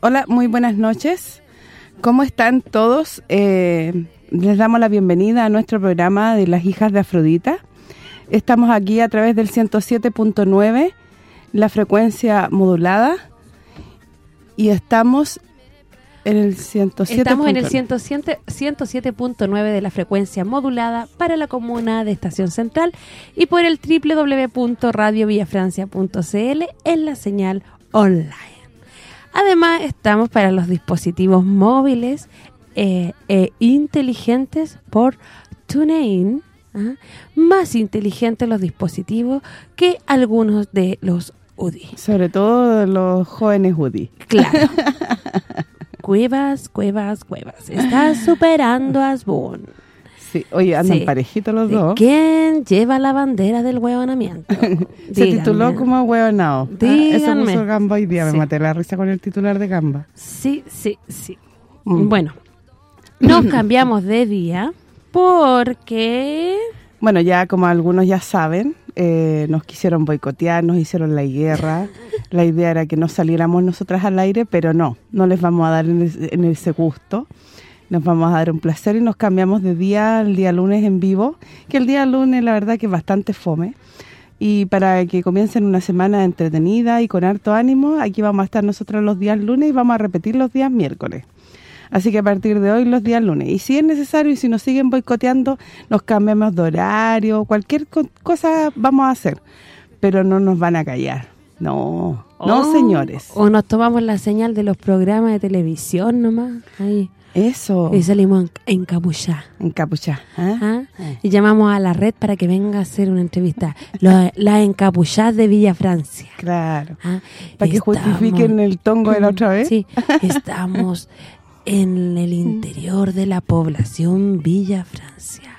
Hola, muy buenas noches. ¿Cómo están todos? Eh, les damos la bienvenida a nuestro programa de las hijas de Afrodita. Estamos aquí a través del 107.9, la frecuencia modulada, y estamos en el 107. Estamos en el 107.9 de la frecuencia modulada para la comuna de Estación Central y por el www.radiovillafrancia.cl en la señal online. Además, estamos para los dispositivos móviles e inteligentes por TuneIn, ¿ah? más inteligentes los dispositivos que algunos de los UDI. Sobre todo los jóvenes UDI. Claro. cuevas, cuevas, cuevas. Estás superando a Asbun. Sí, oye, andan parejitos los dos. ¿Quién lleva la bandera del hueonamiento? Se tituló como hueonado. Ah, eso puso Gamba hoy día, me maté la risa con el titular de Gamba. Sí, sí, sí. Mm. Bueno, nos cambiamos de día porque... Bueno, ya como algunos ya saben, eh, nos quisieron boicotear, nos hicieron la guerra. la idea era que no saliéramos nosotras al aire, pero no, no les vamos a dar en, ese gusto. Nos vamos a dar un placer y nos cambiamos de día al día lunes en vivo, que el día lunes la verdad que es bastante fome. Y para que comiencen una semana entretenida y con harto ánimo, aquí vamos a estar nosotros los días lunes y vamos a repetir los días miércoles. Así que a partir de hoy los días lunes. Y si es necesario y si nos siguen boicoteando, nos cambiamos de horario, cualquier cosa vamos a hacer. Pero no nos van a callar. No, no Oh, señores. O nos tomamos la señal de los programas de televisión nomás. Ahí. Eso. Y salimos en, encapuchados. Encapuchados. ¿eh? ¿Ah? Y llamamos a la red para que venga a hacer una entrevista. Los, las encapuchadas de Villa Francia. Claro. ¿Ah? Para que Estamos- justifiquen el tongo de la otra vez. Sí, estamos en el interior de la población Villa Francia.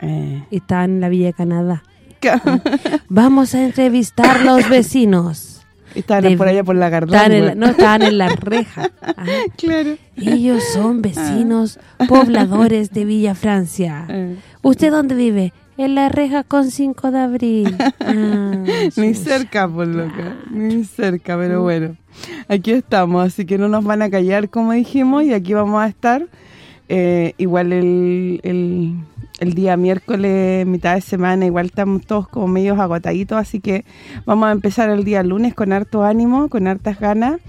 Eh. Está en la Villa Canadá. Vamos a entrevistar los vecinos. Estaban De- por allá por la en la- no, estaban en la reja. Ah, Claro. Ellos son vecinos pobladores de Villa Francia. Eh. ¿Usted dónde vive? En la reja con 5 de abril. Ah, Ni cerca, por loca. Ni cerca, pero bueno. Aquí estamos, así que no nos van a callar, como dijimos, y aquí vamos a estar. Eh, igual el, el, el día miércoles, mitad de semana, igual estamos todos como medios agotaditos, así que vamos a empezar el día lunes con harto ánimo, con hartas ganas.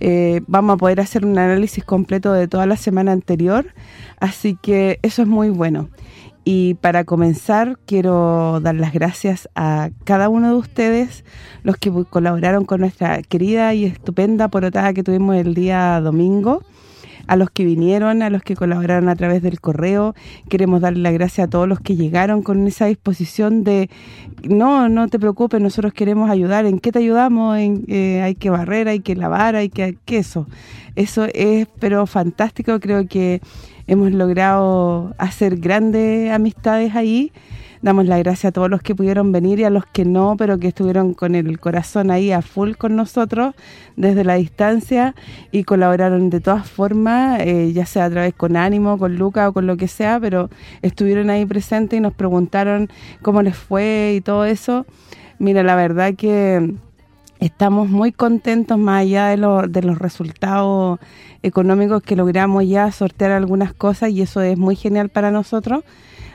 Eh, vamos a poder hacer un análisis completo de toda la semana anterior, así que eso es muy bueno. Y para comenzar, quiero dar las gracias a cada uno de ustedes, los que colaboraron con nuestra querida y estupenda porotada que tuvimos el día domingo, a los que vinieron, a los que colaboraron a través del correo. Queremos darle las gracias a todos los que llegaron con esa disposición de, no, no te preocupes, nosotros queremos ayudar. ¿En qué te ayudamos? En, eh, hay que barrer, hay que lavar, hay que, eso. Eso es, pero fantástico, creo que hemos logrado hacer grandes amistades ahí. Damos las gracias a todos los que pudieron venir y a los que no, pero que estuvieron con el corazón ahí a full con nosotros desde la distancia y colaboraron de todas formas, eh, ya sea a través con ánimo, con Luca o con lo que sea, pero estuvieron ahí presentes y nos preguntaron cómo les fue y todo eso. Mira, la verdad que estamos muy contentos más allá de, lo- de los resultados económicos que logramos ya sortear algunas cosas y eso es muy genial para nosotros.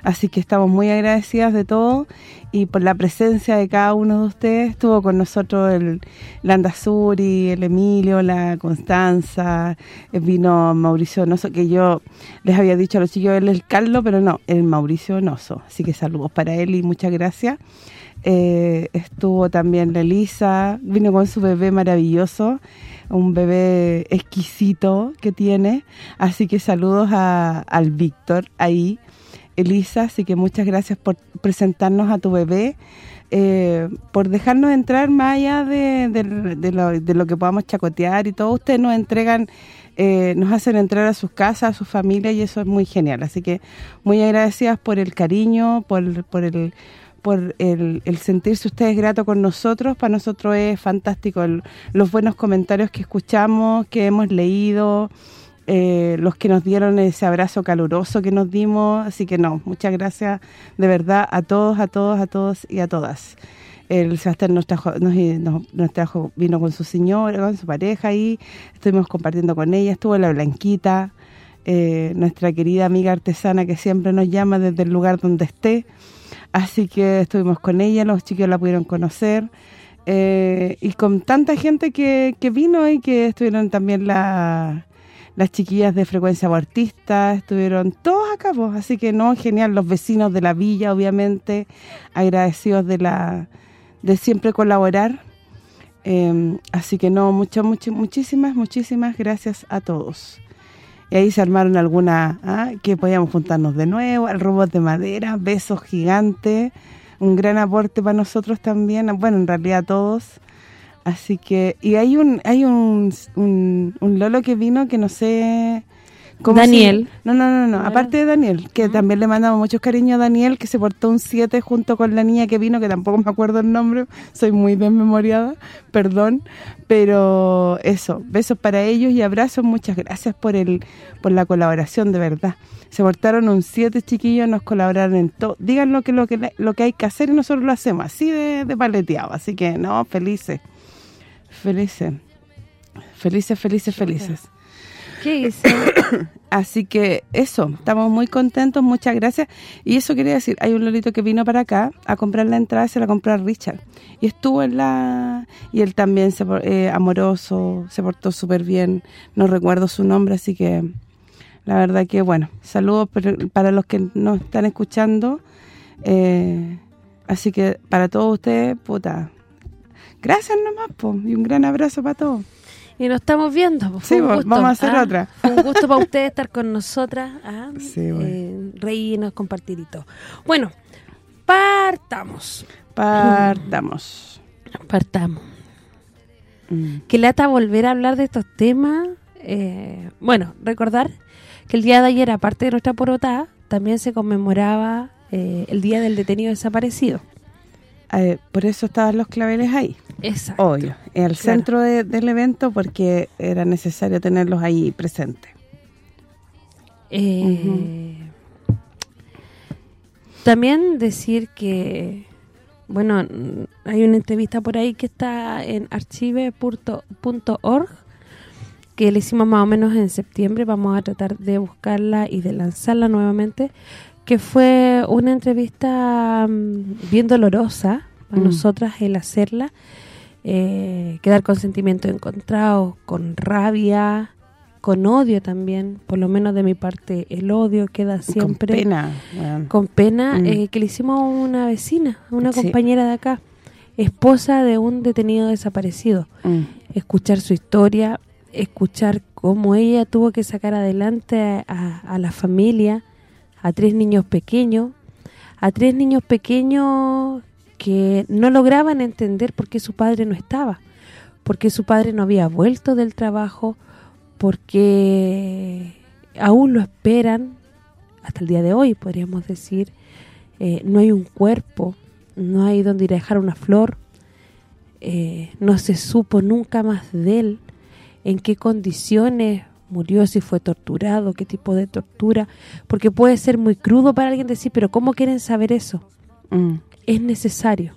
Así que estamos muy agradecidas de todo y por la presencia de cada uno de ustedes. Estuvo con nosotros el Landa Suri, el Emilio, la Constanza, vino Mauricio Noso, que yo les había dicho a los chicos, él es el Carlos, pero no, el Mauricio Noso. Así que saludos para él y muchas gracias. Eh, estuvo también la Elisa, vino con su bebé maravilloso, un bebé exquisito que tiene, así que saludos a, al Víctor ahí, Elisa, así que muchas gracias por presentarnos a tu bebé, eh, por dejarnos entrar más allá de, lo, que podamos chacotear y todos ustedes nos entregan, eh, nos hacen entrar a sus casas, a sus familias y eso es muy genial. Así que muy agradecidas por el cariño, por, por el por el, sentirse ustedes grato con nosotros. Para nosotros es fantástico los buenos comentarios que escuchamos, que hemos leído, eh, los que nos dieron ese abrazo caluroso que nos dimos. Así que no, muchas gracias de verdad a todos, a todos, a todos y a todas. El Sebastián nos trajo, nos, trajo, vino con su señora, con su pareja ahí, estuvimos compartiendo con ella, estuvo la Blanquita, eh, nuestra querida amiga artesana que siempre nos llama desde el lugar donde esté, Así que estuvimos con ella, los chicos la pudieron conocer. Eh, y con tanta gente que, vino y que estuvieron también las chiquillas de Frecuencia Bautista, estuvieron todos acá, pues, así que no, genial, los vecinos de la villa, obviamente, agradecidos de la de siempre colaborar. Eh, así que no, muchas, muchísimas, muchísimas gracias a todos. Y ahí se armaron algunas, ¿ah? que podíamos juntarnos de nuevo, el robot de madera, besos gigantes, un gran aporte para nosotros también, bueno, en realidad todos. Así que, y hay un hay un, un, un Lolo que vino que no sé Daniel. No, no, no, no, aparte de Daniel, que también le mandamos muchos cariños a Daniel, que se portó un 7 junto con la niña que vino, que tampoco me acuerdo el nombre, soy muy desmemoriada, perdón, pero eso, besos para ellos y abrazos, muchas gracias por el por la colaboración, de verdad. Se portaron un 7 chiquillos, nos colaboraron en todo, digan lo que, lo que lo que hay que hacer y nosotros lo hacemos, así de, de paleteado, así que no, felices, felices, felices, felices, felices. Así que eso, estamos muy contentos, muchas gracias. Y eso quería decir, hay un lolito que vino para acá a comprar la entrada, se la compró Richard. Y estuvo en la... Y él también, se eh, amoroso, se portó súper bien. No recuerdo su nombre, así que la verdad que, bueno, saludos para los que nos están escuchando. Eh, así que para todos ustedes, puta, gracias nomás, po, y un gran abrazo para todos y nos estamos viendo. sí, vamos a hacer ¿ah? otra. Fue un gusto para ustedes estar con nosotras, ¿ah? eh, reírnos, compartir y todo. Bueno, partamos. Partamos. Partamos. Mm. Qué lata volver a hablar de estos temas. Eh, bueno, recordar que el día de ayer, aparte de nuestra porota, también se conmemoraba eh, el Día del Detenido Desaparecido. Eh, por eso estaban los claveles ahí. Exacto. Obvio, en el centro del evento porque era necesario tenerlos ahí presentes. Eh, también decir que, bueno, hay una entrevista por ahí que está en archive.org que le hicimos más o menos en septiembre, vamos a tratar de buscarla y de lanzarla nuevamente, que fue una entrevista mm, bien dolorosa para mm. nosotras el hacerla, eh, quedar con sentimientos encontrados, con rabia, con odio también, por lo menos de mi parte el odio queda siempre... Con pena. Con pena, mm. eh, que le hicimos a una vecina, a una compañera de acá, esposa de un detenido desaparecido. Escuchar su historia, escuchar cómo ella tuvo que sacar adelante a la familia, a tres niños pequeños, a tres niños pequeños que no lograban entender por qué su padre no estaba, por qué su padre no había vuelto del trabajo, porque aún lo esperan, hasta el día de hoy podríamos decir, eh, no hay un cuerpo, no hay donde ir a dejar una flor, eh, no se supo nunca más de él, en qué condiciones murió, si fue torturado, qué tipo de tortura, porque puede ser muy crudo para alguien decir, pero ¿cómo quieren saber eso? Mm. Es necesario,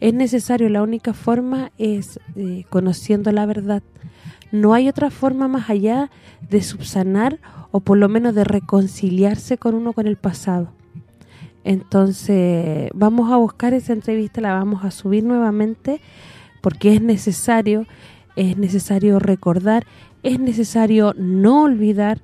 es necesario, la única forma es eh, conociendo la verdad. No hay otra forma más allá de subsanar o por lo menos de reconciliarse con uno con el pasado. Entonces, vamos a buscar esa entrevista, la vamos a subir nuevamente porque es necesario, es necesario recordar es necesario no olvidar,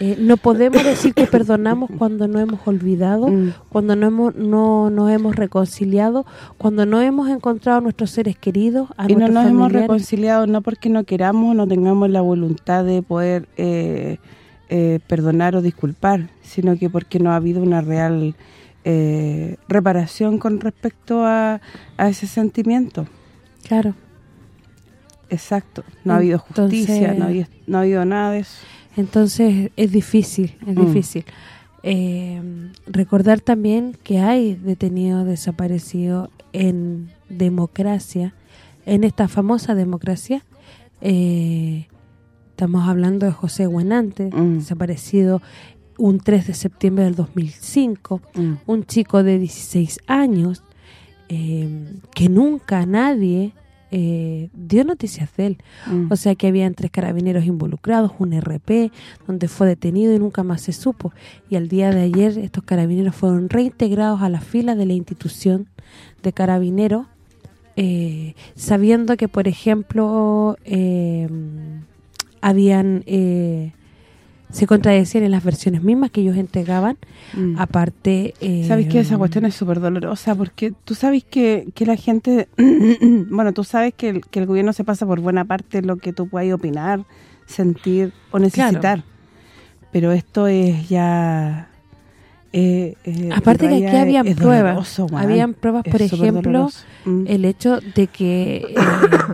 eh, no podemos decir que perdonamos cuando no hemos olvidado, mm. cuando no hemos no nos hemos reconciliado, cuando no hemos encontrado a nuestros seres queridos, a Y no nos hemos reconciliado no porque no queramos, no tengamos la voluntad de poder eh, eh, perdonar o disculpar, sino que porque no ha habido una real eh, reparación con respecto a, a, ese sentimiento. Claro. Exacto. No ha habido justicia, no, ha habido nada de eso. Entonces es difícil, es mm. difícil. Eh, recordar también que hay detenidos desaparecidos en democracia, en esta famosa democracia. Eh, estamos hablando de José Guanante, mm. desaparecido un 3 de septiembre del 2005, mm. un chico de 16 años eh, que nunca nadie eh, dio noticias de él. Mm. O sea que habían tres carabineros involucrados, un RP, donde fue detenido y nunca más se supo. Y al día de ayer estos carabineros fueron reintegrados a la fila de la institución de carabineros, eh, sabiendo que, por ejemplo, eh, habían se contradecían en las versiones mismas que ellos entregaban. Mm. Aparte... Eh, ¿Sabes que esa cuestión es súper dolorosa? Porque tú sabes que, que la gente... bueno, tú sabes que el, que el gobierno se pasa por buena parte lo que tú puedas opinar, sentir o necesitar. Pero esto es ya... Eh, eh, Aparte que aquí habían pruebas, habían pruebas, por ejemplo, mm. el hecho de que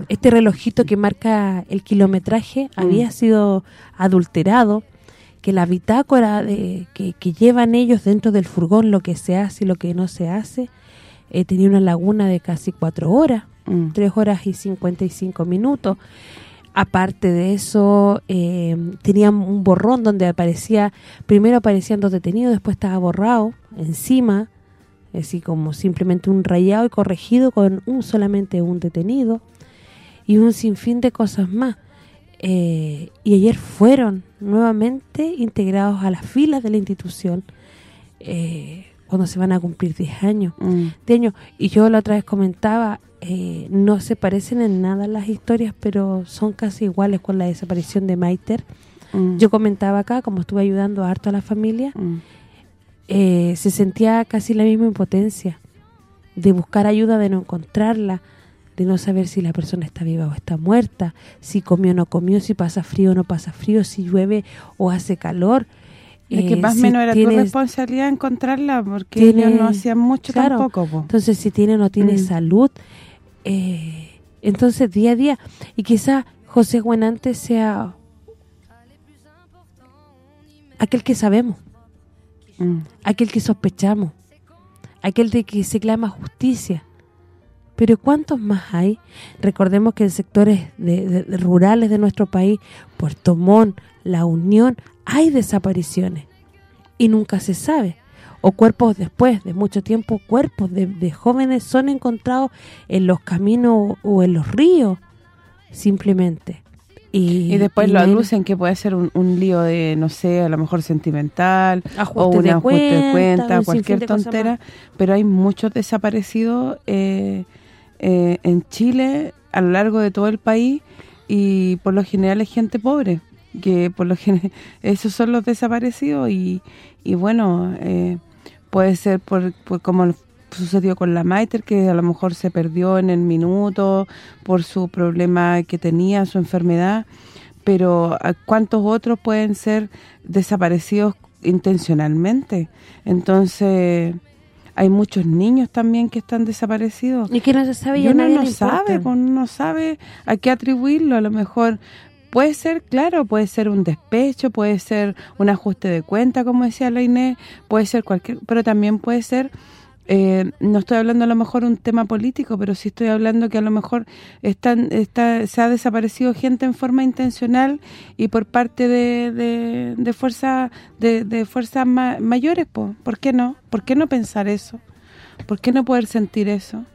este relojito que marca el kilometraje mm. había sido adulterado, que la bitácora de, que, llevan ellos dentro del furgón, lo que se hace y lo que no se hace, eh, tenía una laguna de casi cuatro horas, mm. tres horas y cincuenta y cinco minutos. Aparte de eso, eh, tenían un borrón donde aparecía, primero aparecían dos detenidos, después estaba borrado encima, así como simplemente un rayado y corregido con un solamente un detenido y un sinfín de cosas más. Eh, y ayer fueron nuevamente integrados a las filas de la institución eh, cuando se van a cumplir 10 años. Mm. años. Y yo la otra vez comentaba, eh, no se parecen en nada las historias, pero son casi iguales con la desaparición de Maiter. Mm. Yo comentaba acá, como estuve ayudando harto a la familia, mm. se sentía casi la misma impotencia de buscar ayuda, de no encontrarla, de no saber si la persona está viva o está muerta, si comió o no comió, si pasa frío o no pasa frío, si llueve o hace calor. Es que más o menos era tu responsabilidad encontrarla porque ellos no hacían mucho tampoco. Entonces, si tiene o no tiene mm. salud, eh, entonces día a día. Y quizá José Guanante sea aquel que sabemos, mm. aquel que sospechamos, aquel de que se clama justicia, pero ¿cuántos más hay? Recordemos que en sectores de, rurales de nuestro país, Puerto Montt, La Unión, hay desapariciones y nunca se sabe. O cuerpos después de mucho tiempo, cuerpos de, jóvenes son encontrados en los caminos o en los ríos, simplemente. Y, después lo aducen que puede ser un, lío de, no sé, a lo mejor sentimental, o un ajuste de cuenta, cualquier tontera, pero hay muchos desaparecidos eh, eh, en Chile, a lo largo de todo el país, y por lo general es gente pobre, que por lo general esos son los desaparecidos y, y bueno, eh, puede ser por, como sucedió con la Maiter, que a lo mejor se perdió en el minuto por su problema que tenía, su enfermedad, pero ¿cuántos otros pueden ser desaparecidos intencionalmente? Entonces hay muchos niños también que están desaparecidos. Y que no se sabe y uno no sabe, pues, no sabe a qué atribuirlo, a lo mejor puede ser, claro, puede ser un despecho, puede ser un ajuste de cuenta, como decía la Inés, puede ser cualquier, pero también puede ser eh, no estoy hablando a lo mejor un tema político, pero sí estoy hablando que a lo mejor están está se ha desaparecido gente en forma intencional y por parte de, de, fuerza de, de fuerzas mayores, ¿por qué no? ¿Por qué no pensar eso? ¿Por qué no poder sentir eso?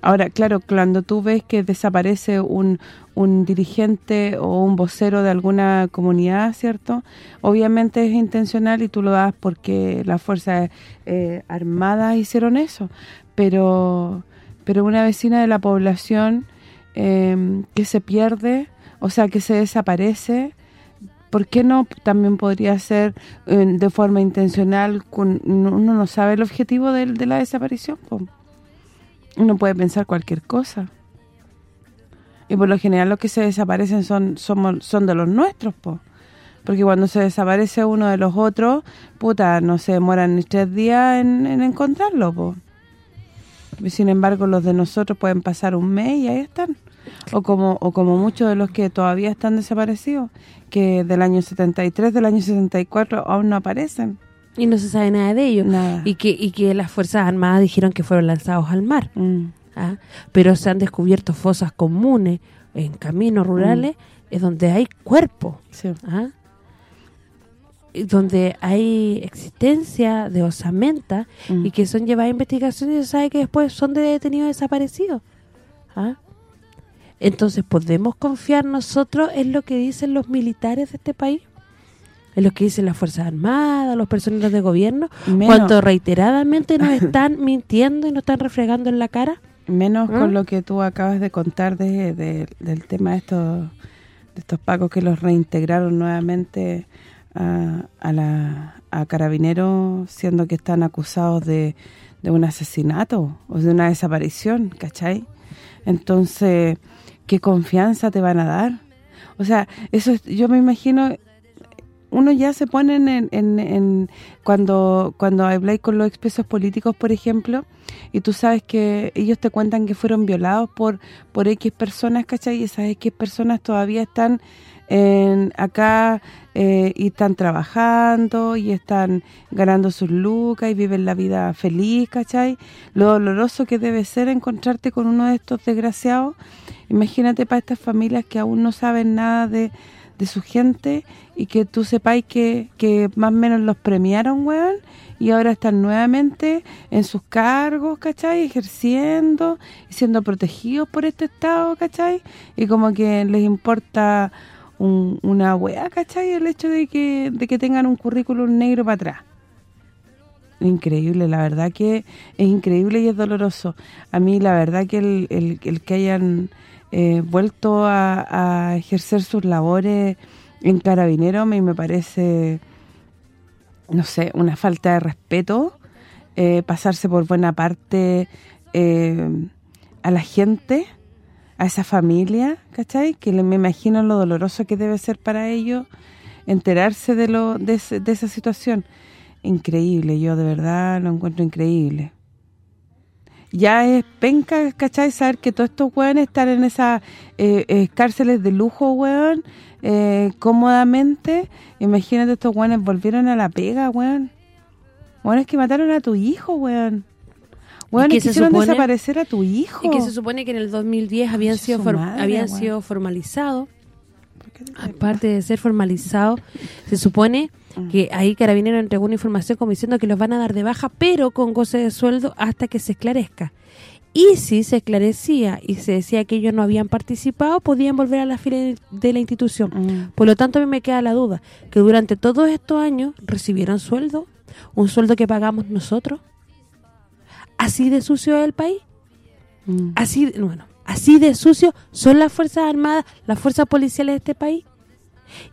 Ahora, claro, cuando tú ves que desaparece un, un dirigente o un vocero de alguna comunidad, ¿cierto? Obviamente es intencional y tú lo das porque las fuerzas eh, armadas hicieron eso, pero pero una vecina de la población em, que se pierde, o sea, que se desaparece, ¿por qué no también podría ser eh, de forma intencional? uno no sabe el objetivo de, de la desaparición, uno puede pensar cualquier cosa. Y por lo general los que se desaparecen son son de los nuestros, po. Porque cuando se desaparece uno de los otros, puta, no se demoran ni tres días en, en encontrarlo, po. Sin embargo, los de nosotros pueden pasar un mes y ahí están. O como o como muchos de los que todavía están desaparecidos, que del año 73, del año 64 aún no aparecen. Y no se sabe nada de ellos. Nada. Y que y que las Fuerzas Armadas dijeron que fueron lanzados al mar. Mm. ¿ah? Pero se han descubierto fosas comunes en caminos rurales es donde hay cuerpo. Sí. ¿ah? Y donde hay existencia de osamenta Mm. y que son llevadas a investigaciones y se sabe que después son de detenidos desaparecidos. ¿ah? Entonces, ¿podemos confiar nosotros en lo que dicen los militares de este país? ¿En lo que dicen las Fuerzas Armadas, los personeros de gobierno? Menos- Cuando reiteradamente nos están mintiendo y nos están refregando en la cara. Menos ¿Ah? con lo que tú acabas de contar de, de- del tema de estos, de estos pacos que los reintegraron nuevamente a, a la a carabineros siendo que están acusados de, de un asesinato o de una desaparición, ¿cachai? Entonces, ¿qué confianza te van a dar? O sea, eso es- yo me imagino uno ya se pone en, en- en- cuando cuando habláis con los expresos políticos, por ejemplo, y tú sabes que ellos te cuentan que fueron violados por por X personas, ¿cachai? Y esas X personas todavía están en acá eh, y están trabajando y están ganando sus lucas y viven la vida feliz, ¿cachai? Lo doloroso que debe ser encontrarte con uno de estos desgraciados. Imagínate para estas familias que aún no saben nada de, de su gente y que tú sepáis que, que más o menos los premiaron, weón, y ahora están nuevamente en sus cargos, ¿cachai? Ejerciendo siendo protegidos por este Estado, ¿cachai? Y como que les importa un- una weá, ¿cachai? El hecho de que de que tengan un currículum negro para atrás. Increíble, la verdad que es increíble y es doloroso. A mí la verdad que el, el- el que hayan eh, vuelto a, a ejercer sus labores en Carabinero me, me parece, no sé, una falta de respeto, eh, pasarse por buena parte eh, a la gente, a esa familia, ¿cachai? Que me imagino lo doloroso que debe ser para ellos enterarse de lo de, de esa situación. Increíble, yo de verdad lo encuentro increíble. Ya es penca, ¿cachai? Saber que todos estos weones están en esas eh, eh, cárceles de lujo, weón, eh, cómodamente. Imagínate, estos weones volvieron a la pega, weón. Weones que mataron a tu hijo, weón. Weones que hicieron supone- desaparecer a tu hijo. Y que se supone que en el 2010 habían sido madre, habían weón. sido formalizados ¿Por qué te- aparte de ser formalizado, se supone Mm. que ahí Carabinero entregó una información como diciendo que los van a dar de baja, pero con goce de sueldo hasta que se esclarezca. Y si se esclarecía y se decía que ellos no habían participado, podían volver a la fila de la institución. Mm. Por lo tanto, a mí me queda la duda, que durante todos estos años recibieron sueldo, un sueldo que pagamos nosotros. ¿Así de sucio es el país? Mm. así bueno así de sucio son las fuerzas armadas las fuerzas policiales de este país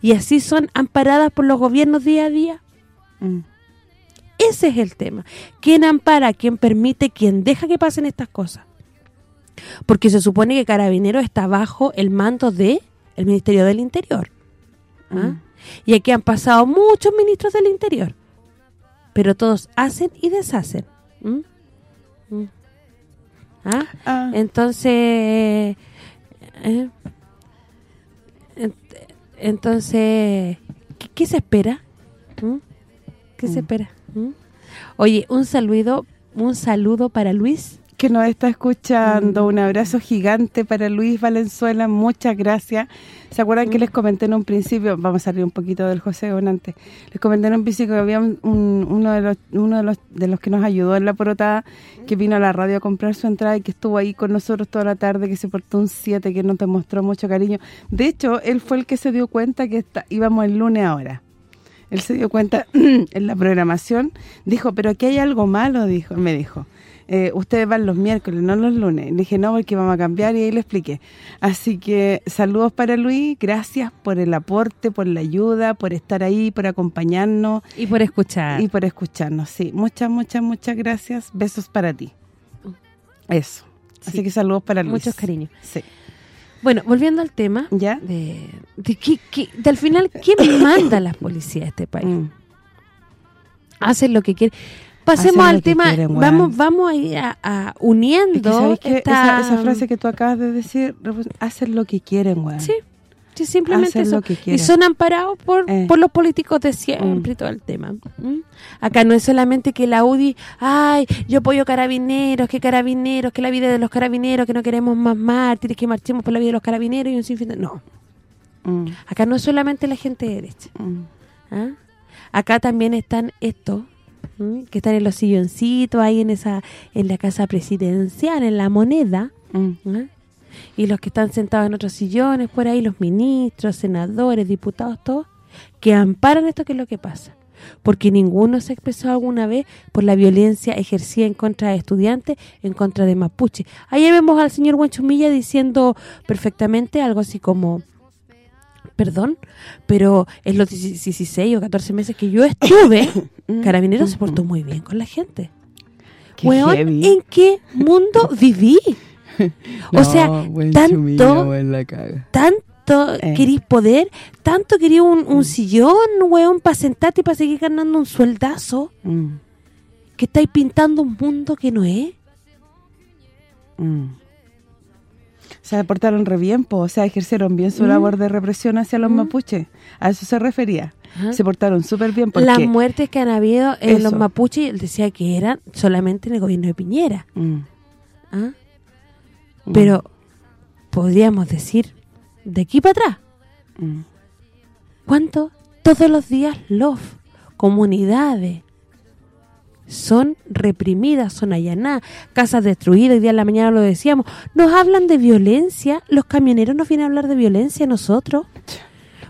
y así son amparadas por los gobiernos día a día Mm. ese es el tema quién ampara quién permite quién deja que pasen estas cosas porque se supone que Carabinero está bajo el mando de el Ministerio del Interior ¿ah? Mm. y aquí han pasado muchos ministros del Interior pero todos hacen y deshacen. ¿Ah? Ah. Entonces, eh, entonces, ¿qué, qué se espera? ¿Mm? ¿Qué se Mm. espera? ¿Mm? Oye, un saludo, un saludo para Luis. Que nos está escuchando. Mm. Un abrazo gigante para Luis Valenzuela. Muchas gracias. ¿Se acuerdan que Mm. les comenté en un principio? Vamos a salir un poquito del José Donante. Les comenté en un principio que había un- uno de los uno de los de los que nos ayudó en la porotada que vino a la radio a comprar su entrada y que estuvo ahí con nosotros toda la tarde, que se portó un 7, que nos demostró mucho cariño. De hecho, él fue el que se dio cuenta que está, íbamos el lunes ahora. Él se dio cuenta en la programación, dijo, pero aquí hay algo malo, dijo, me dijo. Eh, ustedes van los miércoles, no los lunes. Le dije, no, porque vamos a cambiar y ahí le expliqué. Así que saludos para Luis, gracias por el aporte, por la ayuda, por estar ahí, por acompañarnos Y por escuchar. y por escucharnos. Sí, muchas, muchas, muchas gracias. Besos para ti. Eso. Así Sí. que saludos para Luis. Muchos cariños. Sí. Bueno, volviendo al tema ¿Ya? de, de, qué- qué- de al final, ¿quién manda a las policías de este país? Mm. Hacen lo que quieren. Pasemos al que tema, quieren, vamos vamos a ir a, a Es que, uniendo ¿sabes qué? esta- Esa, esa frase que tú acabas de decir, hacen lo que quieren, weón. Sí, sí, simplemente eso. lo que y son amparados por, Eh. por los políticos de siempre y todo el tema. ¿Mm? Acá no es solamente que la UDI, ay, yo apoyo carabineros, que carabineros, que la vida de los carabineros, que no queremos más mártires, que marchemos por la vida de los carabineros y un sinfín de... No, Mm, acá no es solamente la gente de derecha. mm, ¿ah? Acá también están estos ¿m? que están en los silloncitos ahí en esa en la casa presidencial, en la moneda, mm. y los que están sentados en otros sillones por ahí, los ministros, senadores, diputados, todos, que amparan esto que es lo que pasa. Porque ninguno se ha expresado alguna vez por la violencia ejercida en contra de estudiantes, en contra de Mapuche. Ayer vemos al señor Huanchumilla diciendo perfectamente algo así como perdón, pero en los 16 o 14 meses que yo estuve, Carabineros se portó muy bien con la gente. Qué Weón, heavy. ¿en qué mundo viví? o sea, tanto- chumillo. Tanto Eh. querís poder, tanto querís un, un sillón, weón, para sentarte y para seguir ganando un sueldazo, Mm, que estáis pintando un mundo que no es. mm. Se portaron re bien, po, o sea, ejercieron bien su Mm. labor de represión hacia los Mm. mapuches. A eso se refería. Ajá. Se portaron súper bien porque... Las muertes que han habido en los mapuches, él decía que eran solamente en el gobierno de Piñera. Mm, ¿ah? mm, Pero podríamos decir, de aquí para atrás, mm. ¿cuánto? Todos los días love, comunidades, son reprimidas, son allanadas, casas destruidas, hoy día en la mañana lo decíamos, nos hablan de violencia, los camioneros nos vienen a hablar de violencia a nosotros,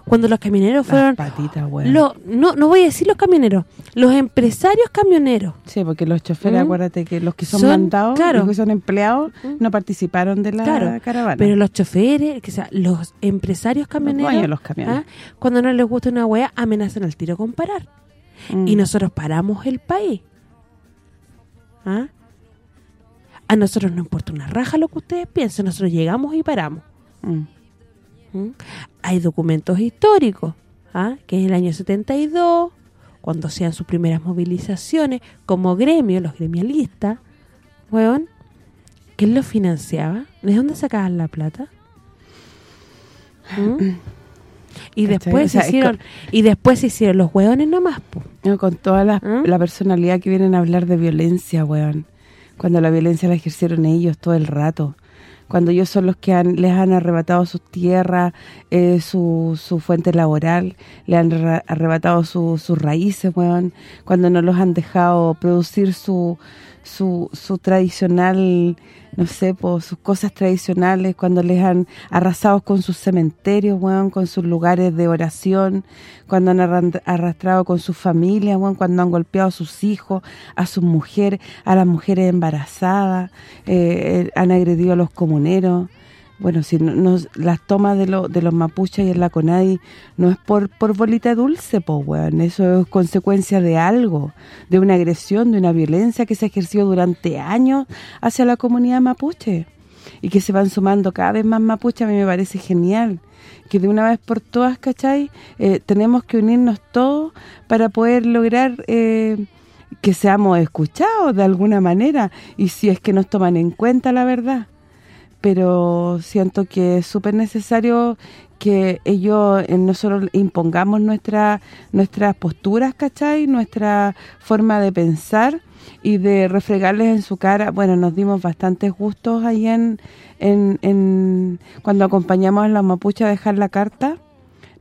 cuando los camioneros Las fueron, patitas, weón. lo, no, no voy a decir los camioneros, los empresarios camioneros, Sí, porque los choferes, ¿Mm? acuérdate que los que son, Son- mandados, claro. los que son empleados, ¿Mm? no participaron de la Claro, caravana. pero los choferes, que sea, los empresarios Los camioneros, de los camiones. ¿ah? cuando no les gusta una wea, amenazan al tiro con parar. Mm. y nosotros paramos el país. ¿Ah? A nosotros no importa una raja lo que ustedes piensen, nosotros llegamos y paramos. Mm. ¿Mm? Hay documentos históricos, ¿ah? que en el año 72, cuando sean sus primeras movilizaciones, como gremio, los gremialistas, weón, ¿quién los financiaba? ¿De dónde sacaban la plata? ¿Mm? Y ¿Cachai? después O sea, se hicieron y después se hicieron los hueones nomás, po. Con toda la, ¿Ah? la personalidad que vienen a hablar de violencia, weón. Cuando la violencia la ejercieron ellos todo el rato. Cuando ellos son los que han, les han arrebatado sus tierras, eh, su, su fuente laboral, le han arrebatado su- sus raíces, weón. Cuando no los han dejado producir su, su, su tradicional, no sé, po, sus cosas tradicionales, cuando les han arrasado con sus cementerios, weón, con sus lugares de oración, cuando han arrastrado con sus familias, weón, cuando han golpeado a sus hijos, a sus mujeres, a las mujeres embarazadas, eh, eh, han agredido a los comuneros. Bueno, si no, no- las tomas de, de los mapuches y en la CONADI no es por por bolita dulce, po, weón. Eso es consecuencia de algo, de una agresión, de una violencia que se ejerció durante años hacia la comunidad mapuche y que se van sumando cada vez más mapuche, a mí me parece genial. Que de una vez por todas, ¿cachai? Eh, tenemos que unirnos todos para poder lograr eh, que seamos escuchados de alguna manera y si es que nos toman en cuenta la verdad pero siento que es súper necesario que ellos eh, nosotros impongamos nuestra nuestras posturas, ¿cachai? Nuestra forma de pensar y de refregarles en su cara. Bueno, nos dimos bastantes gustos ahí en, en, en cuando acompañamos a la mapuche a dejar la carta.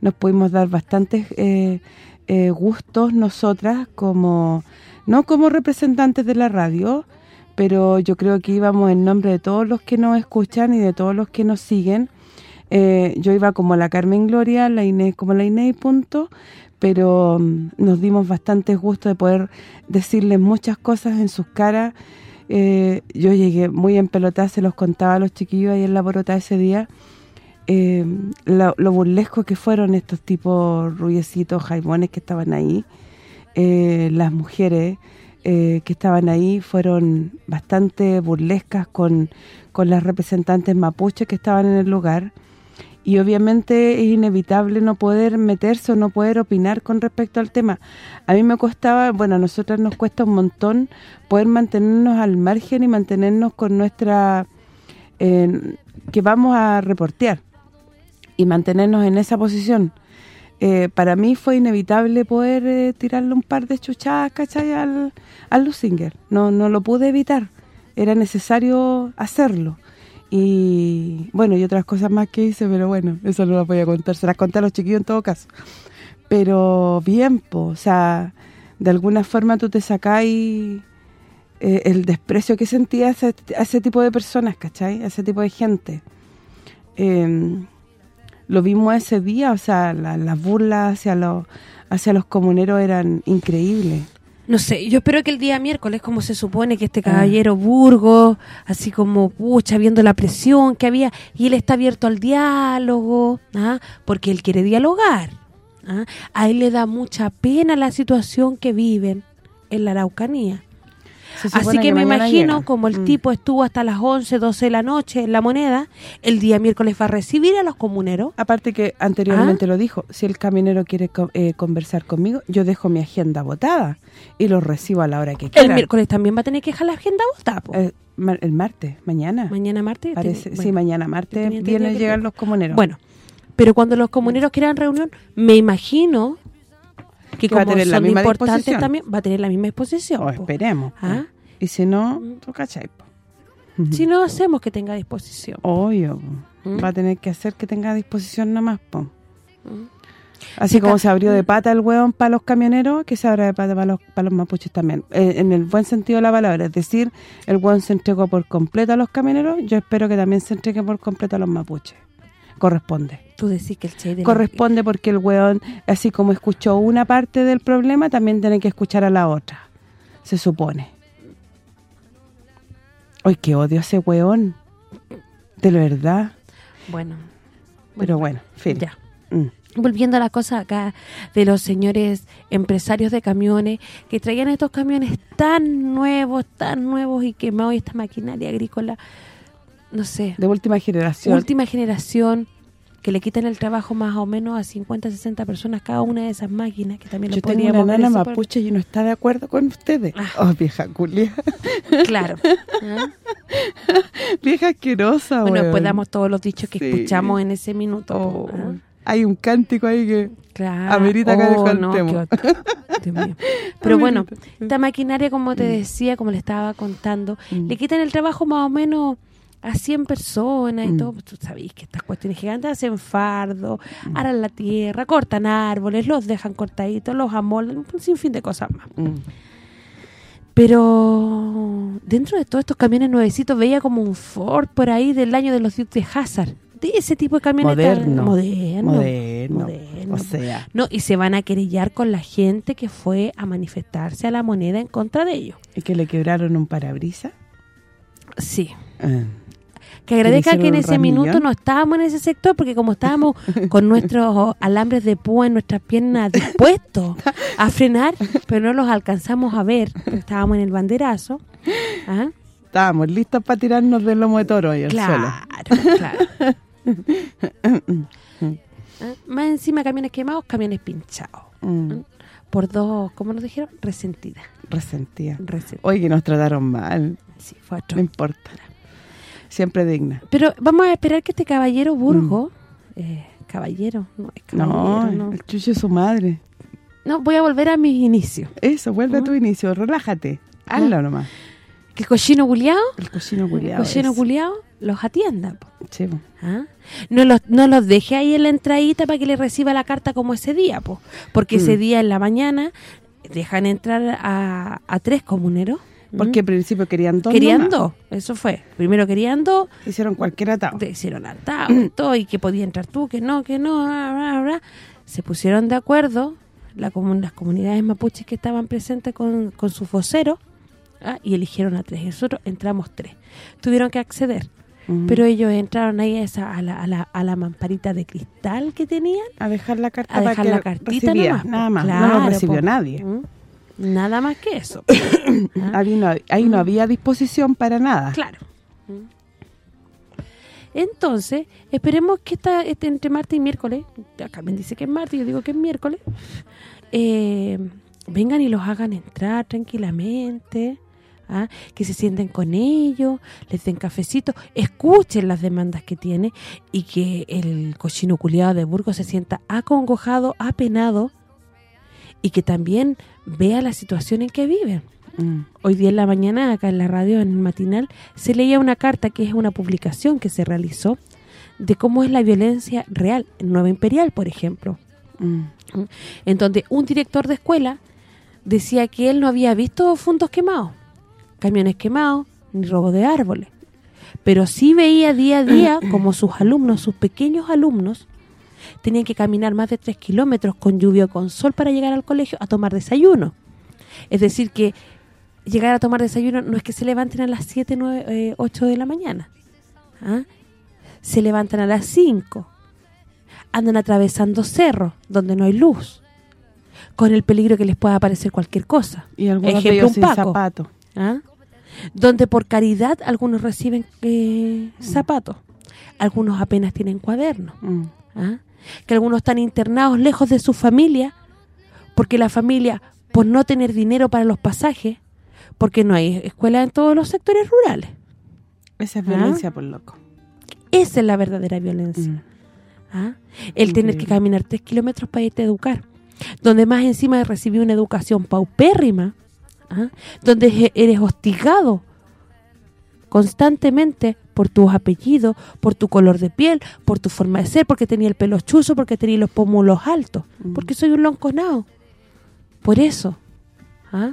Nos pudimos dar bastantes eh, eh, gustos nosotras como no como representantes de la radio, pero yo creo que íbamos en nombre de todos los que nos escuchan y de todos los que nos siguen. Eh, yo iba como la Carmen Gloria, la Inés como la Inés y punto, pero mm, nos dimos bastante gusto de poder decirles muchas cosas en sus caras. Eh, yo llegué muy en pelota, se los contaba a los chiquillos ahí en la porota ese día, eh, lo, lo burlesco que fueron estos tipos rubiecitos, jaimones que estaban ahí, eh, las mujeres, eh, que estaban ahí fueron bastante burlescas con, con las representantes mapuches que estaban en el lugar y obviamente es inevitable no poder meterse o no poder opinar con respecto al tema. A mí me costaba, bueno, a nosotras nos cuesta un montón poder mantenernos al margen y mantenernos con nuestra... que vamos a reportear y mantenernos en esa posición. Eh, para mí fue inevitable poder eh, tirarle un par de chuchadas, ¿cachai? Al, al Lusinger. No, no lo pude evitar. Era necesario hacerlo. Y bueno, y otras cosas más que hice, pero bueno, eso no las voy a contar. Se las conté a los chiquillos en todo caso. Pero bien, o sea, de alguna forma tú te sacáis eh, el desprecio que sentía a ese, tipo de personas, ¿cachai? A ese tipo de gente. Em, lo vimos ese día, o sea, las burlas hacia los, hacia los comuneros eran increíbles. No sé, yo espero que el día miércoles, como se supone que este ah. caballero Burgos, así como, pucha, viendo la presión que había, y él está abierto al diálogo, ¿ah? porque él quiere dialogar. ¿ah? A él le da mucha pena la situación que viven en la Araucanía. Así que, me imagino, como el mm. tipo estuvo hasta las 11, 12 de la noche en la moneda, el día miércoles va a recibir a los comuneros. Aparte que anteriormente lo dijo, si el camionero quiere eh, conversar conmigo, yo dejo mi agenda votada y lo recibo a la hora que quiera. El miércoles también va a tener que dejar la agenda votada, eh, el martes, mañana. Mañana martes. sí, mañana martes vienen llegar los comuneros. Bueno, pero cuando los comuneros quieran reunión, me imagino que, como va a tener la misma importantes también, va a tener la misma exposición. O esperemos. ¿Ah? Y si no, tú cachai. Si no hacemos que tenga disposición. Obvio. ¿Mm? Va a tener que hacer que tenga disposición nomás, po. ¿Mm? Así como se abrió de pata el hueón para los camioneros, que se abra de pata para los, para los mapuches también. Eh, en el buen sentido de la palabra. Es decir, el hueón se entregó por completo a los camioneros, yo espero que también se entregue por completo a los mapuches. Corresponde. Tú decís que el Che Corresponde porque el hueón, así como escuchó una parte del problema, también tiene que escuchar a la otra. Se supone. Ay, qué odio a ese hueón. De verdad. Bueno. Pero bueno, fin. Ya. Mm. Volviendo a la cosa acá de los señores empresarios de camiones que traían estos camiones tan nuevos, tan nuevos y que hoy esta maquinaria agrícola, no sé. De última generación. Última generación, que le quitan el trabajo más o menos a 50, 60 personas cada una de esas máquinas, que también Yo lo tenía una nana mapuche y no está de acuerdo con ustedes. Ah. Oh, vieja culia. Claro. ¿Ah? vieja asquerosa, Bueno, después damos todos los dichos que escuchamos en ese minuto. Oh. ¿ah? Hay un cántico ahí que claro. amerita que oh, no, Pero bueno, esta maquinaria, como te mm. decía, como le estaba contando, mm. le quitan el trabajo más o menos a 100 personas y mm. todo, pues, tú sabes que estas cuestiones gigantes hacen fardo, mm. aran la tierra, cortan árboles, los dejan cortaditos, los amoldan, un sinfín de cosas más. Mm. Pero dentro de todos estos camiones nuevecitos veía como un Ford por ahí del año de los Dukes de Hazard. De ese tipo de camiones moderno, moderno, moderno, o sea. No, y se van a querellar con la gente que fue a manifestarse a la moneda en contra de ellos. ¿Y que le quebraron un parabrisa? Sí. Ah que agradezca que en ese minuto no estábamos en ese sector, porque como estábamos con nuestros alambres de púa en nuestras piernas dispuestos a frenar, pero no los alcanzamos a ver, estábamos en el banderazo. ¿ah? Estábamos listos para tirarnos del lomo de toro y claro, Claro, ¿Ah? Más encima camiones quemados, camiones pinchados. Mm. ¿ah? Por dos, ¿cómo nos dijeron? Resentidas. Resentidas. Oye, que nos trataron mal. Sí, fue No importa siempre digna. Pero vamos a esperar que este caballero Burgo, mm. eh, caballero, no es caballero, no, el chucho es su madre. No, voy a volver a mis inicios. Eso, vuelve a tu inicio, relájate, hazlo nomás. Que el cochino culiao, el cochino culiao, el cochino culiao los atienda. Sí, ¿Ah? No los no los deje ahí en la entradita para que le reciba la carta como ese día, po. porque ese mm. día en la mañana dejan entrar a, a tres comuneros porque al principio querían dos Querían dos, eso fue. Primero querían dos. Hicieron cualquier atado. hicieron atado y todo, y que podía entrar tú, que no, que no, Se pusieron de acuerdo la las comunidades mapuches que estaban presentes con, con sus voceros ¿ah? y eligieron a tres. Nosotros entramos tres. Tuvieron que acceder. Pero ellos entraron ahí a, esa, a, la, a, la, a la mamparita de cristal que tenían. A dejar la carta a dejar la cartita nada más. No lo recibió nadie. Nada más que eso. ¿Ah? Ahí no, ahí no había disposición para nada. Claro. Entonces, esperemos que esta, este, entre martes y miércoles, acá me dice que es martes, yo digo que es miércoles, eh, vengan y los hagan entrar tranquilamente, ¿ah? que se sienten con ellos, les den cafecito, escuchen las demandas que tiene y que el cochino culiado de Burgos se sienta acongojado, apenado y que también vea la situación en que viven. Mm. Hoy día en la mañana, acá en la radio, en el matinal, se leía una carta que es una publicación que se realizó de cómo es la violencia real en Nueva Imperial, por ejemplo. Mm. En donde un director de escuela decía que él no había visto fundos quemados, camiones quemados, ni robo de árboles. Pero sí veía día a día como sus alumnos, sus pequeños alumnos, tenían que caminar más de tres kilómetros con lluvia o con sol para llegar al colegio a tomar desayuno. Es decir, que llegar a tomar desayuno no es que se levanten a las 7, 9, 8 de la mañana. ¿ah? Se levantan a las 5. Andan atravesando cerros donde no hay luz. Con el peligro que les pueda aparecer cualquier cosa. Y algunos de Ejemplo, un sin Paco. zapatos. ¿ah? Donde por caridad algunos reciben eh, zapatos. Algunos apenas tienen cuadernos. Mm. ¿ah? Que algunos están internados lejos de su familia porque la familia, por no tener dinero para los pasajes, porque no hay escuela en todos los sectores rurales. Esa es ¿Ah? violencia por loco. Esa es la verdadera violencia. Mm. ¿ah? El tener que Increíble. caminar tres kilómetros para irte a educar. Donde más encima recibir una educación paupérrima, ¿ah? donde eres hostigado constantemente por tus apellidos, por tu color de piel, por tu forma de ser, porque tenía el pelo chuzo, porque tenía los pómulos altos, Mm. porque soy un lonconao. Por eso. ¿ah?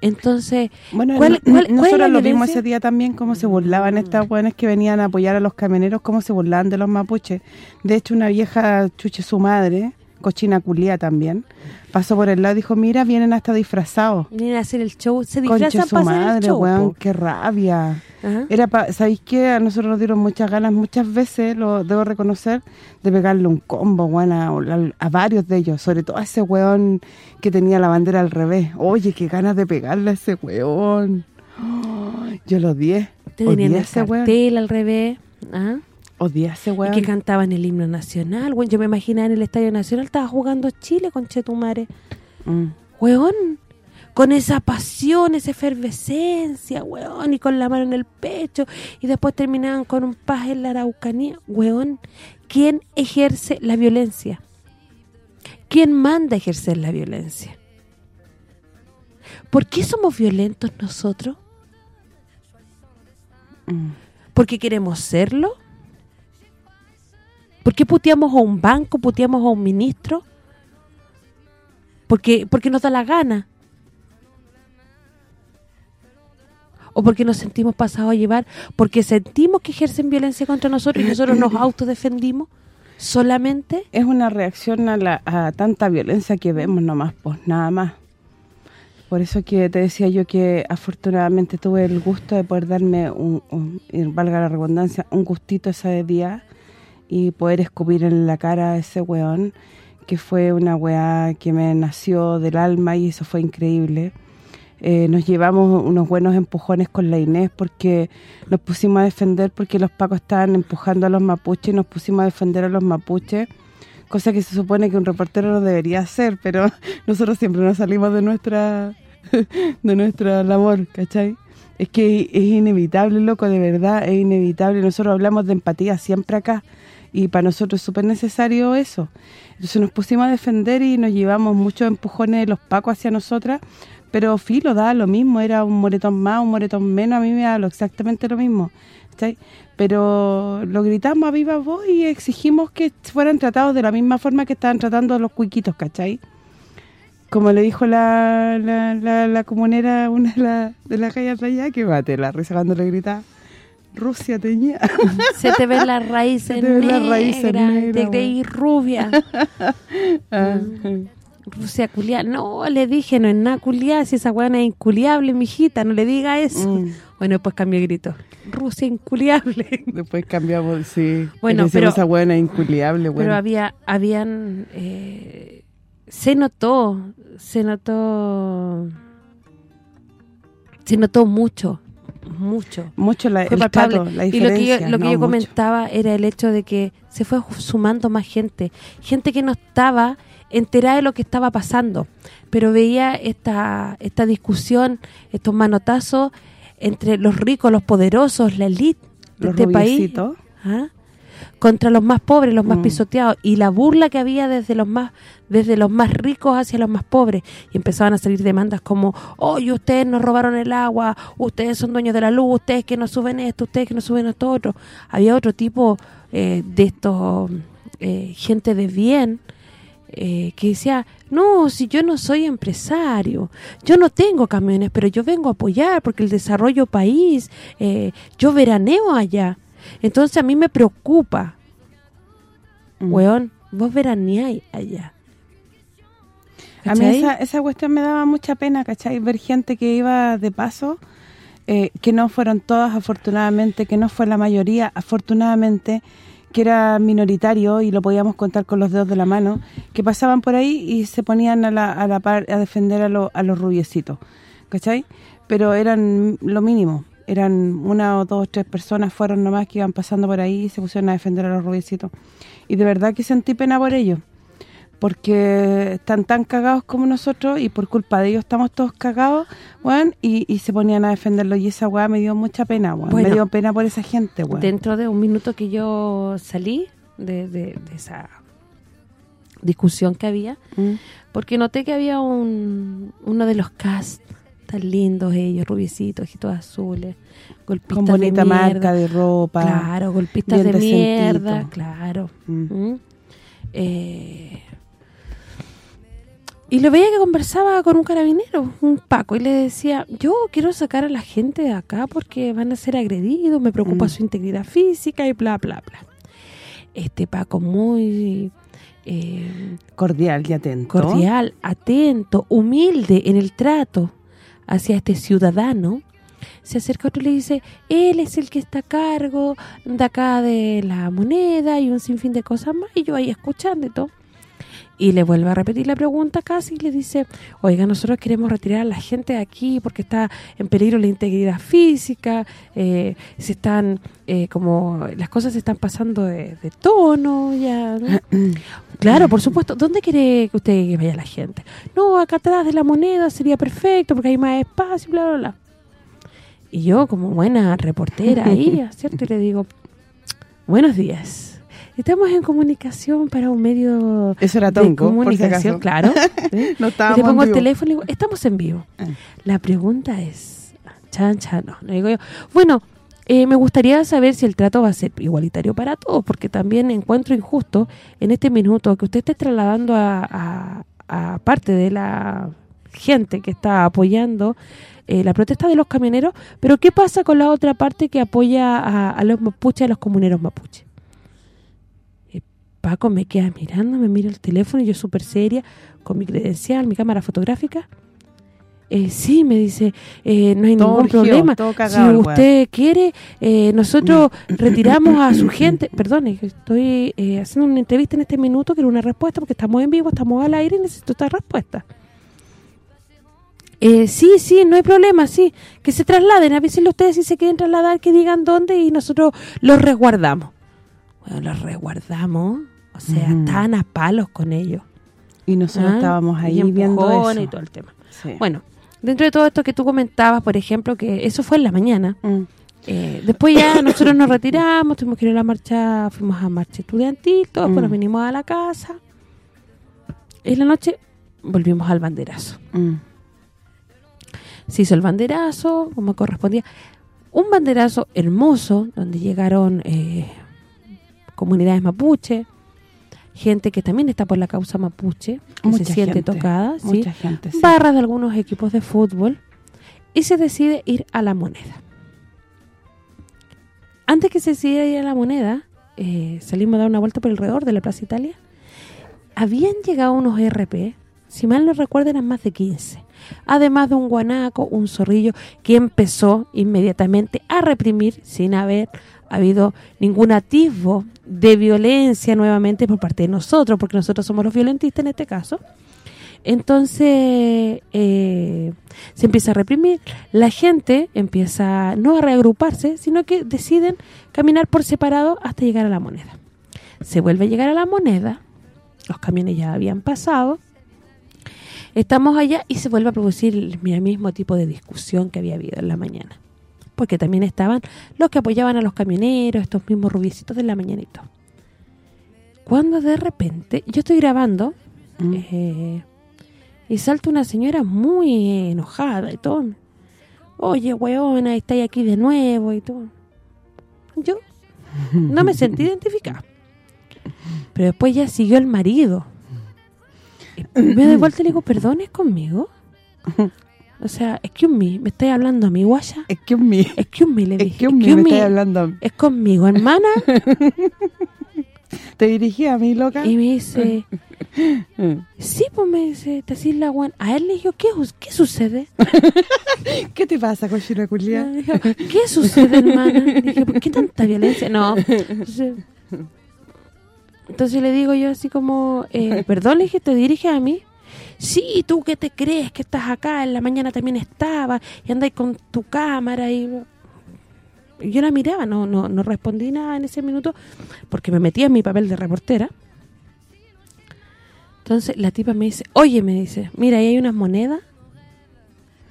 Entonces, Bueno, ¿Cuál- no- cuál- cuál es nosotros lo vimos ese día también, cómo se burlaban estas buenas que venían a apoyar a los camioneros, cómo se burlaban de los mapuches. De hecho, una vieja chuche su madre, cochina culía también, pasó por el lado y dijo, mira, vienen hasta disfrazados. vienen a hacer el show, se disfrazan su para hacer el madre, show. weón, qué rabia. Ajá. Era pa, ¿Sabéis qué? A nosotros nos dieron muchas ganas, muchas veces, lo debo reconocer, de pegarle un combo, weón, a, a- a varios de ellos. Sobre todo a ese weón que tenía la bandera al revés. Oye, qué ganas de pegarle a ese weón. Yo lo odié. Te tenían el weón. al revés. ¿ah? Odié a ese Y weón. que cantaban el himno nacional. Bueno, yo me imaginaba en el Estadio Nacional, estaba jugando Chile con Chetumare. Mm. Weón, con esa pasión, esa efervescencia, weón, y con la mano en el pecho. Y después terminaban con un paz en la Araucanía. Weón, ¿quién ejerce la violencia? ¿Quién manda a ejercer la violencia? ¿Por qué somos violentos nosotros? Mm. ¿Porque queremos serlo? ¿Por qué puteamos a un banco, puteamos a un ministro? Porque porque nos da la gana. O porque nos sentimos pasados a llevar, porque sentimos que ejercen violencia contra nosotros y nosotros nos autodefendimos solamente. Es una reacción a, la, a tanta violencia que vemos nomás, pues nada más. Por eso que te decía yo que afortunadamente tuve el gusto de poder darme, un, un- valga la redundancia, un gustito ese día y poder escupir en la cara a ese weón, que fue una weá que me nació del alma y eso fue increíble. Eh, nos llevamos unos buenos empujones con la Inés porque nos pusimos a defender porque los pacos estaban empujando a los mapuches y nos pusimos a defender a los mapuches cosa que se supone que un reportero no debería hacer, pero nosotros siempre nos salimos de nuestra de nuestra labor, ¿cachai? Es que es inevitable, loco, de verdad, es inevitable. Nosotros hablamos de empatía siempre acá y para nosotros es súper necesario eso. Entonces nos pusimos a defender y nos llevamos muchos empujones de los pacos hacia nosotras, pero filo, da lo mismo, era un moretón más, un moretón menos, a mí me da lo- exactamente lo mismo, ¿cachai? Pero lo gritamos a viva voz y exigimos que fueran tratados de la misma forma que estaban tratando los cuiquitos, ¿cachai? Como le dijo la, la, la, la comunera, una de la, de la calle allá, que bate la risa cuando le grita Rusia teñía. Se te ven las raíces Se te ven negras, raíces negras, te creí rubia. Ah, Rusia culiada. No, le dije, no es nada culiada, si esa weona es inculiable, mijita, no le diga eso. Mm. Bueno, después cambió el grito. Rusia inculiable. Después cambiamos, sí. Bueno, pero- esa buena inculiable, Pero bueno. había habían eh, se notó, se notó se notó mucho, mucho. Mucho la, Fue el palpable. trato, la y lo que yo, diferencia, lo que no, yo mucho. comentaba era el hecho de que se fue sumando más gente, gente que no estaba enterada de lo que estaba pasando, pero veía esta esta discusión, estos manotazos entre los ricos, los poderosos, la elite de Los este país. ¿ah? Contra los más pobres, los más Mm. pisoteados y la burla que había desde los más desde los más ricos hacia los más pobres y empezaban a salir demandas como oye, ustedes nos robaron el agua ustedes son dueños de la luz, ustedes que no suben esto ustedes que no suben esto otro había otro tipo eh, de estos eh, gente de bien eh, que decía, no, si yo no soy empresario, yo no tengo camiones, pero yo vengo a apoyar porque el desarrollo país, eh, yo veraneo allá. Entonces a mí me preocupa, Mm. weón, vos veraneáis allá. A mí esa, esa cuestión me daba mucha pena, ¿cachai? Ver gente que iba de paso, eh, que no fueron todas afortunadamente, que no fue la mayoría afortunadamente, que era minoritario y lo podíamos contar con los dedos de la mano, que pasaban por ahí y se ponían a la, a la par a defender a, lo- a los rubiecitos, ¿cachai? Pero eran lo mínimo, eran una o dos, tres personas fueron nomás que iban pasando por ahí y se pusieron a defender a los rubiecitos. Y de verdad que sentí pena por ellos porque están tan cagados como nosotros y por culpa de ellos estamos todos cagados, weón, y, y se ponían a defenderlo y esa weá me dio mucha pena, weón, Bueno. me dio pena por esa gente, weón. Dentro de un minuto que yo salí de, de- de esa discusión que había, Mm. porque noté que había un uno de los cast tan lindos ellos, rubiecitos, ojitos azules, golpistas Con bonita de mierda. marca de ropa. Claro, golpistas de mierda, claro. Mm. ¿Mm? Eh, y lo veía que conversaba con un carabinero, un Paco, y le decía, yo quiero sacar a la gente de acá porque van a ser agredidos, me preocupa Mm. su integridad física y bla, bla, bla. Este Paco muy eh, Cordial y atento. cordial, atento, humilde en el trato hacia este ciudadano, se acerca otro y le dice, él es el que está a cargo de acá de la moneda y un sinfín de cosas más, y yo ahí escuchando y todo. Y le vuelve a repetir la pregunta casi y le dice, oiga, nosotros queremos retirar a la gente de aquí porque está en peligro la integridad física, eh, se están, eh, como, las cosas se están pasando de, de tono, ya, ¿no? Claro, por supuesto. ¿Dónde quiere que usted vaya la gente? No, acá atrás de la moneda sería perfecto porque hay más espacio, bla, bla, bla. Y yo, como buena reportera ahí, ¿cierto? Y le digo, buenos días. Estamos en comunicación para un medio Eso era de tonco, por si comunicación, claro. ¿sí? No Y estábamos le pongo el teléfono y digo, estamos en vivo. Ah. La pregunta es, chan, chan, no, no digo yo. Bueno, eh, me gustaría saber si el trato va a ser igualitario para todos, porque también encuentro injusto en este minuto que usted esté trasladando a, a- a parte de la gente que está apoyando eh, la protesta de los camioneros, pero ¿qué pasa con la otra parte que apoya a, a los mapuches, a los comuneros mapuches? Paco me queda mirando, me mira el teléfono y yo súper seria, con mi credencial, mi cámara fotográfica. Eh, sí, me dice, eh, no hay Todo ningún problema. Si usted quiere, eh, nosotros retiramos a su gente. Perdone, estoy eh, haciendo una entrevista en este minuto, quiero una respuesta porque estamos en vivo, estamos al aire y necesito esta respuesta. Eh, sí, sí, no hay problema, sí. Que se trasladen, avísenle ustedes si se quieren trasladar, que digan dónde y nosotros los resguardamos. Bueno, los resguardamos, o sea, estaban a palos con ellos. Y nosotros ¿ah? estábamos ahí Y viendo eso. y todo el tema. Sí. Bueno, dentro de todo esto que tú comentabas, por ejemplo, que eso fue en la mañana, Mm. eh, después ya nosotros nos retiramos, tuvimos que ir a la marcha, fuimos a marcha estudiantil, todo, después Mm. nos vinimos a la casa. En la noche volvimos al banderazo. Mm. Se hizo el banderazo, como correspondía. Un banderazo hermoso, donde llegaron eh, comunidades mapuche, gente que también está por la causa mapuche, que Mucha se siente gente, tocada, ¿sí? Gente, sí. barras de algunos equipos de fútbol y se decide ir a la moneda. Antes que se decida ir a la moneda, eh, salimos a dar una vuelta por alrededor de la Plaza Italia. Habían llegado unos RP, si mal no recuerdo eran más de 15. Además de un guanaco, un zorrillo, que empezó inmediatamente a reprimir sin haber habido ningún atisbo de violencia nuevamente por parte de nosotros, porque nosotros somos los violentistas en este caso Entonces eh, se empieza a reprimir, la gente empieza no a reagruparse, sino que deciden caminar por separado hasta llegar a la moneda. Se vuelve a llegar a la moneda, los camiones ya habían pasado, estamos allá y se vuelve a producir el mismo tipo de discusión que había habido en la mañana. Porque también estaban los que apoyaban a los camioneros, estos mismos rubiecitos de la mañanita. Cuando de repente, yo estoy grabando Mm. eh, y salta una señora muy enojada y todo. Oye, weona, estáis aquí de nuevo y todo. Yo no me sentí identificada. Pero después ya siguió el marido. Y me doy vuelta y le digo, ¿perdón, es conmigo? O sea, excuse me, ¿me estáis hablando a mi guaya? Excuse me. Excuse me, le dije. Excuse me, me "Excuse estás me, hablando. Es conmigo, hermana. ¿Te dirigí a mí, loca? Y me dice, sí, pues me dice, te decís la guan. A él le digo, ¿qué, qué sucede? ¿Qué te pasa, cochina culia? Le dije, ¿Qué sucede, hermana? Le dije, ¿por qué tanta violencia? No. Entonces, entonces le digo yo así como, eh, perdón, le dije, ¿te diriges a mí? Sí, ¿tú qué te crees? Que estás acá, en la mañana también estaba, y andáis con tu cámara y... Yo la miraba, no, no, no respondí nada en ese minuto, porque me metía en mi papel de reportera. Entonces la tipa me dice, oye, me dice, mira, ahí hay unas monedas.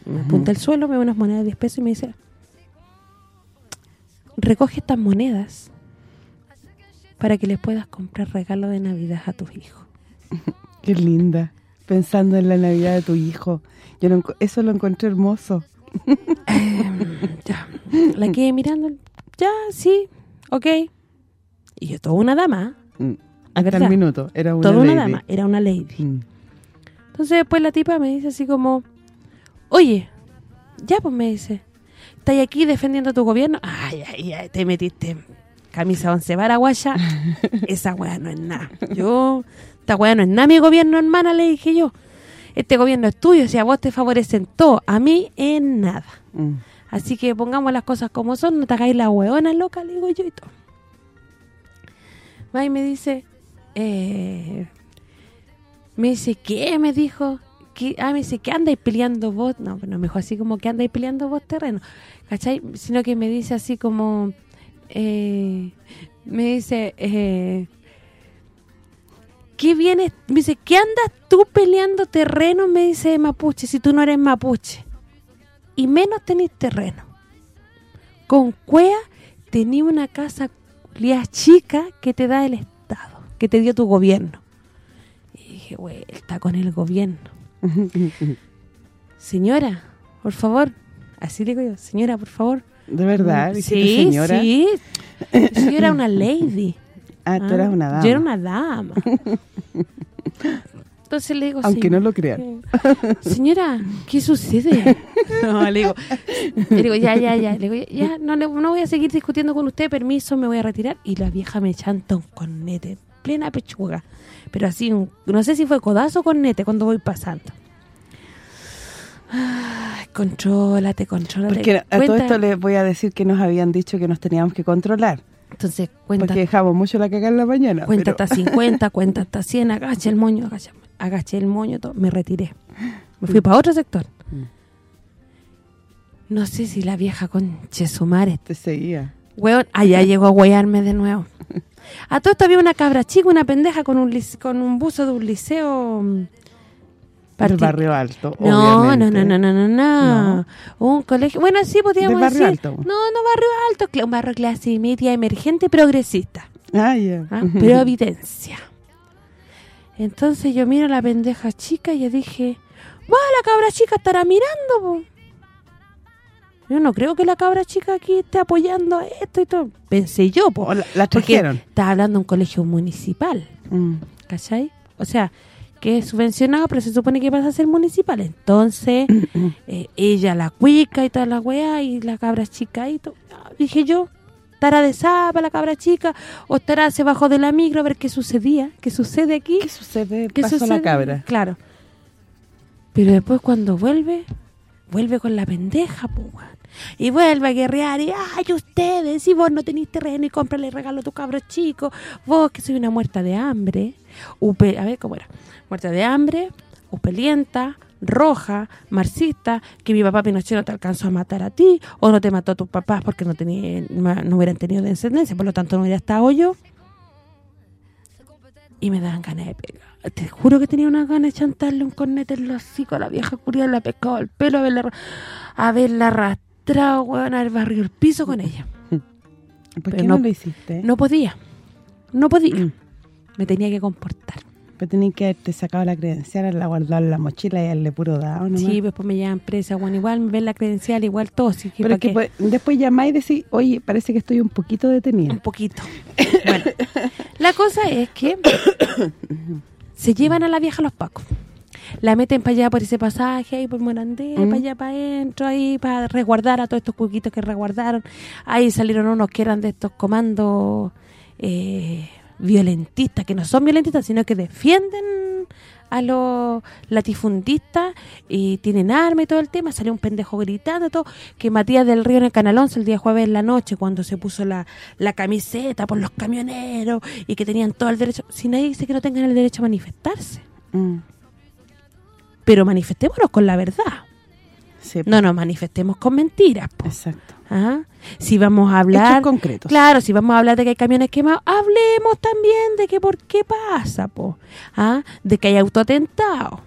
Me apunta al suelo, me ve unas monedas de 10 pesos y me dice, recoge estas monedas para que les puedas comprar regalo de Navidad a tus hijos. Qué linda. Pensando en la Navidad de tu hijo. Yo lo Eso lo encontré hermoso. Ya, la quedé mirando, ya, sí, ok. Y yo, toda una dama, Mm. Hasta verdad. el minuto. Era una toda una lady. dama, era una lady. Mm. Entonces después la tipa me dice así como, oye, ya pues me dice, ¿estás aquí defendiendo tu gobierno? Ay, ay, ay, te metiste camisa once paraguaya, esa weá no es nada. Yo, esta weá no es nada mi gobierno, hermana, le dije yo. Este gobierno es tuyo, si a vos te favorecen todo, a mí en nada. Mm. Así que pongamos las cosas como son, no te hagáis la hueona loca, le digo yo y todo. Va y me dice, eh, me dice, ¿qué? Me dijo, ¿qué? ah, me dice, ¿qué andáis peleando vos? No, no me dijo así como, ¿qué andáis peleando vos terreno? ¿Cachai? Sino que me dice así como, eh, me dice, eh, ¿qué vienes? Me dice, ¿qué andas tú peleando terreno? Me dice Mapuche, si tú no eres Mapuche y menos tenéis terreno. Con cuea tenía una casa chica que te da el Estado, que te dio tu gobierno. Y dije, vuelta con el gobierno. Señora, por favor, así digo yo, señora, por favor. ¿De verdad? ¿Dijiste Sí, señora? sí. Sí, Yo era una lady. Ah, tú eras una dama. Yo era una dama. Entonces le digo, Aunque no lo crean. Señora, ¿qué sucede? No, le digo, le digo, ya, ya, ya. Le digo, ya, no, le- no voy a seguir discutiendo con usted, permiso, me voy a retirar. Y la vieja me chanta un cornete, en plena pechuga. Pero así, un- no sé si fue codazo o cornete cuando voy pasando. Ay, contrólate, contrólate. Porque a todo esto les voy a decir que nos habían dicho que nos teníamos que controlar. Entonces, cuenta, Porque dejamos mucho la caga en la mañana. cuenta pero- hasta 50, cuenta hasta 100, agacha el moño, agacha, agaché el moño, todo, me retiré. Me fui para otro sector. Mm. No sé si la vieja con Chesumare, Te seguía. weón, allá llegó a huearme de nuevo. A todo esto había una cabra chica, una pendeja con un con un buzo de un liceo parti- barrio alto, No, no, obviamente. no, no, no, no, no. No. Un colegio, bueno, sí podíamos Del barrio decir. alto. No, no barrio alto, un barrio clase media, emergente, progresista. Ah, ya. ¿ah? Providencia. Entonces yo miro a la pendeja chica y yo dije, va, la cabra chica estará mirando, po". Yo no creo que la cabra chica aquí esté apoyando esto y todo. Pensé yo, po. La, Porque está hablando de un colegio municipal, Mm. ¿cachai? O sea, que es subvencionado, pero se supone que pasa a ser municipal. Entonces, eh, ella la cuica y toda la weá, y la cabra chica y todo. Dije yo, estará de zapa la cabra chica, o estará se bajó de la micro a ver qué sucedía, qué sucede aquí. ¿Qué sucede? ¿Qué Pasó sucede? la cabra. Claro. Pero después cuando vuelve, vuelve con la pendeja, pues. Y vuelve a guerrear y, ay, ustedes, si vos no tenéis terreno y cómprale regalo a tu cabro chico, vos que soy una muerta de hambre, upe- a ver cómo era, muerta de hambre, upelienta, roja, marxista, que mi papá Pinochet no te alcanzó a matar a ti, o no te mató a tus papás porque no tenía, no hubieran tenido descendencia, por lo tanto no hubiera estado yo. Y me daban ganas de pegar. Te juro que tenía una ganas de chantarle un cornete en los hocico a la vieja curia, la pescado el pelo, haberla, haberla arrastrado, weón, haber barrio el piso con ella. ¿Por Pero qué no, no- lo hiciste? No podía. No podía. Mm. Me tenía que comportar. Pero tenías que haberte sacado la credencial, la guardar en la mochila y darle puro dado nomás. Sí, después me llevan presa, bueno, igual me ven la credencial, igual todo, sí, que Pero ¿pa' es que pues, después llamáis y decís, oye, parece que estoy un poquito detenida. un poquito. Bueno, la cosa es que se llevan a la vieja los pacos. La meten para allá por ese pasaje, ahí por Morandé, Mm. para allá para adentro, ahí para resguardar a todos estos cuquitos que resguardaron. Ahí salieron unos que eran de estos comandos eh, violentistas, que no son violentistas, sino que defienden a los latifundistas y tienen arma y todo el tema. Salió un pendejo gritando todo, que Matías del Río en el Canal 11 el día jueves en la noche, cuando se puso la, la camiseta por los camioneros y que tenían todo el derecho, si nadie dice que no tengan el derecho a manifestarse, Mm, pero manifestémonos con la verdad, sí, no nos manifestemos con mentiras. po. exacto. ¿Ah? Si vamos a hablar... Hechos concretos. Claro, si vamos a hablar de que hay camiones quemados, hablemos también de que por qué pasa, po. ¿Ah? De que hay autoatentados.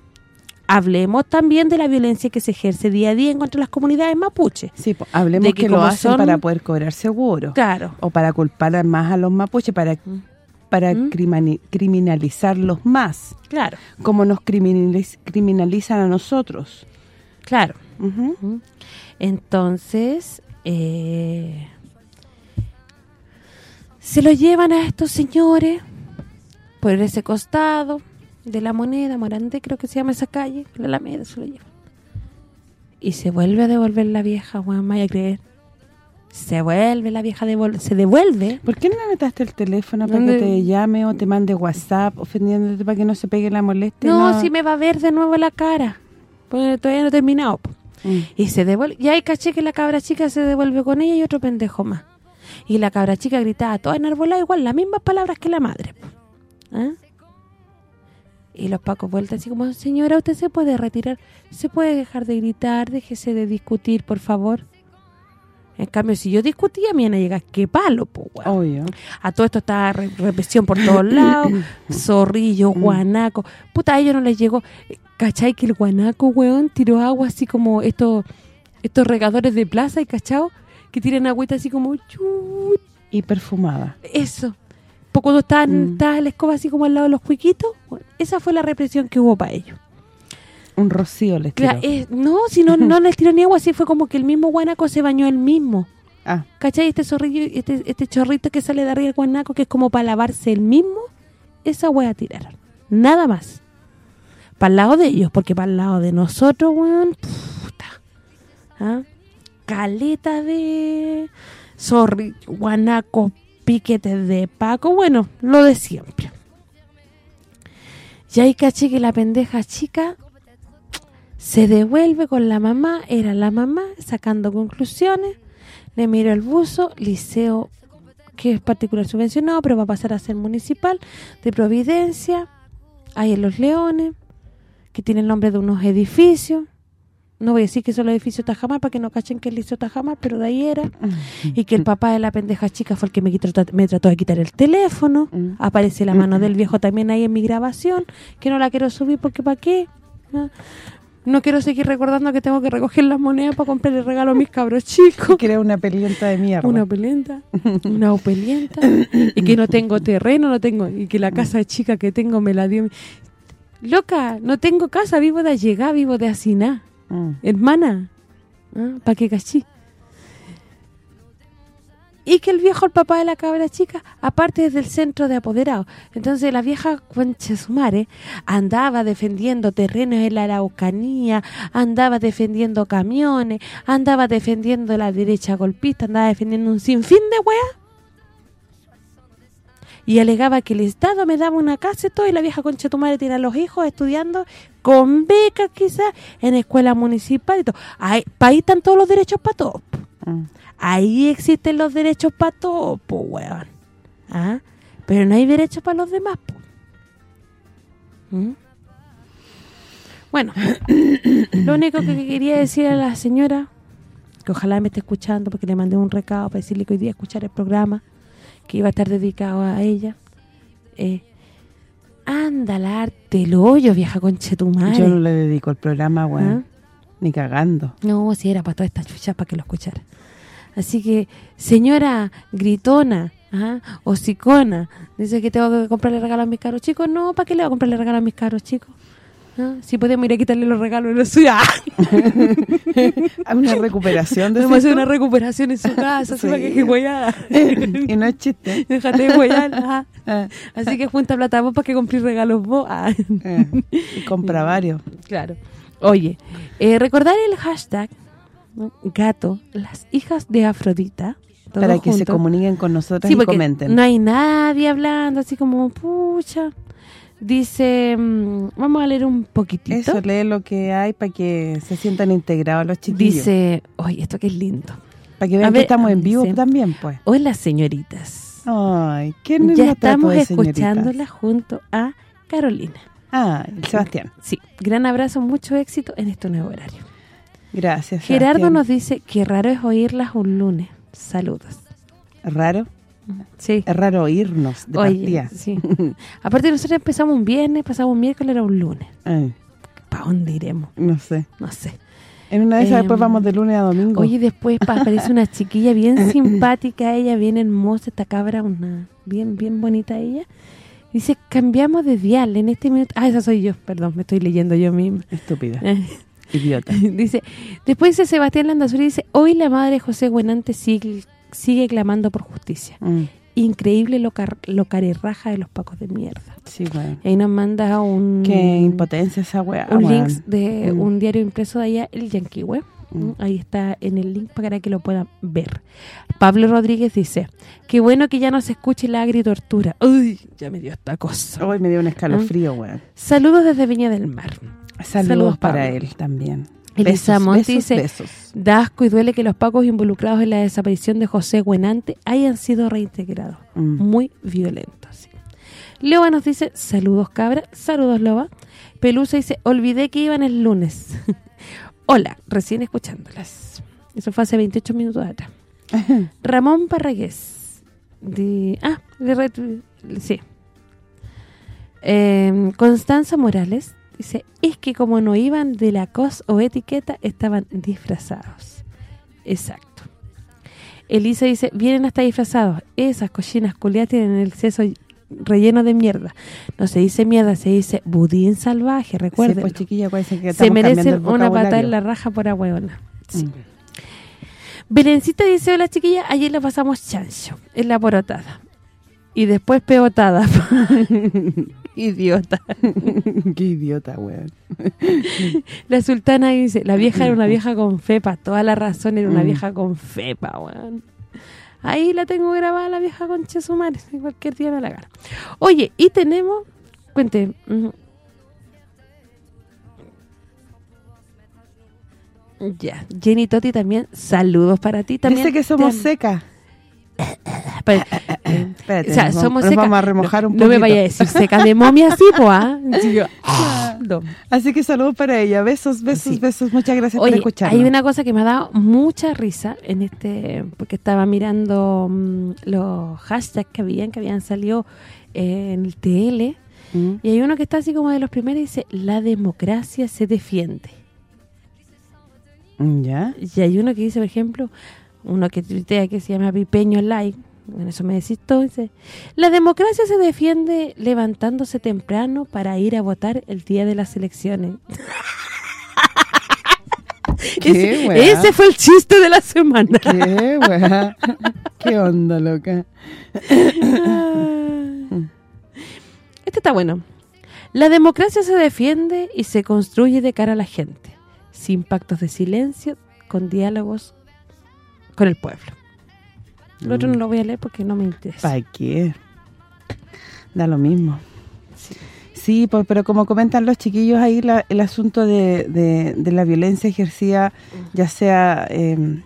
Hablemos también de la violencia que se ejerce día a día en contra de las comunidades mapuche. Sí, hablemos de que que, lo hacen son- para poder cobrar seguro. Claro. O para culpar más a los mapuches, para para Mm. criminalizarlos más. Claro, Como nos criminaliz- criminalizan a nosotros. claro. Entonces, eh, se lo llevan a estos señores por ese costado de la moneda, Morandé creo que se llama esa calle, la Alameda se lo llevan. Y se vuelve a devolver la vieja, Juan, vaya a creer. Se vuelve la vieja, se devuelve. ¿Por qué no anotaste el teléfono para ¿Dónde? que te llame o te mande WhatsApp ofendiéndote para que no se pegue la molestia? No, si me va a ver de nuevo la cara. Porque todavía no he terminado. po. Mm. Y se devuelve. Y ahí caché que la cabra chica se devuelve con ella y otro pendejo más. Y la cabra chica gritaba toda enarbolada igual, las mismas palabras que la madre. ¿Ah? Y los pacos vueltas así como, señora, usted se puede retirar, se puede dejar de gritar, déjese de discutir, por favor. En cambio, si yo discutía, me iban a llegar, qué palo, po. Obvio. A todo esto estaba re- represión por todos lados, zorrillo, Mm. guanaco. Puta, a ellos no les llegó. ¿Cachai? Que el guanaco, weón, tiró agua así como estos estos regadores de plaza, ¿y cachao? Que tiran agüita así como... chut, Y perfumada. Eso. Poco cuando estaban, Mm. estaba la escoba así como al lado de los cuiquitos. bueno, esa fue la represión que hubo para ellos. Un rocío les tiró. Eh, no, si no, no les tiró ni agua, así fue como que el mismo guanaco se bañó él mismo. Ah, ¿Cachai? Este zorrillo, este, este chorrito que sale de arriba del guanaco, que es como para lavarse el mismo, esa wea tiraron. Nada más. Para el lado de ellos, porque para el lado de nosotros, weón, puta. ¿Ah? Caleta de zorrillo, guanaco, piquetes de paco, bueno, lo de siempre. Y ahí caché que la pendeja chica se devuelve con la mamá, era la mamá, sacando conclusiones, le miro el buzo, liceo que es particular subvencionado, pero va a pasar a ser municipal, de Providencia, hay en Los Leones, que tiene el nombre de unos edificios, no voy a decir que son los edificios Tajamar para que no cachen que el liceo Tajamar, pero de ahí era, y que el papá de la pendeja chica fue el que me, quitó, me trató de quitar el teléfono, Mm. aparece la mano del viejo también ahí en mi grabación, que no la quiero subir porque ¿para qué? ¿Ah? No quiero seguir recordando que tengo que recoger las monedas para comprar el regalo a mis cabros chicos. que era una pelienta de mierda. Una opelienta, una opelienta, y que no tengo terreno, no tengo, y que la casa chica que tengo me la dio. Loca, no tengo casa, vivo de allegar, vivo de asiná. Mm. Hermana, ¿para qué cachí? Y que el viejo, el papá de la cabra chica, aparte es del centro de apoderados. Entonces la vieja concha su madre andaba defendiendo terrenos en la Araucanía, andaba defendiendo camiones, andaba defendiendo la derecha golpista, andaba defendiendo un sinfín de weas. Y alegaba que el Estado me daba una casa y todo, y la vieja concha tu madre tiene a los hijos estudiando con becas quizás en escuela municipal y todo. Ahí, ahí están todos los derechos para todos. Mm. Ahí existen los derechos para todos, pues, weón. ¿Ah? Pero no hay derechos para los demás. ¿Mm? Bueno, lo único que quería decir a la señora, que ojalá me esté escuchando, porque le mandé un recado para decirle que hoy día escuchar el programa, que iba a estar dedicado a ella. Eh, anda, arte el hoyo, vieja conchetumare. Yo no le dedico el programa, weón. ¿Ah? Ni cagando. No, si era para todas estas chuchas para que lo escuchara. Así que, señora gritona, ¿ah? o sicona, dice que tengo que comprarle regalos a mis caros chicos. No, ¿para qué le voy a comprarle regalos a mis caros chicos? ¿Ah? Si podemos ir a quitarle los regalos en la suya. Hay una recuperación de Vamos una recuperación en su casa, Sí. que que y no es chiste. Déjate de ajá. Ah, Así que junta plata vos para que compré regalos vos. Ah. eh, y compra varios. Claro. Oye, eh, recordar el hashtag gato, las hijas de Afrodita. Para que se comuniquen con nosotras Sí, y comenten. no hay nadie hablando, así como, pucha. Dice, mm, vamos a leer un poquitito. Eso, lee lo que hay para que se sientan integrados los chiquillos. Dice, oye, esto que es lindo. para que a vean ver, que estamos en vivo sí. también, pues. Hola, señoritas. Ay, ¿quién ya estamos de escuchándola junto a Carolina. Ah, Sebastián. Sí, gran abrazo, mucho éxito en este nuevo horario. Gracias, Gerardo Sebastián. nos dice que raro es oírlas un lunes. Saludos. ¿Es raro? Sí. Es raro oírnos de Oye, partida. sí. Aparte nosotros empezamos un viernes, pasamos un miércoles, era un lunes. Ay, ¿Para dónde iremos? no sé. No sé. En una de esas Em, después vamos de lunes a domingo. Oye, después pa- aparece una chiquilla bien simpática, ella bien hermosa, esta cabra, una bien bien bonita ella. Dice, cambiamos de dial en este minuto. Ah, esa soy yo, perdón, me estoy leyendo yo misma. Estúpida. Idiota. dice, después dice Sebastián Landazuri, dice, hoy la madre José Buenante sigue, sigue clamando por justicia. Mm, Increíble lo, car lo carerraja de los pacos de mierda. sí, bueno. Ahí nos manda un... Qué impotencia esa weá. un link de Mm. un diario impreso de allá, el Yankee Web. Mm. Ahí está en el link para que lo puedan ver. Pablo Rodríguez dice, qué bueno que ya no se escuche la agritortura. Uy, ya me dio esta cosa. Hoy me dio un escalofrío, weón. Saludos desde Viña del Mar. Saludos, Saludos, para él también. Elisa besos, dice, besos. Da asco y duele que los pacos involucrados en la desaparición de José Guenante hayan sido reintegrados. Mm. Muy violentos. sí. Loba nos dice, saludos cabra, saludos Loba. Pelusa dice, olvidé que iban el lunes. Hola, recién escuchándolas. Eso fue hace 28 minutos atrás. Ramón Parragués. De, ah, de sí. Eh, Constanza Morales dice, es que como no iban de la cos o etiqueta, estaban disfrazados. Exacto. Elisa dice, vienen hasta disfrazados. Esas cochinas culiadas tienen el seso relleno de mierda. No se dice mierda, se dice budín salvaje, Sí, recuerden. pues chiquilla, acuérdense que se merecen una patada en la raja por ahueona. Sí. Mm. Belencita dice, hola chiquilla, ayer la pasamos chancho, en la porotada. Y después peotada. Idiota. Qué idiota, weón. La sultana dice, la vieja era una vieja con fepa, toda la razón era una Mm. vieja con fepa, weón. Ahí la tengo grabada la vieja con Chesumar, cualquier día me la gana. Oye, y tenemos, cuente, ya, Jenny Toti también, saludos para ti también. Dice que somos secas. Eh, Espérate, o sea, nos vamos- somos nos secas. vamos a remojar no, un No me poquito. vaya a decir seca de momia así, po, ¿ah? Yo, ah, no. Así que saludos para ella. Besos, besos, Sí. besos. Muchas gracias por escucharnos. hay una cosa que me ha dado mucha risa en este, porque estaba mirando mm, los hashtags que habían, que habían salido eh, en el TL, Mm. y hay uno que está así como de los primeros y dice, la democracia se defiende. Mm, ¿Ya? Y hay uno que dice, por ejemplo, uno que tuitea que se llama Pipeño Like, en eso me decís todo, dice, la democracia se defiende levantándose temprano para ir a votar el día de las elecciones. ¿Qué, ese, ese fue el chiste de la semana. ¿Qué, weá? ¿Qué onda, loca? Este está bueno. La democracia se defiende y se construye de cara a la gente, sin pactos de silencio, con diálogos con el pueblo. El otro no lo voy a leer porque no me interesa. ¿Para qué? Da lo mismo. Sí. Sí, pues, pero como comentan los chiquillos ahí, la- el asunto de, de- de la violencia ejercida, ya sea eh,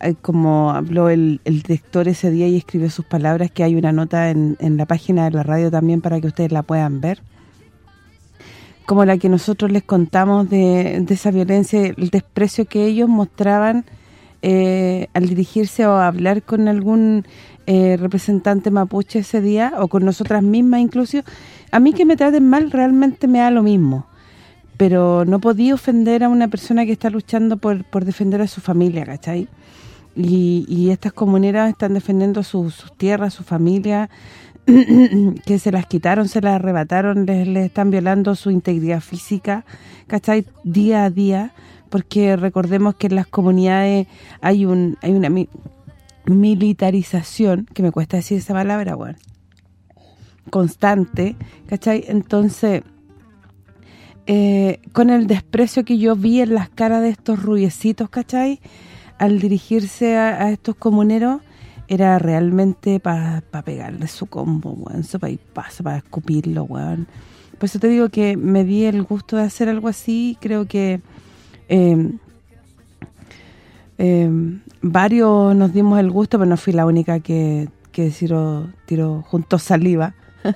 eh, como habló el, el director ese día y escribió sus palabras, que hay una nota en, en la página de la radio también para que ustedes la puedan ver. como la que nosotros les contamos de, de esa violencia, el desprecio que ellos mostraban eh, al dirigirse o hablar con algún eh, representante mapuche ese día, o con nosotras mismas incluso, a mí que me traten mal realmente me da lo mismo. Pero no podía ofender a una persona que está luchando por, por defender a su familia, ¿cachai? Y, y estas comuneras están defendiendo sus tierras, su familia, que se las quitaron, se las arrebataron, les, les, están violando su integridad física, ¿cachai? Día a día, porque recordemos que en las comunidades hay un hay una mi, militarización, que me cuesta decir esa palabra, bueno, constante, ¿cachai? Entonces, eh, con el desprecio que yo vi en las caras de estos rubiecitos, ¿cachai? Al dirigirse a, estos comuneros, era realmente para pa pegarle su combo, weón, para escupirlo, weón. Por eso te digo que me di el gusto de hacer algo así, creo que eh, eh, varios nos dimos el gusto, pero no fui la única que, que tiró, tiró junto saliva.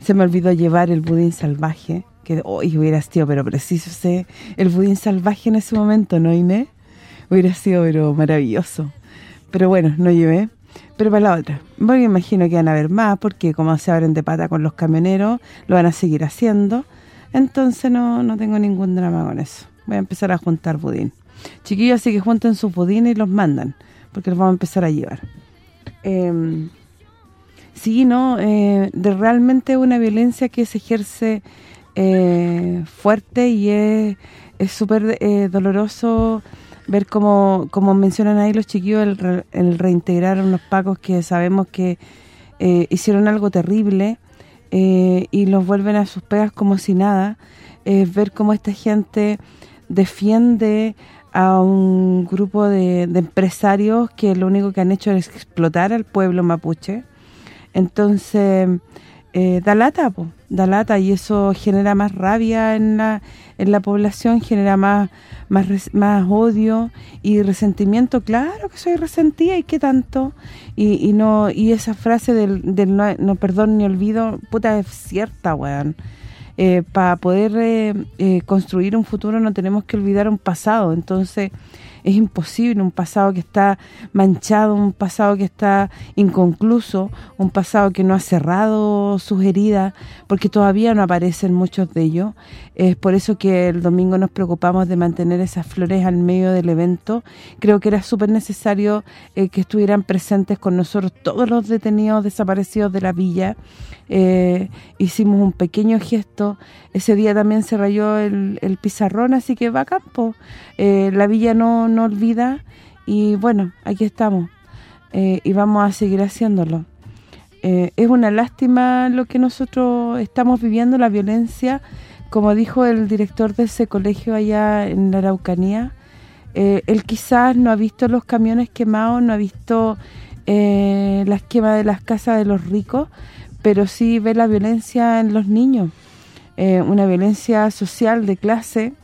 Se me olvidó llevar el budín salvaje, que hoy hubiera sido, pero preciso sé, el budín salvaje en ese momento, ¿no, Inés? Hubiera sido, pero maravilloso. Pero bueno, no llevé. Pero para la otra, me imagino que van a haber más, porque como se abren de pata con los camioneros, lo van a seguir haciendo. Entonces no, no tengo ningún drama con eso. Voy a empezar a juntar budín. Chiquillos, así que junten sus budines y los mandan, porque los vamos a empezar a llevar. Eh, sí, ¿no? Eh, de realmente una violencia que se ejerce eh, fuerte y es súper eh, doloroso ver cómo, como mencionan ahí los chiquillos, el, el, reintegrar a unos pacos que sabemos que eh, hicieron algo terrible eh, y los vuelven a sus pegas como si nada, es ver cómo esta gente defiende a un grupo de, empresarios que lo único que han hecho es explotar al pueblo mapuche. Entonces, eh, da lata, po, da lata y eso genera más rabia en la, en la población, genera más más más odio y resentimiento. Claro que soy resentida y qué tanto. Y, y no y esa frase del, del no, no, perdón ni olvido, puta, es cierta, weón. Eh, para poder eh, eh, construir un futuro no tenemos que olvidar un pasado. Entonces, es imposible, un pasado que está manchado, un pasado que está inconcluso, un pasado que no ha cerrado sus heridas, porque todavía no aparecen muchos de ellos. Es por eso que el domingo nos preocupamos de mantener esas flores al medio del evento. Creo que era súper necesario eh, que estuvieran presentes con nosotros todos los detenidos desaparecidos de la villa. Eh, hicimos un pequeño gesto. Ese día también se rayó el, el pizarrón, así que va a campo. Eh, la villa no, no olvida y bueno, aquí estamos. Eh, y vamos a seguir haciéndolo. Eh, es una lástima lo que nosotros estamos viviendo, la violencia, como dijo el director de ese colegio allá en la Araucanía, él quizás no ha visto los camiones quemados, no ha visto las quemas de las casas de los ricos, pero sí ve la violencia en los niños, una violencia social de clase,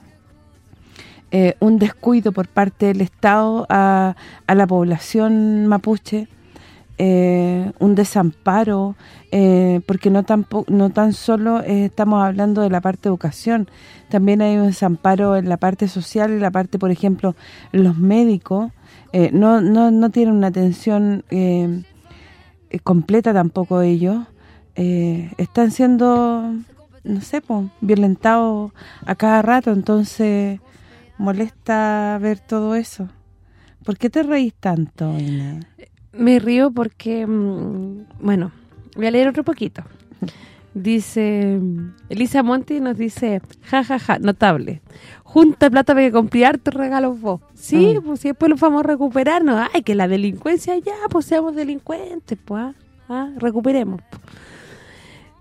eh, un descuido por parte del Estado a, a la población mapuche, eh, un desamparo, eh, porque no tan no tan solo eh, estamos hablando de la parte de educación, también hay un desamparo en la parte social, en la parte, por ejemplo, los médicos, eh, no, no, no tienen una atención eh, completa tampoco ellos, están siendo, no sé, pues, a cada rato, entonces molesta ver todo eso. ¿Por qué te reís tanto? Me río porque, mmm, bueno, voy a leer otro poquito. Dice, Elisa Monti nos dice, jajaja, ja, ja, notable. Junta plata para que comprar tus regalos vos. Sí, mm. pues si después los vamos a recuperar, no, ay, que la delincuencia ya, pues seamos delincuentes, pues, ah, ah recuperemos.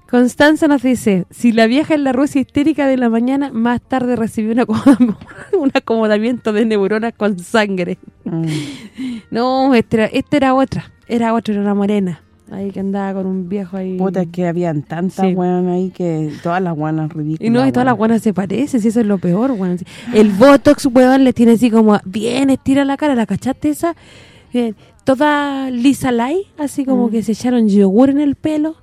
Constanza nos dice, si la vieja es la Rusia histérica de la mañana, más tarde recibió un, acomodamiento, un acomodamiento de neuronas con sangre. Mm. No, esta era, esta era otra, era otra, era una morena. Ahí que andaba con un viejo ahí. Puta, que habían tantas sí. guanas ahí que todas las guanas ridículas. Y no, y todas las guanas se parecen, si eso es lo peor, weón. El Botox, weón, le tiene así como, bien, estira la cara, ¿la cachaste esa? Bien, toda lisa light, así como mm. que se echaron yogur en el pelo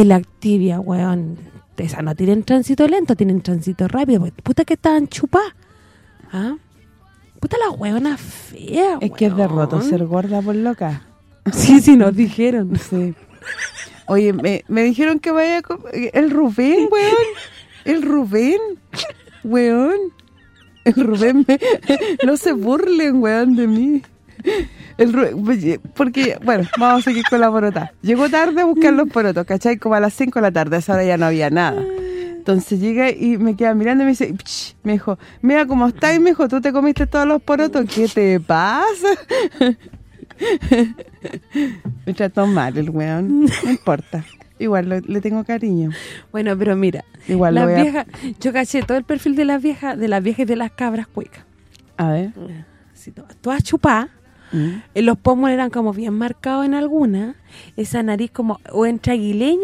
el Activia, weón, Esas no tienen tránsito lento, tienen tránsito rápido. porque puta que estaban chupadas. ¿Ah? Puta la huevona fea, Es que es derroto weón. ser gorda por loca. Sí, sí, nos dijeron. Sí. Oye, me, me dijeron que vaya con... El Rubén, weón. El Rubén. Weón. El Rubén me... No se burlen, weón, de mí. El oye, porque, bueno, vamos a seguir con la porota. Llegó tarde a buscar los porotos, ¿cachai? Como a las 5 de la tarde, a esa hora ya no había nada. Entonces llega y me queda mirando y me dice, me dijo, mira cómo está y me dijo, tú te comiste todos los porotos, ¿qué te pasa? me trató mal el weón, no importa. Igual lo- le tengo cariño. Bueno, pero mira, Igual las a- viejas, yo caché todo el perfil de las viejas, de las viejas y de las cabras cuicas. A ver. Así, todas, todas chupadas, Mm. eh, los pomos eran como bien marcados en alguna, esa nariz como o entre aguileña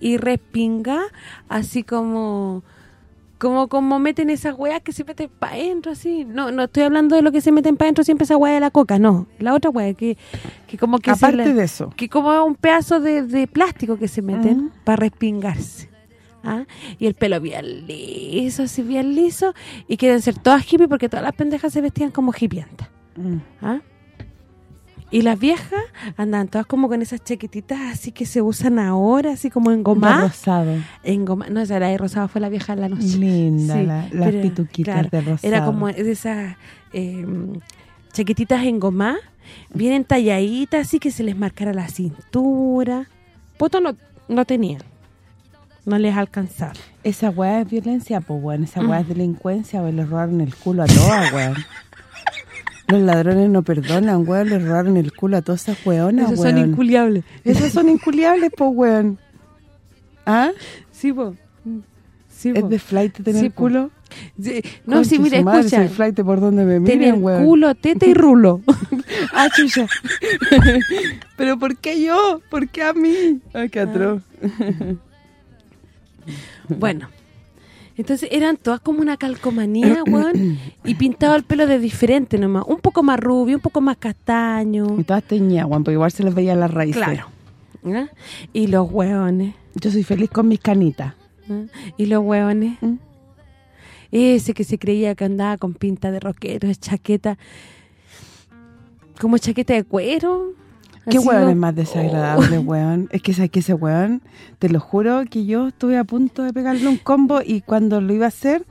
y respinga, así como como como meten esas weas que se meten para adentro así. No no estoy hablando de lo que se meten para adentro siempre esa wea de la coca, no. La otra wea que, que como que Aparte de eso. que como un pedazo de, de plástico que se meten Mm. para respingarse. ¿ah? Y el pelo bien liso, así bien liso. Y quieren ser todas hippies porque todas las pendejas se vestían como hippientas. Mm. ¿ah? Y las viejas andan todas como con esas chaquetitas así que se usan ahora, así como en goma. rosado. En goma. No, esa la de rosado fue la vieja de la noche. Linda, Sí, la- las pituquitas claro, de rosado. Era como de esas eh, chaquetitas en goma, bien entalladitas, así que se les marcara la cintura. Poto no, no tenían. No les alcanzaba. Esa weá es violencia, pues weón. Esa weá es delincuencia, weón. Le robaron el culo a todas, weón. Los ladrones no perdonan, weón. Le robaron el culo a todas esas weonas, Esos weón. son inculiables. Esos son inculiables, pues weón. ¿Ah? Sí, po. Sí, po. ¿Es de flight tener Sí, po. culo? Sí, No, sí, mira, madre, escucha. soy flight por donde me Tener miren, weón. culo, teta y rulo. Ah, chucha. ¿Pero por qué yo? ¿Por qué a mí? Ay, qué atroz. Bueno, entonces eran todas como una calcomanía, weón, y pintado el pelo de diferente nomás. Un poco más rubio, un poco más castaño. Y todas teñidas, weón, porque igual se les veía las raíces. Claro. ¿ah? Y los hueones. Yo soy feliz con mis canitas. ¿ah? Y los hueones. ¿Mm? Ese que se creía que andaba con pinta de rockero, chaqueta. Como chaqueta de cuero. ¿Qué así weón es más desagradable, weón? Es que, ¿sabes que ese weón? Te lo juro que yo estuve a punto de pegarle un combo y cuando lo iba a hacer,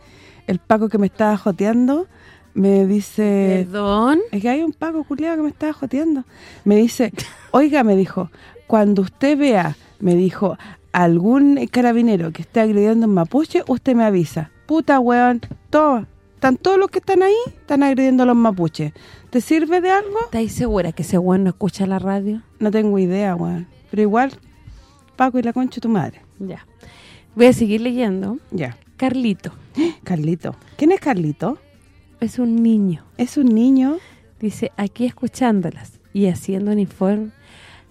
el Paco que me estaba joteando me dice... Perdón. Es que hay un Paco culiado que me estaba joteando. Me dice, oiga, me dijo, cuando usted vea, me dijo, algún carabinero que esté agrediendo en Mapuche, usted me avisa. Puta, weón, todo. Están todos los que están ahí, están agrediendo a los mapuches. ¿Te sirve de algo? ¿Estáis segura que ese weón no escucha la radio? No tengo idea, weón. Pero igual, Paco y la concha de tu madre. Ya. Voy a seguir leyendo. Ya. Carlito Carlito. ¿Quién es Carlito? es un niño. Es un niño. Dice, aquí escuchándolas y haciendo un informe.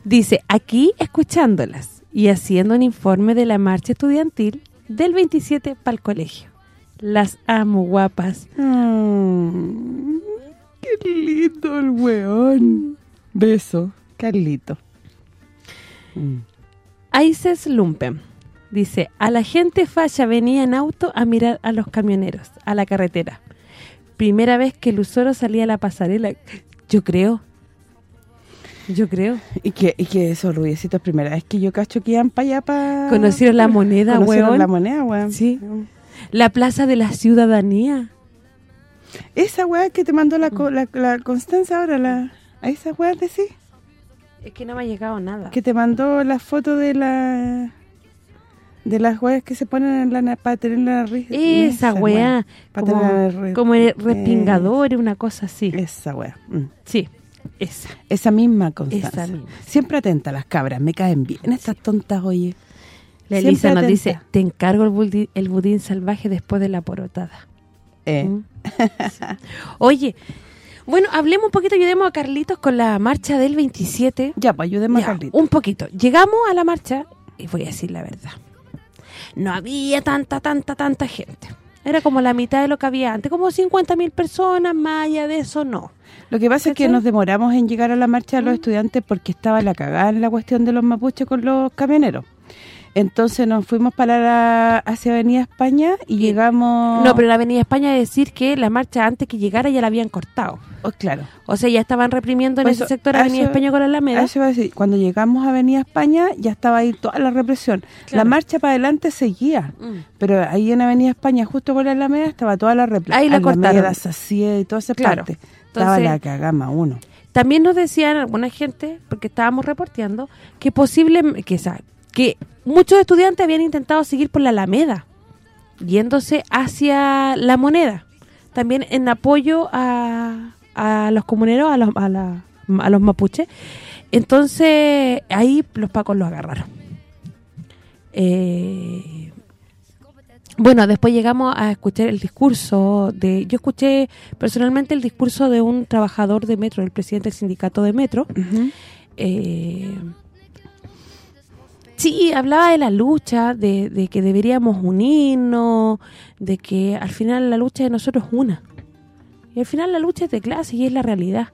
Dice, aquí escuchándolas y haciendo un informe de la marcha estudiantil del 27 para el colegio. Las amo, guapas. Mm, qué lindo el weón. Beso. Carlito. Mm. Aises Lumpen dice, a la gente falla venía en auto a mirar a los camioneros, a la carretera. Primera vez que el usoro salía a la pasarela. Yo creo. Yo creo. Y que, y que rubiecitos, primera vez que yo cacho que iban para allá para... Conocieron la moneda, Conocieron weón. la moneda, weón. Sí. La plaza de la ciudadanía. Esa weá que te mandó la, la, la Constanza ahora, la a esa weá de sí, Es que no me ha llegado nada. que te mandó la foto de la de las weas que se ponen en la para tener la nariz. Esa weá, Para como, re- como eh, respingador, una cosa así. Esa weá. mm. Sí, esa. Esa misma Constanza. Esa misma. Siempre atenta a las cabras, me caen bien estas tontas, oye. La Elisa nos atenta. dice, te encargo el budín, el budín salvaje después de la porotada. Eh, ¿Mm? Oye, bueno, hablemos un poquito, ayudemos a Carlitos con la marcha del 27. Ya, pues ayúdeme a Ya, Carlito. un poquito. Llegamos a la marcha, y voy a decir la verdad, no había tanta, tanta, tanta gente. Era como la mitad de lo que había antes, como 50.000 personas, más allá de eso no. Lo que pasa es que nos demoramos en llegar a la marcha de los Mm. estudiantes porque estaba la cagada en la cuestión de los mapuches con los camioneros. Entonces nos fuimos para la, hacia Avenida España y llegamos... No, pero la Avenida España decir que la marcha antes que llegara ya la habían cortado. Oh, claro. O sea, ya estaban reprimiendo en Pues ese sector Avenida eso- España con la Alameda. Eso decir, cuando llegamos a Avenida España ya estaba ahí toda la represión. La marcha para adelante seguía, Mm. pero ahí en Avenida España, justo por la Alameda, estaba toda la represión. Ahí la cortaron. Sacié y toda esa Claro. parte. estaba Entonces- la cagama uno. También nos decían alguna gente, porque estábamos reporteando, que posible que, que muchos estudiantes habían intentado seguir por la Alameda, yéndose hacia la moneda. También en apoyo a, a los comuneros, a los, a, la- a los mapuches. Entonces, ahí los pacos los agarraron. Eh, bueno, después llegamos a escuchar el discurso de... Yo escuché personalmente el discurso de un trabajador de Metro, el presidente del sindicato de Metro. Eh, sí, hablaba de la lucha, de, de que deberíamos unirnos, de que al final la lucha de nosotros es una. Y al final la lucha es de clase y es la realidad.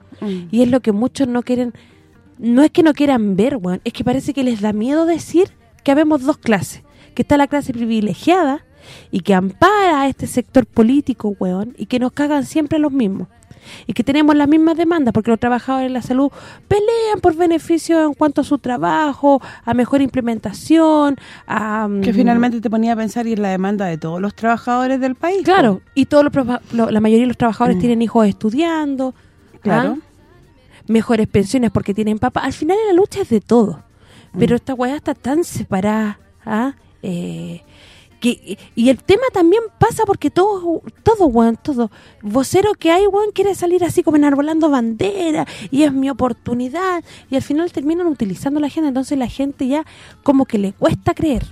Y es lo que muchos no quieren... No es que no quieran ver, weón, es que parece que les da miedo decir que habemos dos clases. Que está la clase privilegiada y que ampara a este sector político, weón, y que nos cagan siempre a los mismos. Y que tenemos las mismas demandas, porque los trabajadores de la salud pelean por beneficios en cuanto a su trabajo, a mejor implementación, a... Que mm, finalmente te ponía a pensar y en la demanda de todos los trabajadores del país. Claro, y todos los, la mayoría de los trabajadores Mm. tienen hijos estudiando, Claro. ¿ah? mejores pensiones porque tienen papá. Al final la lucha es de todo. Pero Mm. esta weá está tan separada, ¿ah? Eh, que y el tema también pasa porque todo, todo, weón, todo. Vocero que hay, weón, quiere salir así como enarbolando bandera y es mi oportunidad. Y al final terminan utilizando la gente, entonces la gente ya como que le cuesta creer.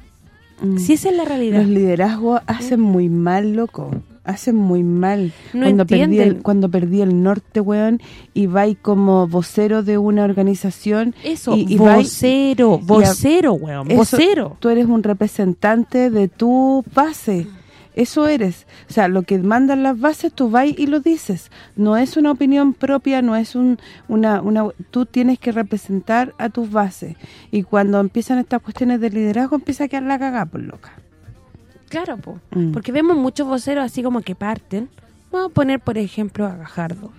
Mm. Si esa es la realidad. Los liderazgos hacen muy mal, loco. Hacen muy mal. No cuando perdí el. Cuando perdí el norte, weón, y vais como vocero de una organización. Eso, y, y vais- vocero, vocero, weón, Eso- vocero. Tú eres un representante de tu base. Eso eres. O sea, lo que mandan las bases, tú vas y lo dices. No es una opinión propia, no es un una una tú tienes que representar a tus bases. Y cuando empiezan estas cuestiones de liderazgo, empieza a quedar la cagada, por loca. Claro, po. Mm. porque vemos muchos voceros así como que parten. Vamos a poner, por ejemplo, a Gajardo.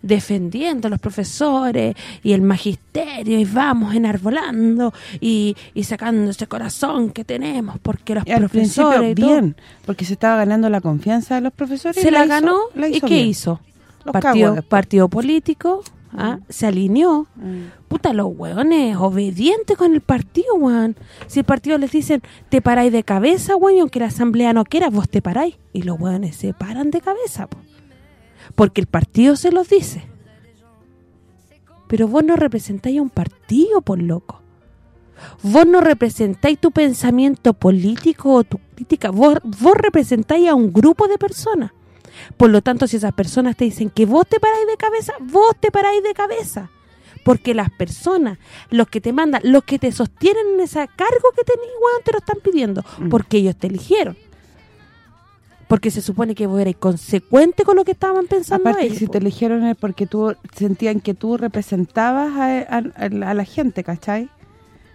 Defendiendo a los profesores y el magisterio y vamos enarbolando y, y sacando ese corazón que tenemos porque los Y al principio profesores todo. bien, porque se estaba ganando la confianza de los profesores. y se la, hizo- ganó la y ¿qué bien. hizo? Los Partido, partido político, ¿ah? se alineó. Mm. Puta, los hueones obedientes con el partido, weón. Si el partido les dicen, te paráis de cabeza, weón, y aunque la asamblea no quiera, vos te paráis. Y los hueones se paran de cabeza, po. Porque el partido se los dice. Pero vos no representáis a un partido, por loco. Vos no representáis tu pensamiento político o tu crítica. Vos, vos representáis a un grupo de personas. Por lo tanto, si esas personas te dicen que vos te paráis de cabeza, vos te paráis de cabeza. Porque las personas, los que te mandan, los que te sostienen en ese cargo que tenés, weón, te lo están pidiendo. Mm. Porque ellos te eligieron. Porque se supone que vos eras consecuente con lo que estaban pensando Aparte, ellos. si po. te eligieron es porque tú sentían que tú representabas a, a- a la gente, ¿cachai?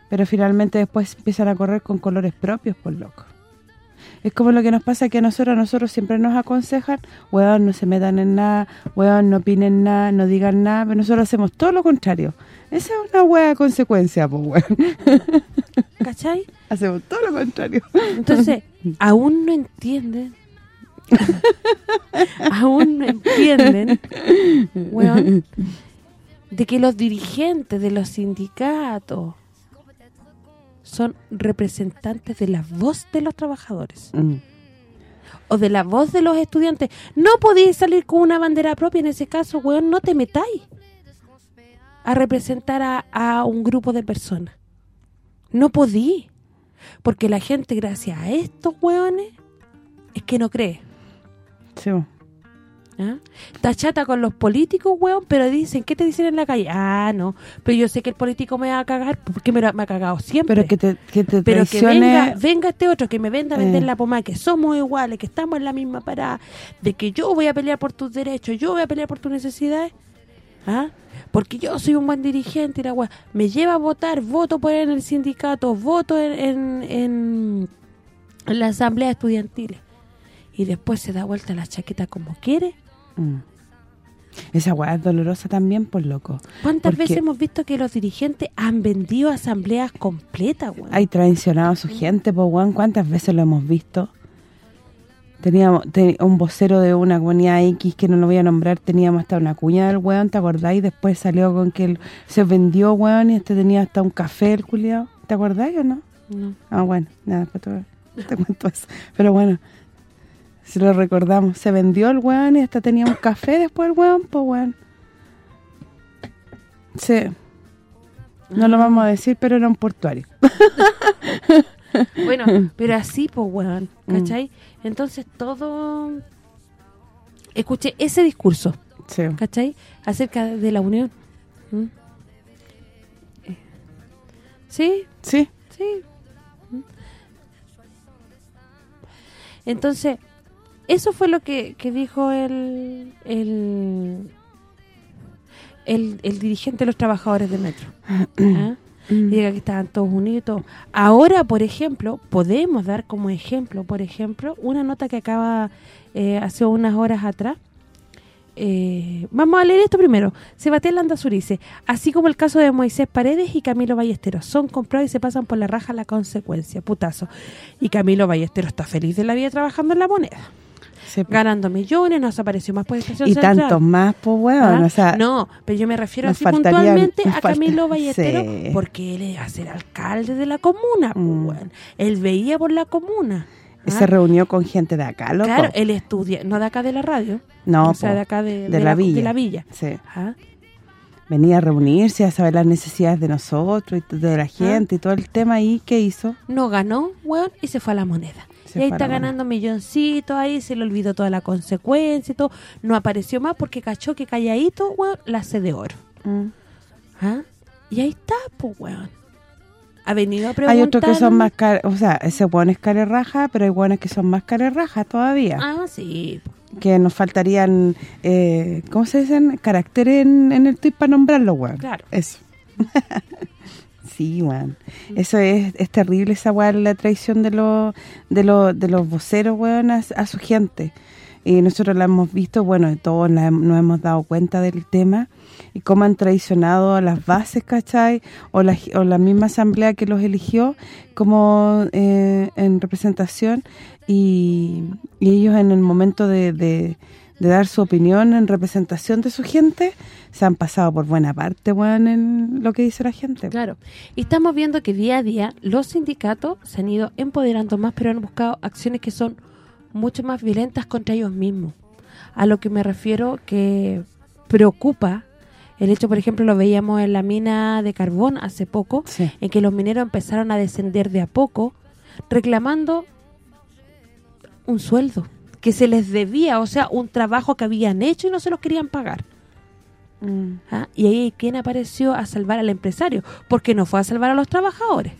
Pero finalmente después empiezan a correr con colores propios, por loco. Es como lo que nos pasa que a nosotros, a nosotros siempre nos aconsejan, weón, no se metan en nada, weón, no opinen nada, no digan nada, pero nosotros hacemos todo lo contrario. Esa es una hueá consecuencia, pues, weón. ¿Cachai? hacemos todo lo contrario. Entonces, aún no entienden. aún no entienden, weón, de que los dirigentes de los sindicatos son representantes de la voz de los trabajadores Mm. o de la voz de los estudiantes. No podéis salir con una bandera propia en ese caso, weón, no te metáis a representar a, a un grupo de personas. No podí. Porque la gente, gracias a estos weones, es que no cree. Sí. ¿Ah? Está chata con los políticos, weón, pero dicen, ¿qué te dicen en la calle? Ah, no, pero yo sé que el político me va a cagar, porque me, lo- me ha cagado siempre. pero que te, que te Pero que venga, venga este otro que me venda a vender Eh. la pomada, que somos iguales, que estamos en la misma parada, de que yo voy a pelear por tus derechos, yo voy a pelear por tus necesidades. ¿Ah? Porque yo soy un buen dirigente y la weá me lleva a votar, voto por él en el sindicato, voto en, en, en, en la asamblea estudiantil. Y después se da vuelta la chaqueta como quiere. Mm. Esa weá es dolorosa también, por loco. ¿Cuántas Porque veces hemos visto que los dirigentes han vendido asambleas completas, weón? Hay traicionado a su gente, pues weón, ¿cuántas veces lo hemos visto? Teníamos te- un vocero de una comunidad X que no lo voy a nombrar, teníamos hasta una cuña del weón, ¿te acordáis? Después salió con que él se vendió, weón, y este tenía hasta un café el culiao. ¿Te acordáis o no? No. Ah, bueno, nada, después te, te cuento eso. Pero bueno, si lo recordamos, se vendió el weón y hasta tenía un café después el weón, pues weón. Sí. No lo vamos a decir, pero era un portuario. Bueno, pero así, pues, weón, Mm. ¿cachai? Entonces todo... Escuché ese discurso, Sí. ¿cachai? Acerca de la unión. ¿Mm? ¿Sí? Sí. Sí. ¿Mm? Entonces, eso fue lo que, que dijo el, el, el, el dirigente de los trabajadores de Metro. ¿Ah? y diga que estaban todos unidos. Ahora, por ejemplo, podemos dar como ejemplo, por ejemplo, una nota que acaba eh, hace unas horas atrás. Eh, vamos a leer esto primero. Sebastián Landazur dice, así como el caso de Moisés Paredes y Camilo Ballesteros, son comprados y se pasan por la raja la consecuencia, putazo. Y Camilo Ballesteros está feliz de la vida trabajando en la moneda, Sí, pues. ganando millones, nos apareció más por estación y central. tantos más, pues weón, Ah, o sea, no, pero yo me refiero así puntualmente a Camilo Ballestero Sí. porque él es a ser alcalde de la comuna, pues, Mm. weón. Él veía por la comuna. ¿ah? se reunió con gente de acá, loco. Claro, él estudia, no de acá de la radio, no, o sea, po, de acá de, de la villa. de la villa. Sí. ¿ah? Venía a reunirse, a saber las necesidades de nosotros y de la gente y todo el tema ahí, ¿qué hizo? No ganó, weón, y se fue a la moneda. Se y ahí está ganando milloncitos ahí, se le olvidó toda la consecuencia y todo. No apareció más porque cachó que calladito, weón, la hace de oro. Mm. ¿ah? Y ahí está, pues, weón. Ha venido a preguntar... Hay otros que son más car o sea, ese weón es raja, pero hay buenos que son más raja todavía. Ah, sí. Que nos faltarían, eh, ¿cómo se dicen? Caracteres en, en el tweet para nombrarlo, weón. Claro. Eso. sí, weón. Eso es, es terrible esa weón, la traición de los de los de los voceros, weón, a, a su gente. Y nosotros la hemos visto, bueno, todos la nos hemos dado cuenta del tema y cómo han traicionado a las bases, ¿cachai? O la, o la misma asamblea que los eligió como eh, en representación y, y ellos en el momento de, de- de dar su opinión en representación de su gente se han pasado por buena parte, weón, en lo que dice la gente. Claro. Y estamos viendo que día a día los sindicatos se han ido empoderando más, pero han buscado acciones que son mucho más violentas contra ellos mismos. A lo que me refiero que preocupa el hecho, por ejemplo, lo veíamos en la mina de carbón hace poco, Sí. en que los mineros empezaron a descender de a poco, reclamando un sueldo que se les debía, o sea, un trabajo que habían hecho y no se los querían pagar. Mm. ¿ah? Y ahí, ¿quién apareció a salvar al empresario? Porque no fue a salvar a los trabajadores.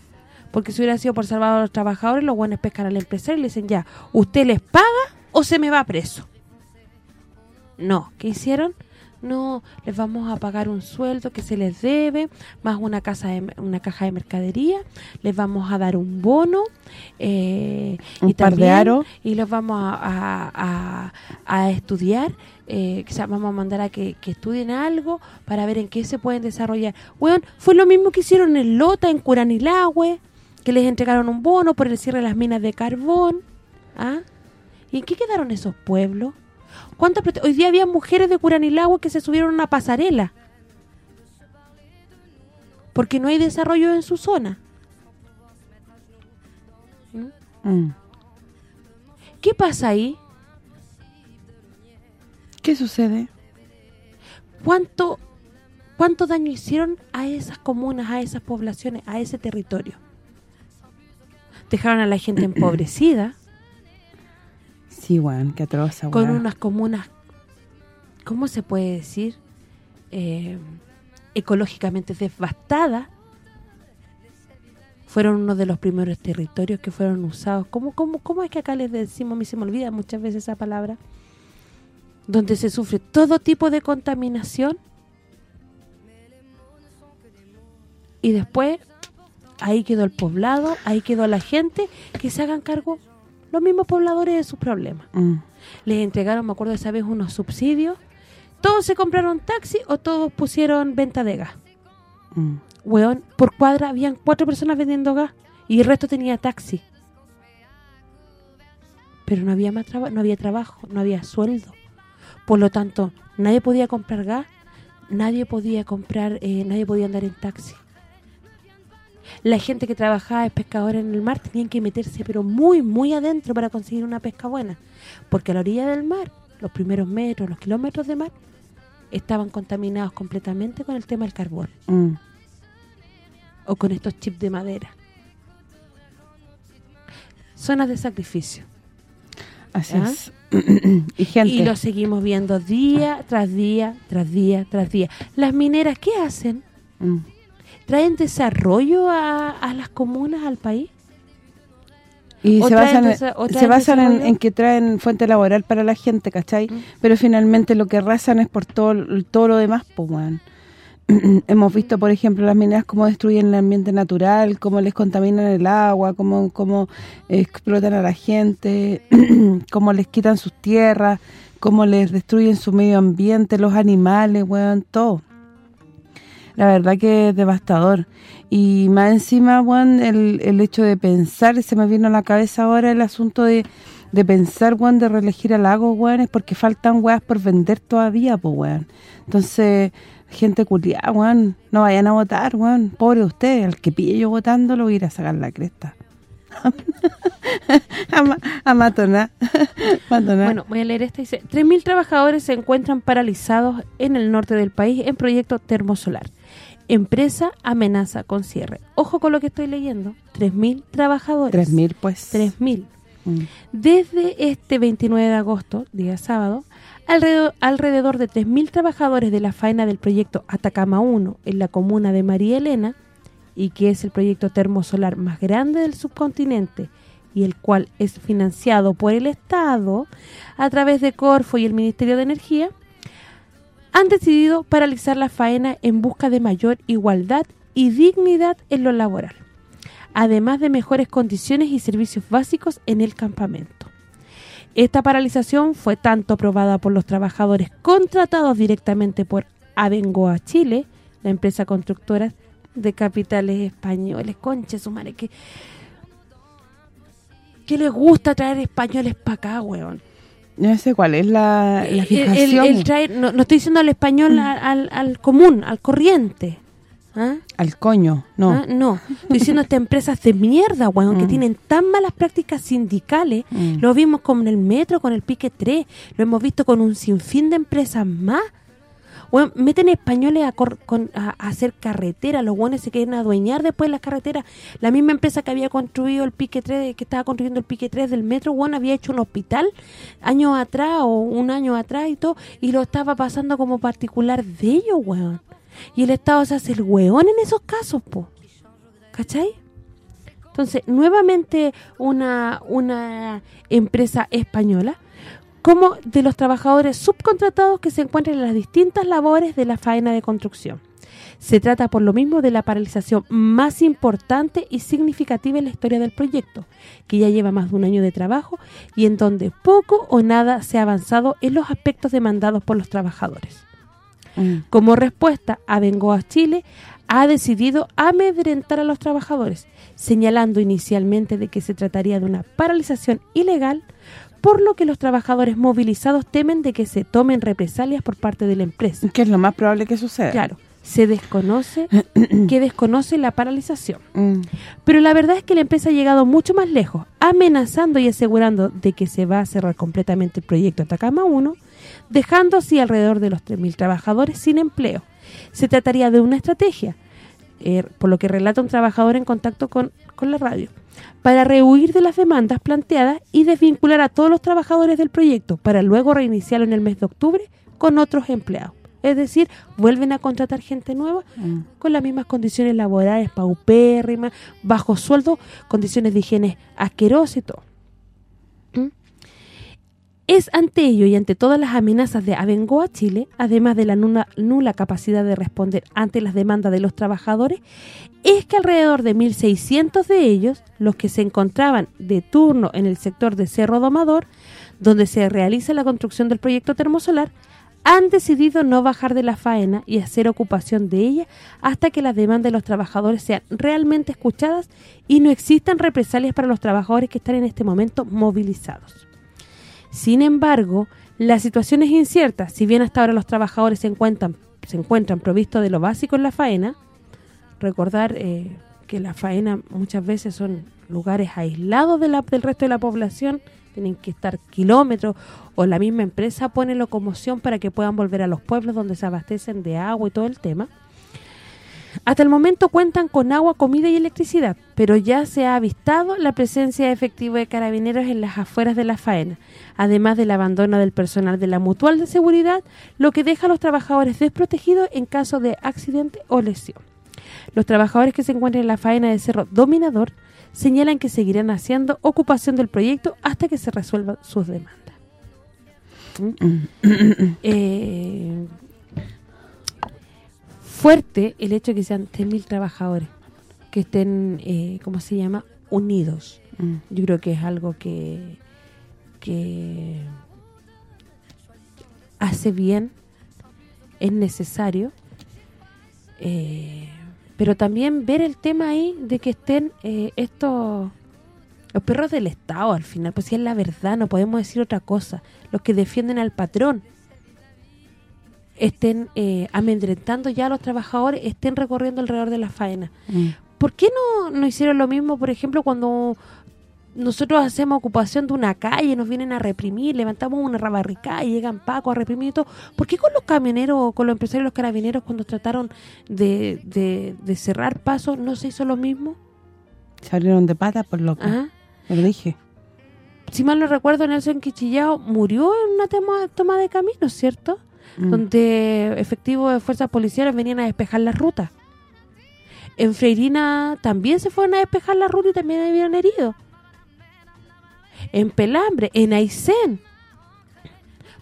Porque si hubiera sido por salvar a los trabajadores, los buenos pescan al empresario y le dicen, ya, ¿usted les paga o se me va preso? No, ¿qué hicieron? No, les vamos a pagar un sueldo que se les debe, más una casa de, una caja de mercadería, les vamos a dar un bono eh, Un y par de también- aros. y los vamos a, a- a- a estudiar, eh, o sea, vamos a mandar a que, que estudien algo para ver en qué se pueden desarrollar. Weón, fue lo mismo que hicieron en Lota, en Curanilagüe, que les entregaron un bono por el cierre de las minas de carbón. ¿Ah? ¿Y en qué quedaron esos pueblos? ¿Cuántas prote- Hoy día había mujeres de Curanilagüe que se subieron a una pasarela. Porque no hay desarrollo en su zona. ¿Mm? Mm. ¿Qué pasa ahí? ¿Qué sucede? ¿Cuánto, ¿Cuánto daño hicieron a esas comunas, a esas poblaciones, a ese territorio? Dejaron a la gente empobrecida, Sí, weón, qué atroz esa con unas comunas, ¿cómo se puede decir? Eh, ecológicamente devastadas. Fueron uno de los primeros territorios que fueron usados. ¿Cómo, cómo, cómo es que acá les decimos, a mí se me olvida muchas veces esa palabra? Donde se sufre todo tipo de contaminación y después ahí quedó el poblado, ahí quedó la gente que se hagan cargo los mismos pobladores de sus problemas. Mm. Les entregaron, me acuerdo esa vez, unos subsidios. Todos se compraron taxi o todos pusieron venta de gas. Mm. Weón, por cuadra habían cuatro personas vendiendo gas y el resto tenía taxi. Pero no había más traba- no había trabajo, no había sueldo. Por lo tanto, nadie podía comprar gas, nadie podía comprar, eh, nadie podía andar en taxi. La gente que trabajaba de pescadora en el mar tenían que meterse pero muy, muy adentro para conseguir una pesca buena. Porque a la orilla del mar, los primeros metros, los kilómetros de mar, estaban contaminados completamente con el tema del carbón Mm. o con estos chips de madera. Zonas de sacrificio. Así ¿Ah? es. y gente. Y lo seguimos viendo día tras día, tras día, tras día. Las mineras, ¿qué hacen? Mm. ¿Traen desarrollo a, a las comunas, al país? Y se basan, desa- se basan en, que traen fuente laboral para la gente, ¿cachai? Mm. Pero finalmente lo que arrasan es por todo todo lo demás, pues. Hemos visto, por ejemplo, las mineras cómo destruyen el ambiente natural, cómo les contaminan el agua, cómo, cómo explotan a la gente, cómo les quitan sus tierras, cómo les destruyen su medio ambiente, los animales, weón, todo. La verdad que es devastador. Y más encima, weón, el, el hecho de pensar, se me vino a la cabeza ahora el asunto de, de pensar, weón, de reelegir a Lagos, weón, es porque faltan weas por vender todavía, pues, weón. Entonces, gente culiada, weón, no vayan a votar, weón. Pobre usted, al que pille yo votando lo voy a ir a sacar la cresta. a, ma- a matonar. Matonar. Bueno, voy a leer esta. Dice, 3.000 trabajadores se encuentran paralizados en el norte del país en proyecto termosolar. Empresa amenaza con cierre. Ojo con lo que estoy leyendo. 3.000 trabajadores. 3.000, pues. 3.000. Mm. Desde este 29 de agosto, día sábado, alrededor, alrededor de 3.000 trabajadores de la faena del proyecto Atacama 1 en la comuna de María Elena, y que es el proyecto termosolar más grande del subcontinente y el cual es financiado por el Estado a través de Corfo y el Ministerio de Energía, han decidido paralizar la faena en busca de mayor igualdad y dignidad en lo laboral además de mejores condiciones y servicios básicos en el campamento. Esta paralización fue tanto aprobada por los trabajadores contratados directamente por Abengoa Chile, la empresa constructora de capitales españoles. Conche, su madre, que, que les gusta traer españoles para acá, weón. No sé cuál es la, la El- el- fijación el traer- no, no estoy diciendo al español al, al- al común, al corriente. ¿Ah? al coño, no. ¿Ah? No, estoy diciendo estas empresas de mierda, weón, que Mm. tienen tan malas prácticas sindicales. Mm. Lo vimos con el metro, con el pique 3, lo hemos visto con un sinfín de empresas más. Weón, meten españoles a, hacer carretera, los buenos se quieren adueñar después de las carreteras. La misma empresa que había construido el pique 3, que estaba construyendo el pique 3 del metro, weón, había hecho un hospital años atrás o un año atrás y todo, y lo estaba pasando como particular de ellos, weón. Y el Estado se hace el weón en esos casos, po. ¿Cachai? Entonces, nuevamente una, una empresa española como de los trabajadores subcontratados que se encuentran en las distintas labores de la faena de construcción. Se trata por lo mismo de la paralización más importante y significativa en la historia del proyecto, que ya lleva más de un año de trabajo y en donde poco o nada se ha avanzado en los aspectos demandados por los trabajadores. Mm. Como respuesta, Abengoa Chile ha decidido amedrentar a los trabajadores, señalando inicialmente de que se trataría de una paralización ilegal, por lo que los trabajadores movilizados temen de que se tomen represalias por parte de la empresa. Que es lo más probable que suceda. Claro, se desconoce que desconoce la paralización. Mm. Pero la verdad es que la empresa ha llegado mucho más lejos, amenazando y asegurando de que se va a cerrar completamente el proyecto Atacama 1, dejando así alrededor de los 3.000 trabajadores sin empleo. Se trataría de una estrategia, eh, por lo que relata un trabajador en contacto con, con la radio, para rehuir de las demandas planteadas y desvincular a todos los trabajadores del proyecto para luego reiniciarlo en el mes de octubre con otros empleados. Es decir, vuelven a contratar gente nueva Mm. con las mismas condiciones laborales paupérrimas, bajo sueldo, condiciones de higiene asquerosas y todo. Es ante ello y ante todas las amenazas de Abengoa Chile, además de la nula, nula, capacidad de responder ante las demandas de los trabajadores, es que alrededor de 1.600 de ellos, los que se encontraban de turno en el sector de Cerro Domador, donde se realiza la construcción del proyecto termosolar, han decidido no bajar de la faena y hacer ocupación de ella hasta que las demandas de los trabajadores sean realmente escuchadas y no existan represalias para los trabajadores que están en este momento movilizados. Sin embargo, la situación es incierta, si bien hasta ahora los trabajadores se encuentran se encuentran provistos de lo básico en la faena, recordar eh, que la faena muchas veces son lugares aislados de la, del resto de la población, tienen que estar kilómetros, o la misma empresa pone locomoción para que puedan volver a los pueblos donde se abastecen de agua y todo el tema. Hasta el momento cuentan con agua, comida y electricidad, pero ya se ha avistado la presencia efectiva de carabineros en las afueras de la faena, además del abandono del personal de la mutual de seguridad, lo que deja a los trabajadores desprotegidos en caso de accidente o lesión. Los trabajadores que se encuentran en la faena de Cerro Dominador señalan que seguirán haciendo ocupación del proyecto hasta que se resuelvan sus demandas. eh, fuerte el hecho de que sean 3.000 trabajadores que estén, eh, ¿cómo se llama?, unidos. Mm. Yo creo que es algo que, que hace bien, es necesario, eh, pero también ver el tema ahí de que estén eh, estos los perros del Estado al final, pues si es la verdad, no podemos decir otra cosa, los que defienden al patrón estén eh, amedrentando ya a los trabajadores, estén recorriendo alrededor de la faena. Mm. ¿Por qué no, no hicieron lo mismo, por ejemplo, cuando nosotros hacemos ocupación de una calle, nos vienen a reprimir, levantamos una barricada y llegan pacos a reprimir y todo? ¿Por qué con los camioneros, con los empresarios los carabineros cuando trataron de, de, de cerrar pasos no se hizo lo mismo? Se abrieron de patas por loco. Ajá. Lo dije. Si mal no recuerdo, Nelson Quichillao murió en una tema, toma de camino, ¿cierto? Mm. donde efectivos de fuerzas policiales venían a despejar las rutas. En Freirina también se fueron a despejar la ruta y también habían herido. En Pelambre, en Aysén.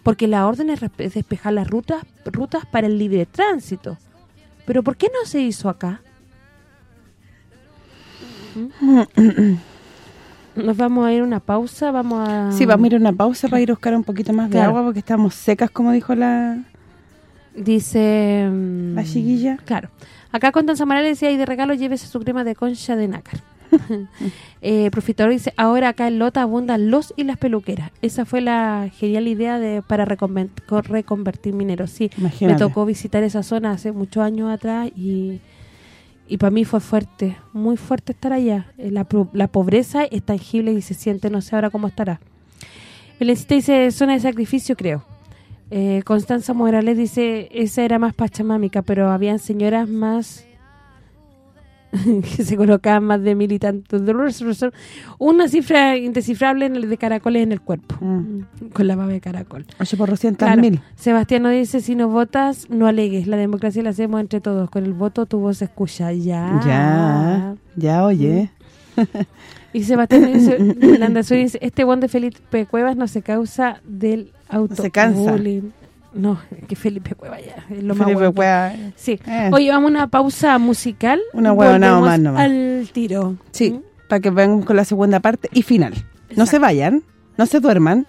Porque la orden es despejar las rutas rutas para el libre tránsito. Pero ¿por qué no se hizo acá? ¿Mm? Nos vamos a ir a una pausa, vamos a... Sí, vamos a ir a una pausa para ir a buscar un poquito más de agua porque estamos secas, como dijo la, Dice... mm, la chiquilla. Claro. Acá Constanza Morales decía, y de regalo llévese su crema de concha de nácar. eh, Profitador dice, ahora acá en Lota abundan los y las peluqueras. Esa fue la genial idea de para co- reconvertir mineros. Sí, Imagínate. me tocó visitar esa zona hace muchos años atrás y, y para mí fue fuerte, muy fuerte estar allá. Eh, La, la pobreza es tangible y se siente, no sé ahora cómo estará. Belencita dice, zona de sacrificio, creo. Eh, Constanza Morales dice, esa era más pachamámica, pero habían señoras más que se colocaban más de mil y tantos. Una cifra indescifrable en el de caracoles en el cuerpo, Mm. con la baba de caracol. 8 por 200 Claro. mil. Sebastián nos dice, si no votas, no alegues. La democracia la hacemos entre todos. Con el voto tu voz se escucha. Ya. Ya, ya, oye. Y Sebastián dice, dice, este buen de Felipe Cuevas no se causa del auto se cansa. No, es que Felipe Cuevas ya es lo más Felipe que- Cueva. Sí. Eh. Oye, vamos a una pausa musical. Una huevonada más nomás. al tiro. Sí, ¿Mm? para que vengan con la segunda parte y final. No se vayan, no se duerman.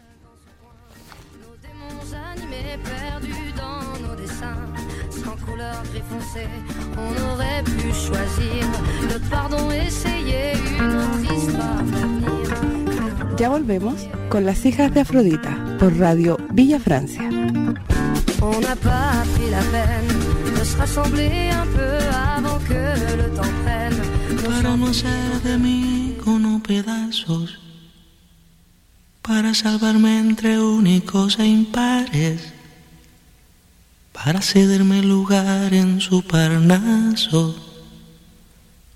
On aurait pu choisir notre pardon, essayer une autre histoire. Ya volvemos con las hijas de Afrodita por Radio Villa Francia. On n'a pas pris la peine de se rassembler un peu avant que le temps prenne. Nos para no hacer de mí unos pedazos, para salvarme entre únicos e impares, para cederme lugar en su parnaso,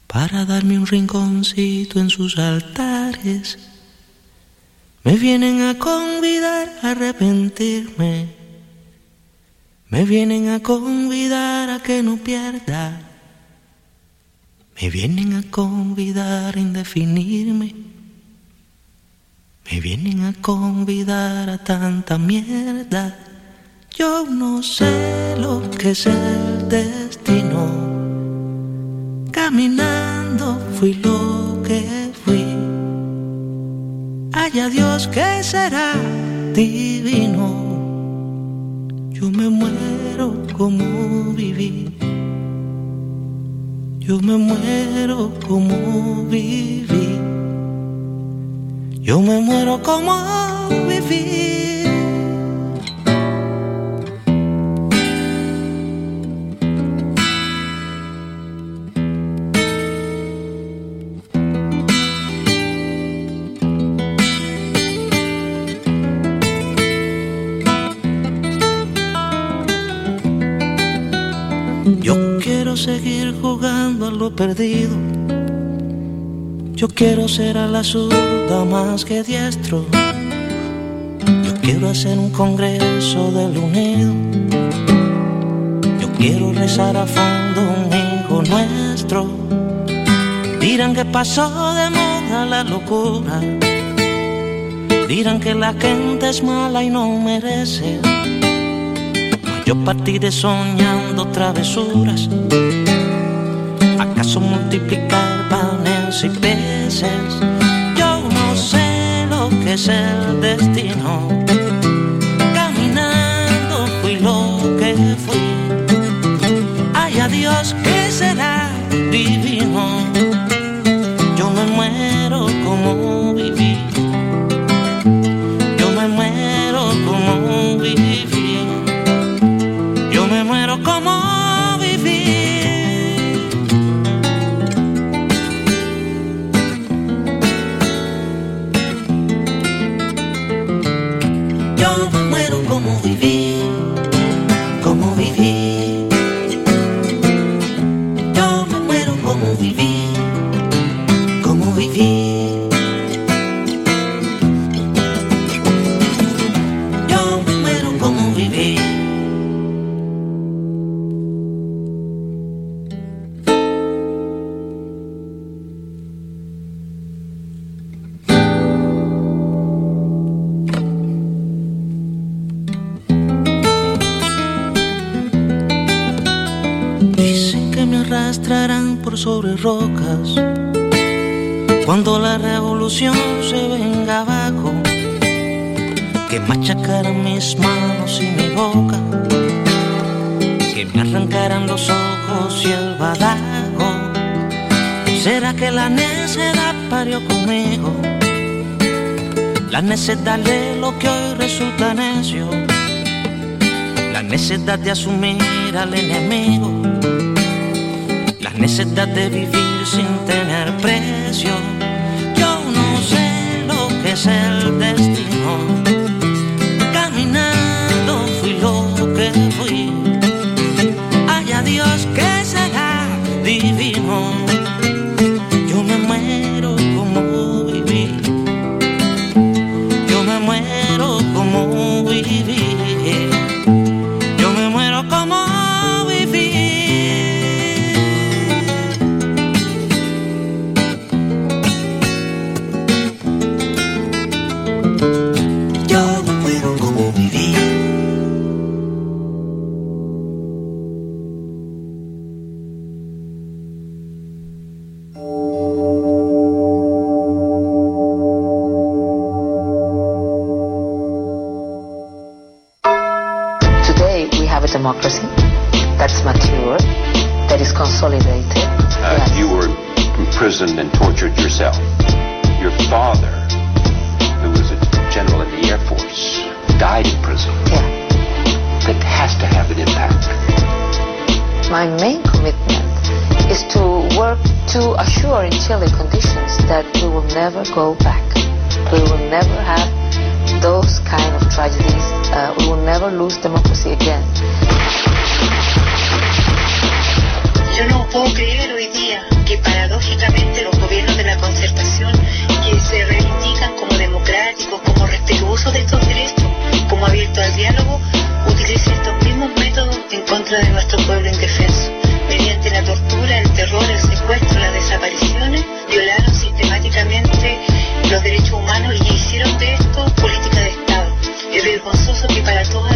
para darme un rinconcito en sus altares. Me vienen a convidar a arrepentirme, me vienen a convidar a que no pierda. Me vienen a convidar a indefinirme. Me vienen a convidar a tanta mierda. Yo no sé lo que es el destino. Caminando fui lo Haya Dios que será divino. Yo me muero como viví. Yo me muero como viví. Yo me muero como viví. Seguir jugando a lo perdido. Yo quiero ser a la zurda más que diestro. Yo quiero hacer un congreso del unido. Yo quiero rezar a fondo un hijo nuestro. Dirán que pasó de moda la locura. Dirán que la gente es mala y no merece. Yo partiré soñando travesuras. ¿Acaso multiplicar panes y peces? Yo no sé lo que es el destino. Caminando fui lo que fui. Ay, adiós, que será divino. La necedad de lo que hoy resulta necio la necesidad de asumir al enemigo, la necesidad de vivir sin tener precio. Yo no sé lo que es el destino. Democracy that's mature, that is consolidated. Uh, Yes. You were imprisoned and tortured yourself. Your father, who was a general in the Air Force, died in prison. Yeah. That has to have an impact. My main commitment is to work to assure in Chile conditions that we will never go back. We will never have those kind of tragedies. Uh, we will never lose democracy again. Puedo creer hoy día que paradójicamente los gobiernos de la concertación que se reivindican como democráticos, como respetuosos de estos derechos, como abiertos al diálogo, utilicen estos mismos métodos en contra de nuestro pueblo indefenso. Mediante la tortura, el terror, el secuestro, las desapariciones, violaron sistemáticamente los derechos humanos y hicieron de esto política de Estado. Es vergonzoso que para todos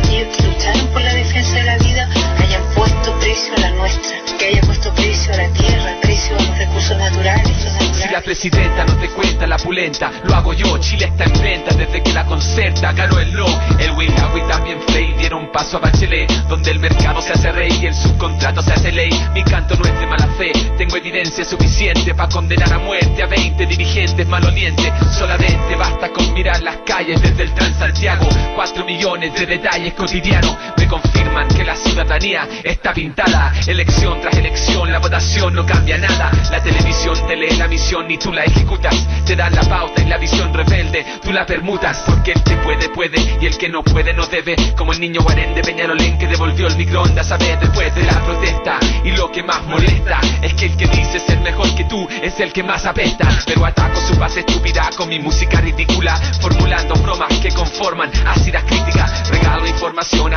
precio a la nuestra, que haya puesto precio a la tierra, precio a los recursos naturales. Los. Si la presidenta no te cuenta la pulenta, lo hago yo, Chile está en venta desde que la concerta, ganó el no, el Wilhaw y también Frey dieron paso a Bachelet, donde el mercado se hace rey y el subcontrato se hace ley. Mi canto no es de mala fe, tengo evidencia suficiente para condenar a muerte a 20 dirigentes malolientes. Solamente basta con mirar las calles desde el Transantiago, 4 millones de detalles cotidianos confirman que la ciudadanía está pintada. Elección tras elección, la votación no cambia nada. La televisión te lee la misión y tú la ejecutas. Te dan la pauta y la visión rebelde, tú la permutas. Porque el que puede, puede y el que no puede, no debe. Como el niño Guarén de Peñalolén que devolvió el microondas a ver después de la protesta. Y lo que más molesta es que el que dice ser mejor que tú es el que más apesta. Pero ataco su base estúpida con mi música ridícula, formulando bromas que conforman ácidas críticas. Regalo información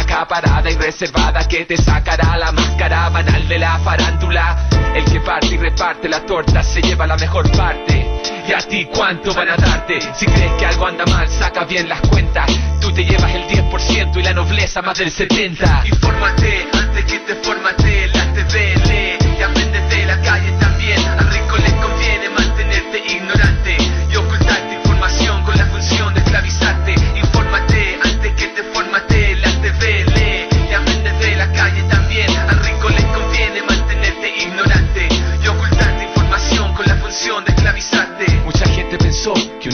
y reservada que te sacará la máscara banal de la farándula. El que parte y reparte la torta se lleva la mejor parte. ¿Y a ti cuánto van a darte? Si crees que algo anda mal, saca bien las cuentas. Tú te llevas el 10% y la nobleza más del 70%. Infórmate antes que te formate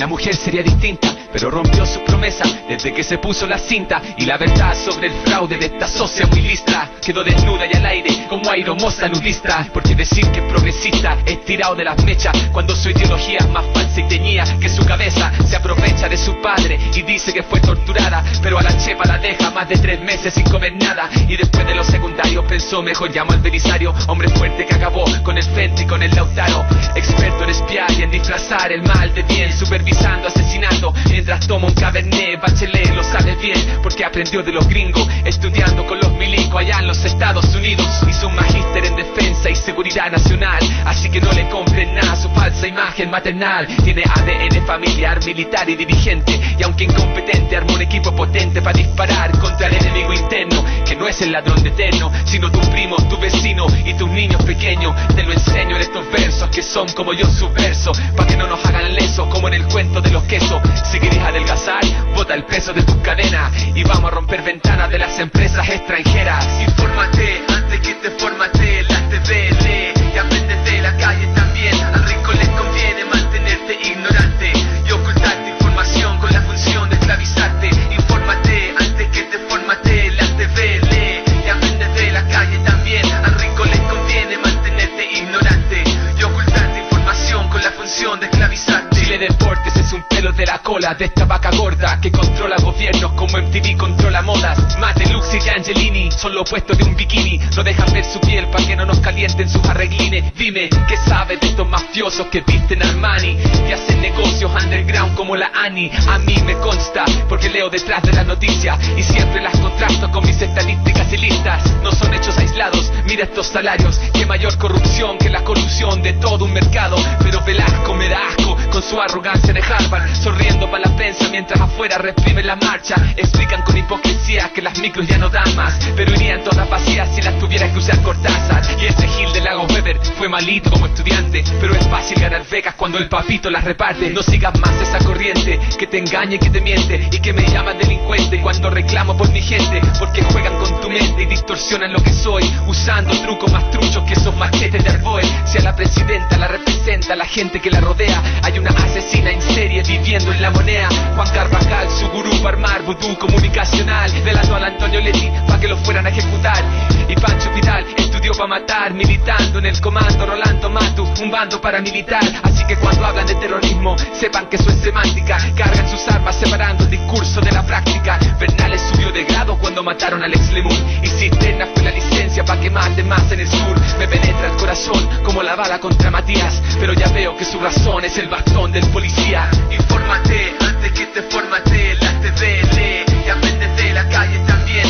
una mujer sería distinta, pero rompió su promesa desde que se puso la cinta. Y la verdad sobre el fraude de esta socia muy lista quedó desnuda y al aire como aeromosa nudista. Porque decir que es progresista es tirado de las mechas cuando su ideología es más falsa y teñía que su cabeza se aprovecha de su padre y dice que fue torturada, pero a la chepa la deja más de tres meses sin comer nada. Y después de los secundarios pensó mejor llamo al Belisario, hombre fuerte que acabó con el Fenty con el Lautaro, experto en espiar y en disfrazar el mal de bien, supervisando asesinato mientras toma un cabernet, Bachelet lo sabe bien porque aprendió de los gringos, estudiando con los milicos allá en los Estados Unidos, hizo un magíster en defensa y seguridad nacional, así que no le compren nada su falsa imagen maternal, tiene ADN familiar, militar y dirigente, y aunque incompetente armó un equipo potente para disparar contra el enemigo interno, que no es el ladrón de eterno, sino tu primo, tu vecino y tus niños pequeños, te lo enseño en estos versos que son como yo subverso, para que no nos hagan leso como en el cuento de los quesos, quieres adelgazar, bota el peso de tus cadenas y vamos a romper ventanas de las empresas extranjeras. Infórmate antes que te formate la TV, son lo opuesto de un bikini. No dejan ver su piel para que no nos calienten sus arreglines. Dime, ¿qué sabes de mafiosos que visten Armani? Que hacen negocios underground como la ANI. A mí me consta, porque leo detrás de las noticias y siempre las contrasto con mis estadísticas y listas. No son hechos aislados, mira estos salarios. Que mayor corrupción que la corrupción de todo un mercado. Pero Velasco me da asco con su arrogancia de Harvard, sonriendo para la prensa mientras afuera reprimen la marcha. Explican con hipocresía que las micros ya no dan más, pero irían todas vacías si las tuviera que usar Cortázar. Y ese Gil de Lago Weber fue malito como estudiante, pero es fácil ganar becas cuando el papito las reparte. No sigas más esa corriente que te engaña y que te miente y que me llaman delincuente cuando reclamo por mi gente, porque juegan con tu mente y distorsionan lo que soy, usando trucos más truchos que esos machetes de Arboe. Si a la presidenta la representa la gente que la rodea, hay una asesina en serie viviendo en la moneda. Juan Carvajal, su gurú para armar vudú comunicacional, delató al Antonio Leti para que lo fueran a ejecutar. Y Pancho Vidal estudió para matar, militando en el comando Rolando Matu, un bando paramilitar. Así que cuando hablan de terrorismo, sepan que eso es semántica. Cargan sus armas separando el discurso de la práctica. Bernales subió de grado cuando mataron al ex Lemur. Y Cisterna fue la licencia para que mate más en el sur. Me penetra el corazón como la bala contra Matías. Pero ya veo que su razón es el bastón del policía. Infórmate antes que te formate la TV, y aprendes de la calle también.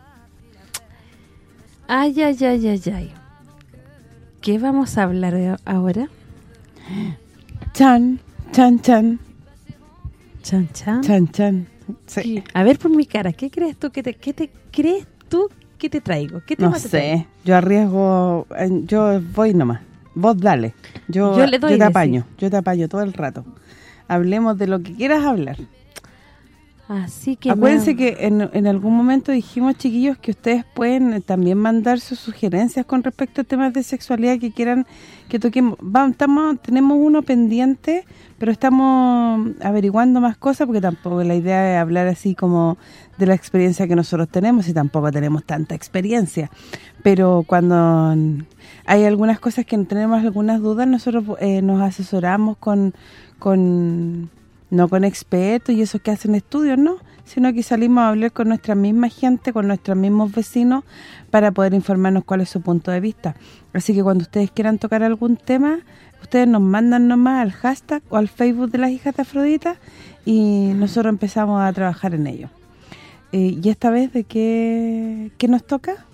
Ay, ay, ay, ay, ay. ¿Qué vamos a hablar ahora? Chan, chan, chan, Chan, chan. chan, chan. Sí. A ver por mi cara, ¿qué crees tú que te qué te crees tú que te traigo? ¿Qué No te sé, yo arriesgo, yo voy nomás. Vos dale. Yo, Yo le doy yo te apaño, yo te apaño todo el rato. Hablemos de lo que quieras hablar. Así que Acuérdense que en, en algún momento dijimos, chiquillos, que ustedes pueden eh, también mandar sus sugerencias con respecto a temas de sexualidad que quieran que toquemos. Vamos, estamos, tenemos uno pendiente, pero estamos averiguando más cosas porque tampoco la idea es hablar así como de la experiencia que nosotros tenemos y tampoco tenemos tanta experiencia. Pero cuando hay algunas cosas que tenemos algunas dudas, nosotros eh, nos asesoramos con... con no con expertos y esos que hacen estudios, ¿no? Sino que salimos a hablar con nuestra misma gente, con nuestros mismos vecinos, para poder informarnos cuál es su punto de vista. Así que cuando ustedes quieran tocar algún tema, ustedes nos mandan nomás al hashtag o al Facebook de las hijas de Afrodita y nosotros empezamos a trabajar en ello. Eh, ¿Y esta vez de qué, qué nos toca?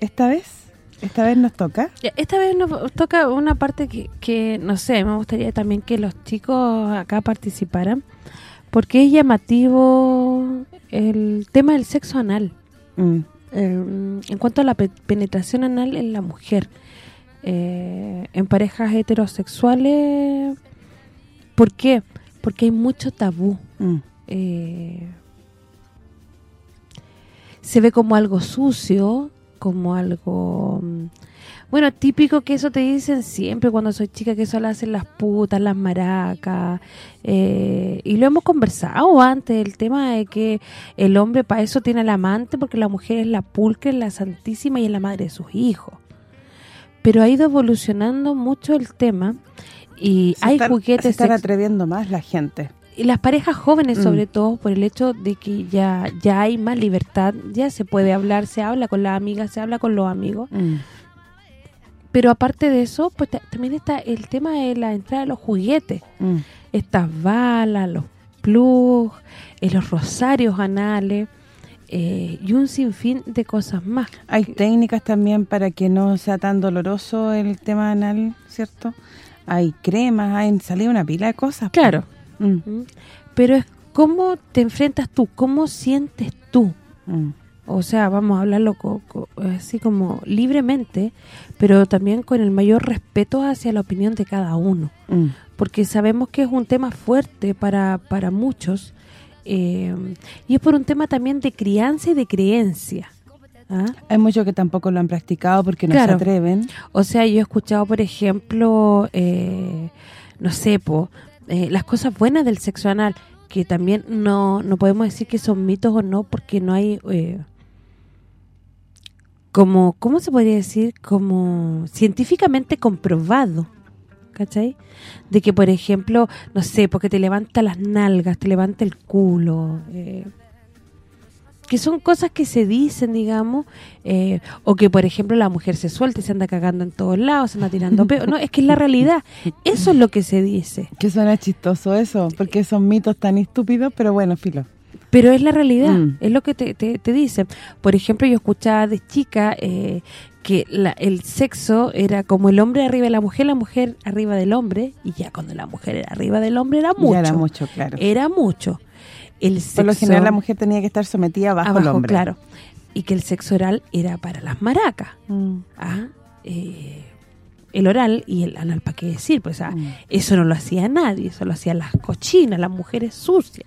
¿Esta vez? ¿Esta vez nos toca? Esta vez nos toca una parte que, que, no sé, me gustaría también que los chicos acá participaran, porque es llamativo el tema del sexo anal, Mm, eh, en cuanto a la pe- penetración anal en la mujer, eh, en parejas heterosexuales, ¿por qué? Porque hay mucho tabú, mm, eh, se ve como algo sucio, como algo... mm, Bueno, típico que eso te dicen siempre cuando soy chica, que eso lo hacen las putas, las maracas, eh, y lo hemos conversado antes, el tema de que el hombre para eso tiene al amante, porque la mujer es la pulcra, es la santísima y es la madre de sus hijos. Pero ha ido evolucionando mucho el tema y Se hay están- juguetes Se están atreviendo más la gente. Y las parejas jóvenes Mm. sobre todo por el hecho de que ya ya hay más libertad, ya se puede hablar, se habla con las amigas, se habla con los amigos, Mm, pero aparte de eso, pues ta- también está el tema de la entrada de los juguetes, mm. estas balas, los plugs, eh, los rosarios anales eh, y un sinfín de cosas más. Hay técnicas también para que no sea tan doloroso el tema anal, ¿cierto? Hay cremas, hay salido una pila de cosas. po. Claro, Mm, ¿m? pero es cómo te enfrentas tú, cómo sientes tú. mm, O sea, vamos a hablarlo co- co- así como libremente, pero también con el mayor respeto hacia la opinión de cada uno. mm. Porque sabemos que es un tema fuerte para, para muchos eh, y es por un tema también de crianza y de creencia. ¿ah? Hay muchos que tampoco lo han practicado porque no Claro. se atreven. O sea, yo he escuchado, por ejemplo, eh, no sé, po, eh, las cosas buenas del sexo anal, que también no, no podemos decir que son mitos o no, porque no hay... eh, como, ¿cómo se podría decir? Como científicamente comprobado, ¿cachai? De que, por ejemplo, no sé, porque te levanta las nalgas, te levanta el culo, eh, que son cosas que se dicen, digamos, eh, o que, por ejemplo, la mujer se suelta y se anda cagando en todos lados, se anda tirando peo. No, es que es la realidad. Eso es lo que se dice. Que suena chistoso eso, porque son mitos tan estúpidos, pero bueno, filo. Pero es la realidad, Mm. es lo que te, te, te dicen. Por ejemplo, yo escuchaba de chica eh, que la- el sexo era como el hombre arriba de la mujer, la mujer arriba del hombre, y ya cuando la mujer era arriba del hombre era mucho. Ya era mucho, claro. Era mucho. El sexo, Por lo general la mujer tenía que estar sometida bajo, el abajo, hombre. claro. Y que el sexo oral era para las maracas. Mm, ¿ah? Eh, el oral y el anal, ¿para qué decir? Pues ah, Mm. eso no lo hacía nadie, eso lo hacían las cochinas, las mujeres sucias.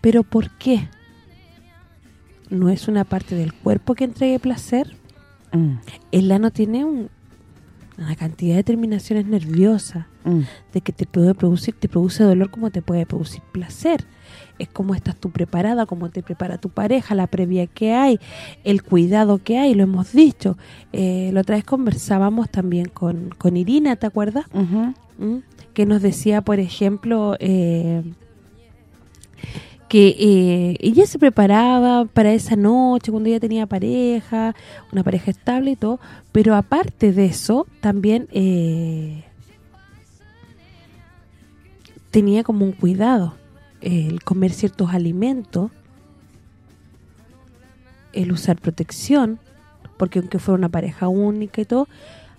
¿Pero por qué? ¿No es una parte del cuerpo que entregue placer? mm. El ano tiene un una cantidad de terminaciones nerviosas, Mm. de que te puede producir, te produce dolor como te puede producir placer. Es como estás tú preparada, como te prepara tu pareja, la previa que hay, el cuidado que hay, lo hemos dicho. Eh, la otra vez conversábamos también con, con Irina, ¿te acuerdas? ¿Mm? Que nos decía, por ejemplo, eh, que eh, ella se preparaba para esa noche cuando ella tenía pareja, una pareja estable y todo, pero aparte de eso, también eh, tenía como un cuidado, el comer ciertos alimentos, el usar protección, porque aunque fuera una pareja única y todo,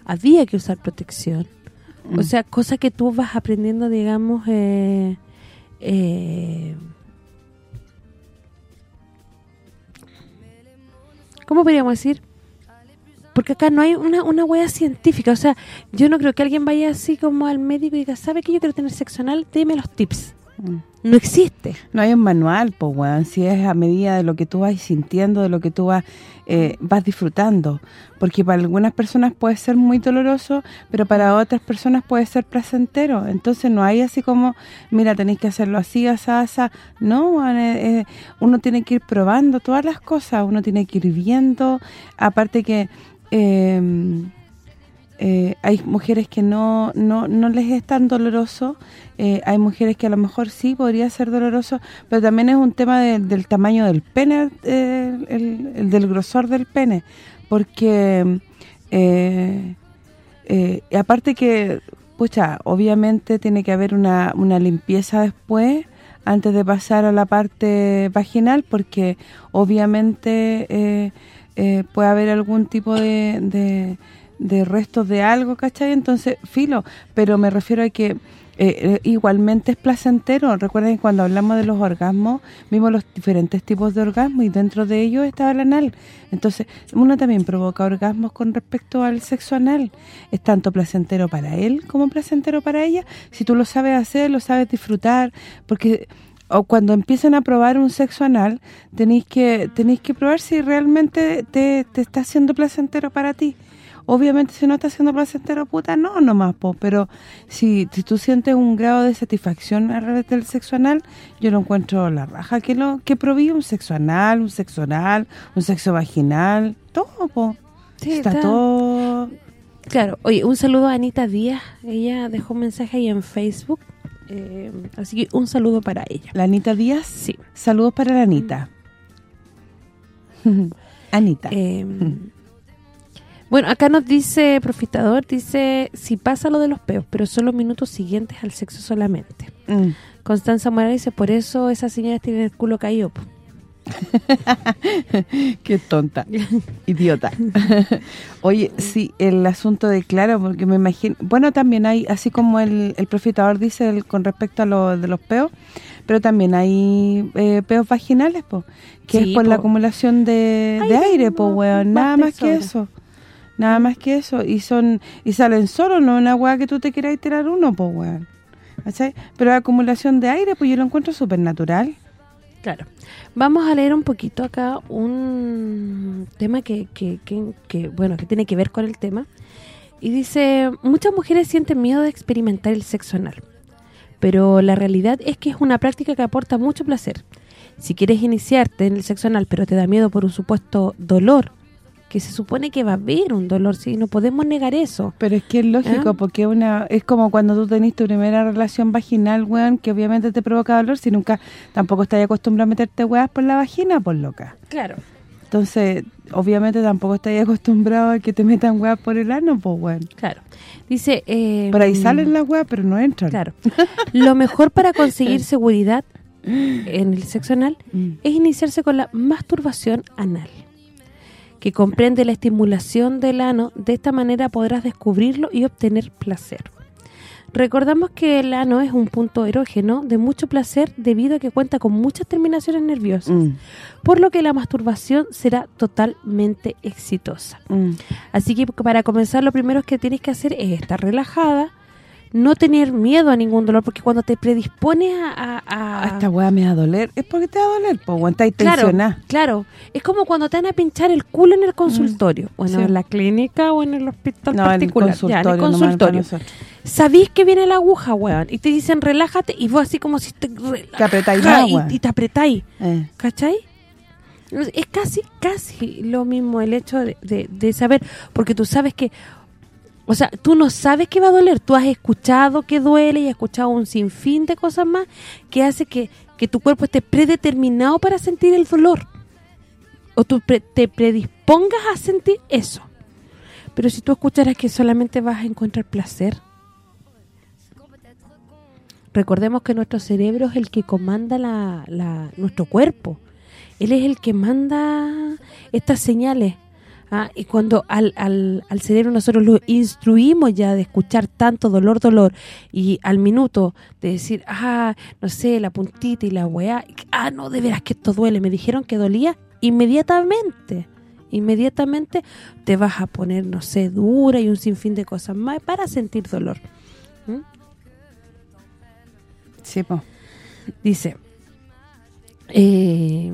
había que usar protección. O Mm. sea, cosa que tú vas aprendiendo, digamos, eh, ¿cómo podríamos decir? Porque acá no hay una, una hueá científica, o sea, yo no creo que alguien vaya así como al médico y diga, ¿sabe que yo quiero tener sexo anal? Deme los tips. Mm. No existe. No hay un manual, pues, weón. Si es a medida de lo que tú vas sintiendo, de lo que tú vas eh, vas disfrutando. Porque para algunas personas puede ser muy doloroso, pero para otras personas puede ser placentero. Entonces no hay así como, mira, tenéis que hacerlo así, asá, asá. No, weón, eh, eh, uno tiene que ir probando todas las cosas. Uno tiene que ir viendo. Aparte que... eh, hay mujeres que no, no, no les es tan doloroso, eh, hay mujeres que a lo mejor sí podría ser doloroso, pero también es un tema de- del tamaño del pene, eh, el, el del grosor del pene, porque eh, aparte que, pucha, obviamente tiene que haber una, una limpieza después, antes de pasar a la parte vaginal, porque obviamente puede haber algún tipo de, de restos de algo, ¿cachai? Entonces, filo, pero me refiero a que eh, eh, igualmente es placentero. Recuerden que cuando hablamos de los orgasmos, vimos los diferentes tipos de orgasmos y dentro de ellos estaba el anal. Entonces, uno también provoca orgasmos con respecto al sexo anal. Es tanto placentero para él como placentero para ella. Si tú lo sabes hacer, lo sabes disfrutar, porque o cuando empiezan a probar un sexo anal, tenéis que tenéis que probar si realmente te, te está haciendo placentero para ti. Obviamente si no está haciendo placentero, puta, no, nomás, po. pero si, si tú sientes un grado de satisfacción a través del sexo anal, yo lo encuentro la raja que lo que probí un sexo anal, un sexo oral, un sexo vaginal, todo, po. Sí, está, está- todo... Claro, oye, un saludo a Anita Díaz, ella dejó un mensaje ahí en Facebook, eh, así que un saludo para ella. ¿La Anita Díaz? Sí. Saludos para la Anita. Anita. Eh, bueno, acá nos dice Profitador, dice, si pasa lo de los peos, pero son los minutos siguientes al sexo solamente. Mm. Constanza Morales dice, por eso esas señoras tienen el culo caído. po". Qué tonta, idiota. Oye, sí, el asunto de claro, porque me imagino... Bueno, también hay, así como el, el profitador dice el- con respecto a lo de los peos, pero también hay eh, peos vaginales, po, que Sí, es por la acumulación de, Ay, de aire, po, weón, nada más que eso. Nada más que eso. Y son y salen solos, no una weá que tú te quieras tirar uno, po, weón. Pero la acumulación de aire, pues yo lo encuentro súper natural. Claro. Vamos a leer un poquito acá un tema que, que, que, que, bueno, que tiene que ver con el tema. Y dice, muchas mujeres sienten miedo de experimentar el sexo anal. Pero la realidad es que es una práctica que aporta mucho placer. Si quieres iniciarte en el sexo anal, pero te da miedo por un supuesto dolor, que se supone que va a haber un dolor, sí, no podemos negar eso. Pero es que es lógico, ¿Ah? porque una es como cuando tú tenés tu primera relación vaginal, weón, que obviamente te provoca dolor, si nunca tampoco estás acostumbrado a meterte weas por la vagina, por loca. Claro. Entonces, obviamente tampoco estás acostumbrado a que te metan weas por el ano, pues weón. Claro. Dice... Eh, Por ahí mm, salen las weas, pero no entran. Claro. Lo mejor para conseguir seguridad en el sexo anal Mm. es iniciarse con la masturbación anal, que comprende la estimulación del ano. De esta manera podrás descubrirlo y obtener placer. Recordamos que el ano es un punto erógeno de mucho placer debido a que cuenta con muchas terminaciones nerviosas, Mm, por lo que la masturbación será totalmente exitosa. mm. Así que para comenzar lo primero que tienes que hacer es estar relajada, no tener miedo a ningún dolor, porque cuando te predispones a... a- a- esta weá me va a doler. Es porque te va a doler, pues, weón, estáis Claro. Es como cuando te van a pinchar el culo en el consultorio. Bueno, Mm. sí. en la clínica o en el hospital No, en el particular. Ya, consultorio, en el consultorio. Sabís que viene la aguja, weón. Y te dicen, relájate. Y vos así como si te. Que apretáis más, y, y te apretáis. Eh. ¿Cachai? Es casi, casi lo mismo el hecho de, de- de saber. Porque tú sabes que... O sea, tú no sabes que va a doler. Tú has escuchado que duele y has escuchado un sinfín de cosas más que hace que, que tu cuerpo esté predeterminado para sentir el dolor. O tú pre- te predispongas a sentir eso. Pero si tú escucharas que solamente vas a encontrar placer. Recordemos que nuestro cerebro es el que comanda la, la- nuestro cuerpo. Él es el que manda estas señales. ¿Ah? Y cuando al, al, al cerebro nosotros lo instruimos ya de escuchar tanto dolor, dolor, y al minuto de decir, ah, no sé, la puntita y la weá, ah, no, de veras que esto duele, me dijeron que dolía, inmediatamente, inmediatamente te vas a poner, no sé, dura y un sinfín de cosas más para sentir dolor. ¿Mm? Sí, pues. Dice, eh,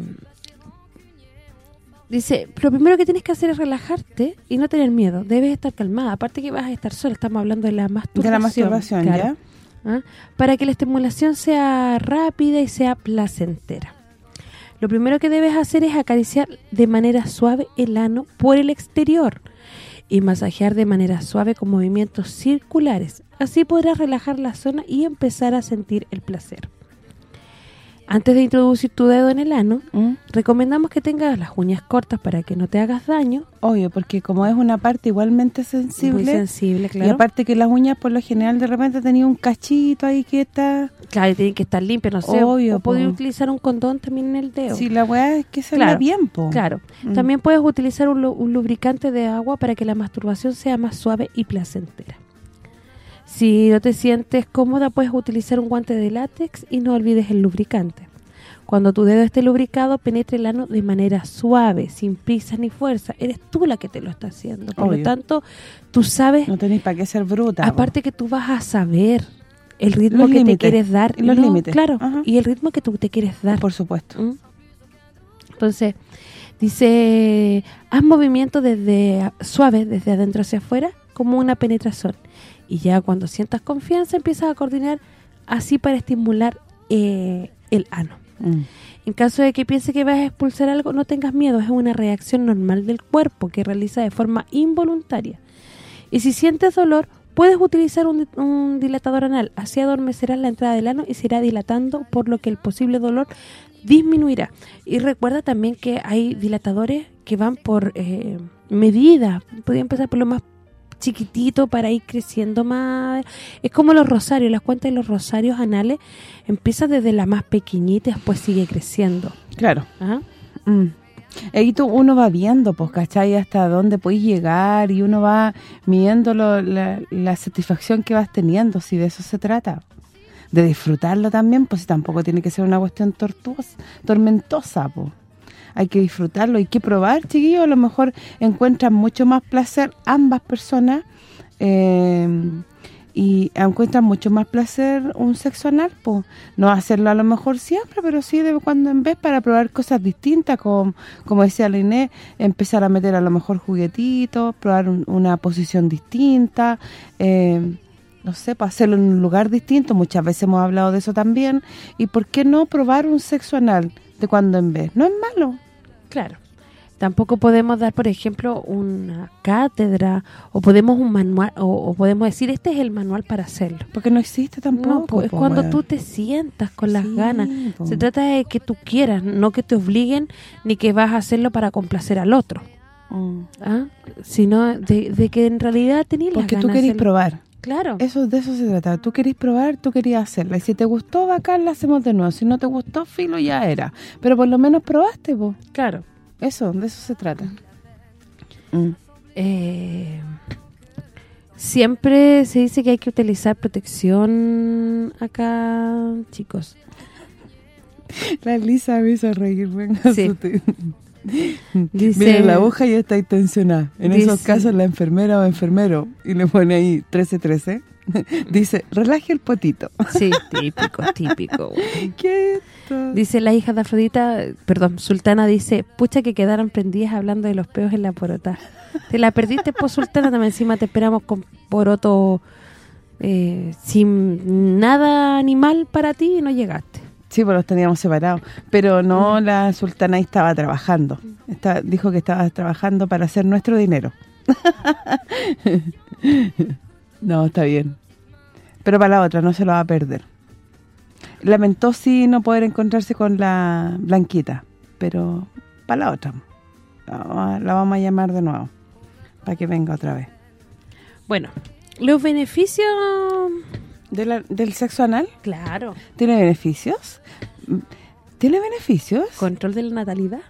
dice, lo primero que tienes que hacer es relajarte y no tener miedo. Debes estar calmada. Aparte que vas a estar sola, estamos hablando de la masturbación. De la masturbación, claro. ¿Ah? Para que la estimulación sea rápida y sea placentera. Lo primero que debes hacer es acariciar de manera suave el ano por el exterior y masajear de manera suave con movimientos circulares. Así podrás relajar la zona y empezar a sentir el placer. Antes de introducir tu dedo en el ano, ¿Mm? recomendamos que tengas las uñas cortas para que no te hagas daño. Obvio, porque como es una parte igualmente sensible, Muy sensible, y claro. aparte que las uñas por lo general de repente tenía un cachito ahí que está... Claro, y tienen que estar limpias, no sé. Obvio, o po. utilizar un condón también en el dedo. Si la weá es que se Claro, bien, po. Claro. Mm. También puedes utilizar un, un lubricante de agua para que la masturbación sea más suave y placentera. Si no te sientes cómoda, puedes utilizar un guante de látex y no olvides el lubricante. Cuando tu dedo esté lubricado, penetre el ano de manera suave, sin prisa ni fuerza. Eres tú la que te lo está haciendo. Por Obvio. lo tanto, tú sabes... No tenéis para qué ser bruta. Aparte que tú vas a saber el ritmo Los que te quieres dar. los No, límites. Claro, Ajá. y el ritmo que tú te quieres dar. Por supuesto. ¿Mm? Entonces, dice, haz movimientos desde suaves, desde adentro hacia afuera, como una penetración. Y ya cuando sientas confianza, empiezas a coordinar así para estimular eh, el ano. Mm. En caso de que piense que vas a expulsar algo, no tengas miedo, es una reacción normal del cuerpo que realiza de forma involuntaria. Y si sientes dolor, puedes utilizar un, un dilatador anal, así adormecerás la entrada del ano y se irá dilatando, por lo que el posible dolor disminuirá. Y recuerda también que hay dilatadores que van por eh, medida, podría empezar por lo más chiquitito para ir creciendo más. Es como los rosarios, las cuentas de los rosarios anales empieza desde la más pequeñita y después sigue creciendo. Claro. ¿ah? Mm. Ahí tú, uno va viendo, pues, ¿cachai? Hasta dónde puedes llegar y uno va midiendo lo- la, la satisfacción que vas teniendo, si de eso se trata. De disfrutarlo también, pues tampoco tiene que ser una cuestión tortuosa, tormentosa, pues. Hay que disfrutarlo, hay que probar, chiquillos, a lo mejor encuentran mucho más placer ambas personas eh, y encuentran mucho más placer un sexo anal, pues no hacerlo a lo mejor siempre, pero sí de cuando en vez para probar cosas distintas, como, como decía la Inés, empezar a meter a lo mejor juguetitos, probar un- una posición distinta, eh, no sé, para hacerlo en un lugar distinto, muchas veces hemos hablado de eso también, y por qué no probar un sexo anal de cuando en vez, no es malo. Claro. Tampoco podemos dar, por ejemplo, una cátedra o podemos un manual o, o podemos decir, este es el manual para hacerlo. Porque no existe tampoco. No, pues, es cuando tú te sientas con las Sí, ganas. po. Se trata de que tú quieras, no que te obliguen ni que vas a hacerlo para complacer al otro. Mm. ¿ah? Sino de, de que en realidad tenías las Porque tú querés hacerlo. probar. Claro. Eso De eso se trata. Tú querés probar, tú querías hacerla. Y si te gustó, bacán, la hacemos de nuevo. Si no te gustó, filo, ya era. Pero por lo menos probaste, po. Claro. Eso, de eso se trata. Mm. Eh, siempre se dice que hay que utilizar protección acá, chicos. La Lisa me hizo reír, venga. Sí. Dice- Mira la hoja y está ahí tensionada. En esos casos, la enfermera o enfermero, y le pone ahí 1313, Dice, relaje el potito. Sí, típico, típico. güey. ¿Qué es esto? Dice la hija de Afrodita, perdón, Sultana dice, pucha que quedaron prendidas hablando de los peos en la porota. Te la perdiste, pues Sultana, también encima te esperamos con poroto eh, sin nada animal para ti y no llegaste. Sí, pues los teníamos separados. Pero no, la sultana ahí estaba trabajando. Está- dijo que estaba trabajando para hacer nuestro dinero. no, está bien. Pero para la otra, no se lo va a perder. Lamentó sí no poder encontrarse con la Blanquita, pero para la otra. La vamos a- la vamos a llamar de nuevo, para que venga otra vez. Bueno, los beneficios... ¿De la- ¿Del sexo anal? Claro. ¿Tiene beneficios? ¿Tiene beneficios? Control de la natalidad.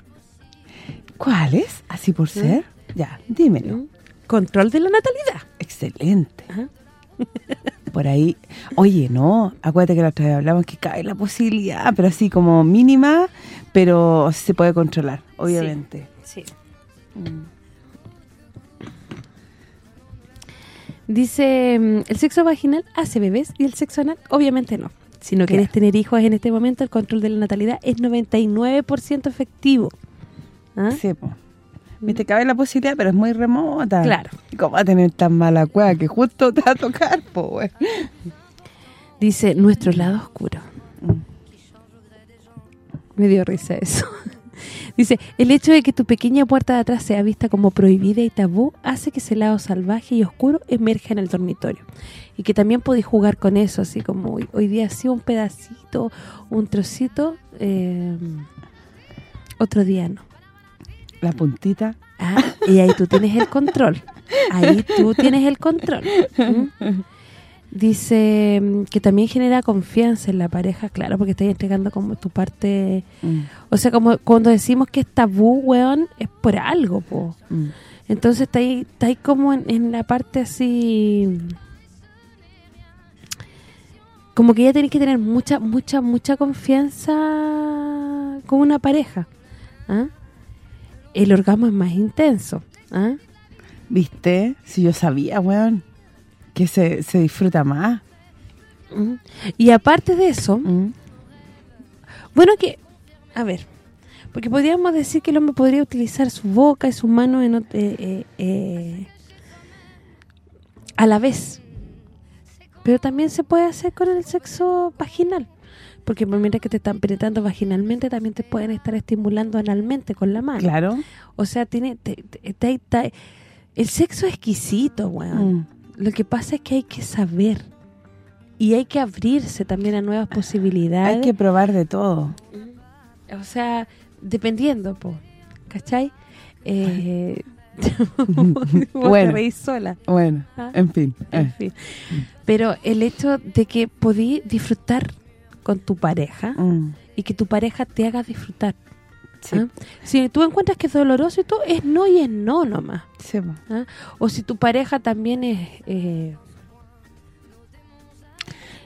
¿Cuáles? Así por ser. Ya, dímelo. Control de la natalidad. Excelente. Ajá. Por ahí, oye, no, acuérdate que la otra vez hablamos que cae la posibilidad, pero así como mínima, pero se puede controlar, obviamente. Sí. Mm. Dice, mm, el sexo vaginal hace bebés y el sexo anal obviamente no. Si no Claro. quieres tener hijos en este momento, el control de la natalidad es 99% efectivo. ¿Ah? Sí, po. Viste, cabe la posibilidad, pero es muy remota. Claro. ¿Y ¿Cómo va a tener tan mala cueva que justo te va a tocar, po, güey? Dice, nuestro lado oscuro. Mm. Me dio risa eso. Dice, el hecho de que tu pequeña puerta de atrás sea vista como prohibida y tabú hace que ese lado salvaje y oscuro emerja en el dormitorio. Y que también podéis jugar con eso, así como hoy, hoy día sí un pedacito, un trocito, eh, otro día no. La puntita. Ah, y ahí tú tienes el control. Ahí tú tienes el control. ¿Mm? Dice mm, que también genera confianza en la pareja, claro, porque estás entregando como tu parte... Mm, O sea, como cuando decimos que es tabú, weón, es por algo, po. mm. Entonces está ahí, está ahí como en, en la parte así... Como que ya tenés que tener mucha, mucha, mucha confianza con una pareja. ¿ah? El orgasmo es más intenso. ¿ah? ¿Viste? Si yo sabía, weón, que se, se disfruta más. Mm. Y aparte de eso, Mm. bueno que, a ver, porque podríamos decir que el hombre podría utilizar su boca y su mano en, eh, eh, eh, a la vez. Pero también se puede hacer con el sexo vaginal. Porque mientras que te están penetrando vaginalmente, también te pueden estar estimulando analmente con la mano. Claro. O sea, tiene te- te- el sexo es exquisito, weón. Mm. Lo que pasa es que hay que saber y hay que abrirse también a nuevas posibilidades. Hay que probar de todo. O sea, dependiendo, po, ¿cachai? Eh, Bueno. reís sola. Bueno, Ah. en fin. En eh. fin. Pero el hecho de que podí disfrutar con tu pareja Mm, y que tu pareja te haga disfrutar. Sí, ¿ah? Si tú encuentras que es doloroso y todo, es no y es no nomás. sí. ¿ah? O si tu pareja también es... eh,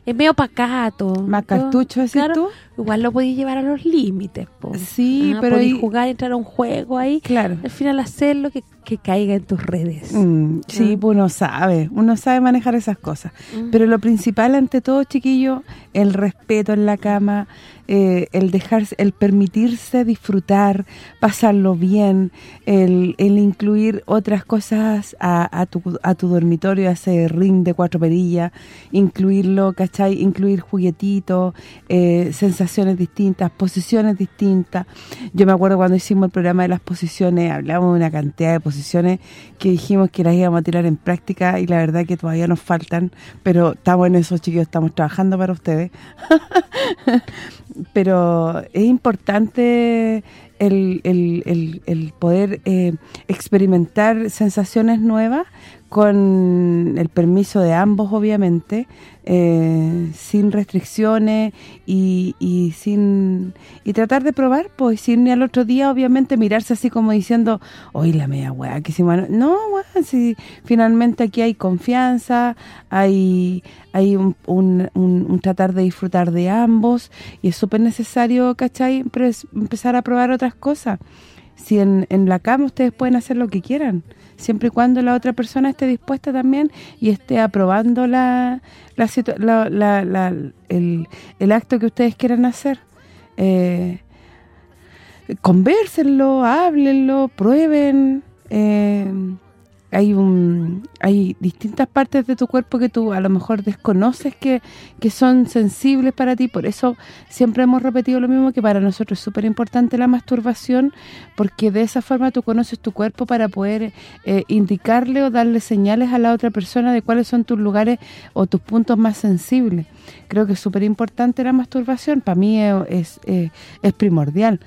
es medio pacato. Más cartucho, claro, tú. Igual lo podéis llevar a los límites, po. Sí, Ah, pero podéis ahí- jugar, entrar a un juego ahí, Claro. al final hacerlo que, que caiga en tus redes. Mm, sí, Ah. pues uno sabe, uno sabe manejar esas cosas. Mm. Pero lo principal ante todo, chiquillo, el respeto en la cama, eh, el dejarse, el permitirse disfrutar, pasarlo bien, el, el incluir otras cosas a, a, tu, a tu dormitorio, a ese ring de cuatro perillas, incluirlo, ¿cachai? Incluir juguetitos, eh, sensaciones distintas, posiciones distintas. Yo me acuerdo cuando hicimos el programa de las posiciones, hablamos de una cantidad de posiciones que dijimos que las íbamos a tirar en práctica y la verdad que todavía nos faltan, pero estamos en eso, chiquillos, estamos trabajando para ustedes. pero es importante el, el- el- el poder eh, experimentar sensaciones nuevas con el permiso de ambos, obviamente, eh, sin restricciones y, y sin y tratar de probar, pues, sin al otro día, obviamente, mirarse así como diciendo, oye, la media weá, que si mano-". No, si finalmente aquí hay confianza, hay hay un, un- un- un tratar de disfrutar de ambos y es súper necesario, ¿cachai? Empezar a probar otras cosas. Si en la cama ustedes pueden hacer lo que quieran, siempre y cuando la otra persona esté dispuesta también y esté aprobando la, la, la- la- el, el acto que ustedes quieran hacer. Eh, convérsenlo, háblenlo, prueben. eh, hay un hay distintas partes de tu cuerpo que tú a lo mejor desconoces que, que son sensibles para ti, por eso siempre hemos repetido lo mismo que para nosotros es súper importante la masturbación, porque de esa forma tú conoces tu cuerpo para poder eh, indicarle o darle señales a la otra persona de cuáles son tus lugares o tus puntos más sensibles. Creo que es súper importante la masturbación, para mí es, eh, es primordial.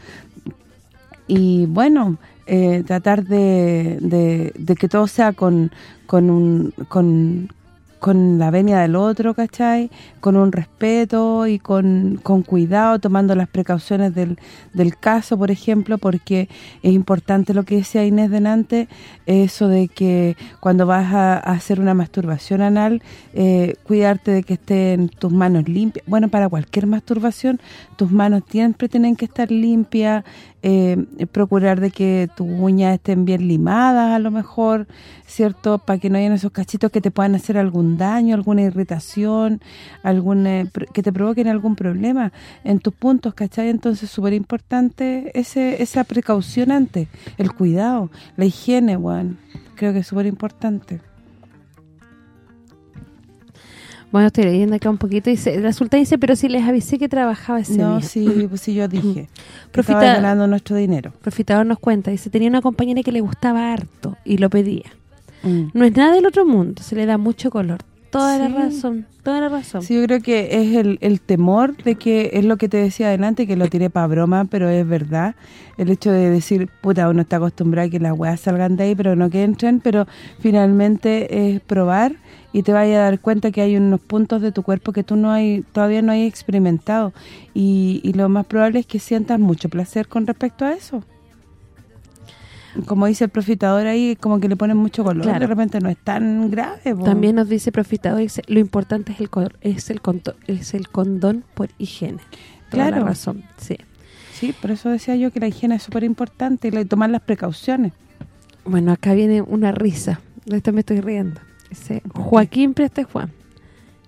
Y bueno, eh, tratar de, de, que todo sea con, con, un, con, la venia del otro, ¿cachai? Con un respeto y con, con cuidado, tomando las precauciones del, del caso, por ejemplo, porque es importante lo que decía Inés delante, eso de que cuando vas a, a hacer una masturbación anal, eh, cuidarte de que estén tus manos limpias. Bueno, para cualquier masturbación, tus manos siempre tienen que estar limpias, eh, procurar de que tus uñas estén bien limadas a lo mejor, ¿cierto? Para que no hayan esos cachitos que te puedan hacer algún daño, alguna irritación, algún eh, que te provoquen algún problema en tus puntos, ¿cachai? Entonces, súper importante ese esa precaución antes, el cuidado, la higiene, weón. Creo que es súper importante. Bueno, estoy leyendo acá un poquito. Dice, resulta dice, pero si les avisé que trabajaba ese No, día. sí, pues sí, yo dije Profita- estaba ganando nuestro dinero. Profitador nos cuenta, dice, tenía una compañera que le gustaba harto y lo pedía. Mm. No es nada del otro mundo, se le da mucho color. Toda la Sí. razón, toda la razón. Sí, yo creo que es el, el temor de que es lo que te decía adelante, que lo tiré para broma, pero es verdad. El hecho de decir, puta, uno está acostumbrado a que las weas salgan de ahí, pero no que entren, pero finalmente es probar y te vayas a dar cuenta que hay unos puntos de tu cuerpo que tú no hay todavía no hay experimentado. Y, y lo más probable es que sientas mucho placer con respecto a eso. Como dice el profitador ahí, como que le ponen mucho color, Claro. de repente no es tan grave. po. También nos dice Profitador, dice, lo importante es el es el conto- es el condón por higiene. Toda Claro. la razón, sí. Sí, por eso decía yo que la higiene es súper importante y la- tomar las precauciones. Bueno, acá viene una risa. De esto me estoy riendo. Dice, Joaquín Preste Juan.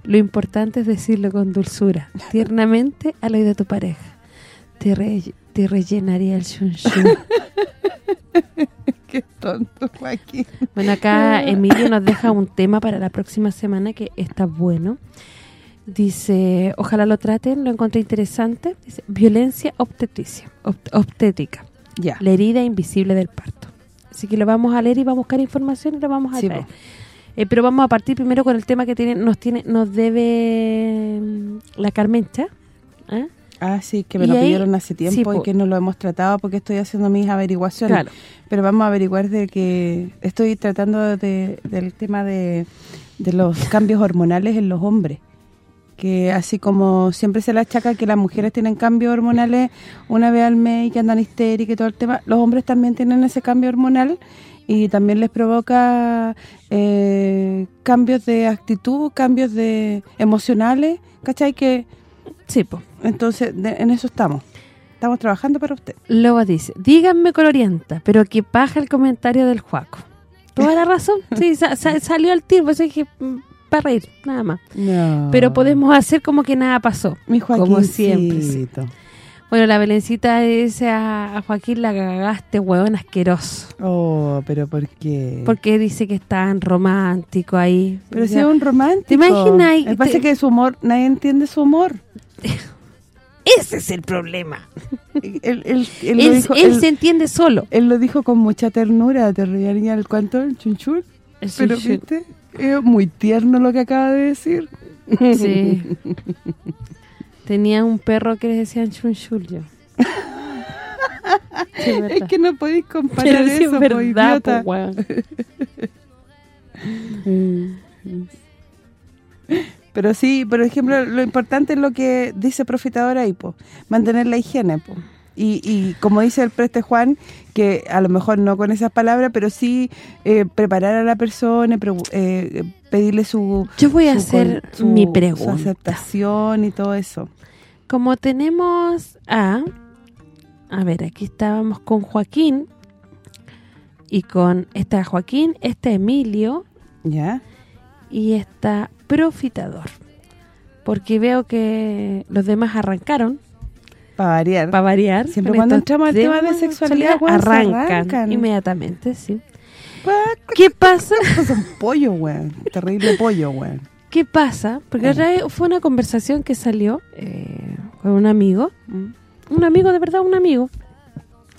Lo importante es decirlo con dulzura, tiernamente al oído de tu pareja. Te, re- te rellenaría el shun shun. Qué tonto, Joaquín. Bueno, acá Emilio nos deja un tema para la próxima semana que está bueno. Dice, ojalá lo traten, lo encontré interesante. Dice, violencia obstetricia, obt- obstétrica. Ya. La herida invisible del parto. Así que lo vamos a leer y vamos a buscar información y lo vamos a Sí, traer. Eh, pero vamos a partir primero con el tema que tiene nos tiene nos debe mm, la Carmencha. ¿ah? Ah, sí, que me Y lo ahí- pidieron hace tiempo sí, y que no lo hemos tratado porque estoy haciendo mis averiguaciones. Claro. Pero vamos a averiguar de que estoy tratando de, del tema de, de los cambios hormonales en los hombres. Que así como siempre se le achaca que las mujeres tienen cambios hormonales una vez al mes y que andan histéricas y todo el tema, los hombres también tienen ese cambio hormonal y también les provoca eh, cambios de actitud, cambios de emocionales, ¿cachai? Que Sí, po. entonces de- en eso estamos. Estamos trabajando para usted. Luego dice, díganme colorienta, pero que paja el comentario del Juaco. Toda la razón. Sí, sa- sa- salió al tiro, pues dije, mm, para reír, nada más. No. Pero podemos hacer como que nada pasó. mi como siempre, sí. Bueno, la Belencita dice a, a Joaquín, la cagaste, huevón asqueroso. Oh, pero ¿por qué? Porque dice que es tan romántico ahí. Pero si es un romántico. ¿Te imaginas? Me parece Te- que su humor, nadie entiende su humor. Ese es el problema. Él, él- él lo Él, dijo, él él- se entiende solo. él lo dijo con mucha ternura, te reía el cuento del chunchur. El Pero chunchur. viste, es muy tierno lo que acaba de decir. Sí. Tenía un perro que le decían chunchul yo. Sí, Es que no podéis comparar Pero sí es eso, po, verdad, idiota. po, weón. Pero sí, por ejemplo, lo importante es lo que dice Profitador ahí, po, mantener la higiene, po. Y, y como dice el preste Juan, que a lo mejor no con esas palabras, pero sí eh, preparar a la persona, pre- eh, pedirle su... Yo voy a su hacer con- su- mi Su pregunta. aceptación y todo eso. Como tenemos a... A ver, aquí estábamos con Joaquín. y con está Joaquín, está Emilio ¿Ya? y está Profitador. Porque veo que los demás arrancaron, Para variar. para variar. Siempre cuando entramos al tema de sexualidad, weón, se arrancan, arrancan. inmediatamente, sí. ¿Qué pasa? Estos son pollo, weón. Terrible pollo, weón. ¿Qué pasa? Porque otra vez fue una conversación que salió eh, con un amigo, un amigo, de verdad, un amigo,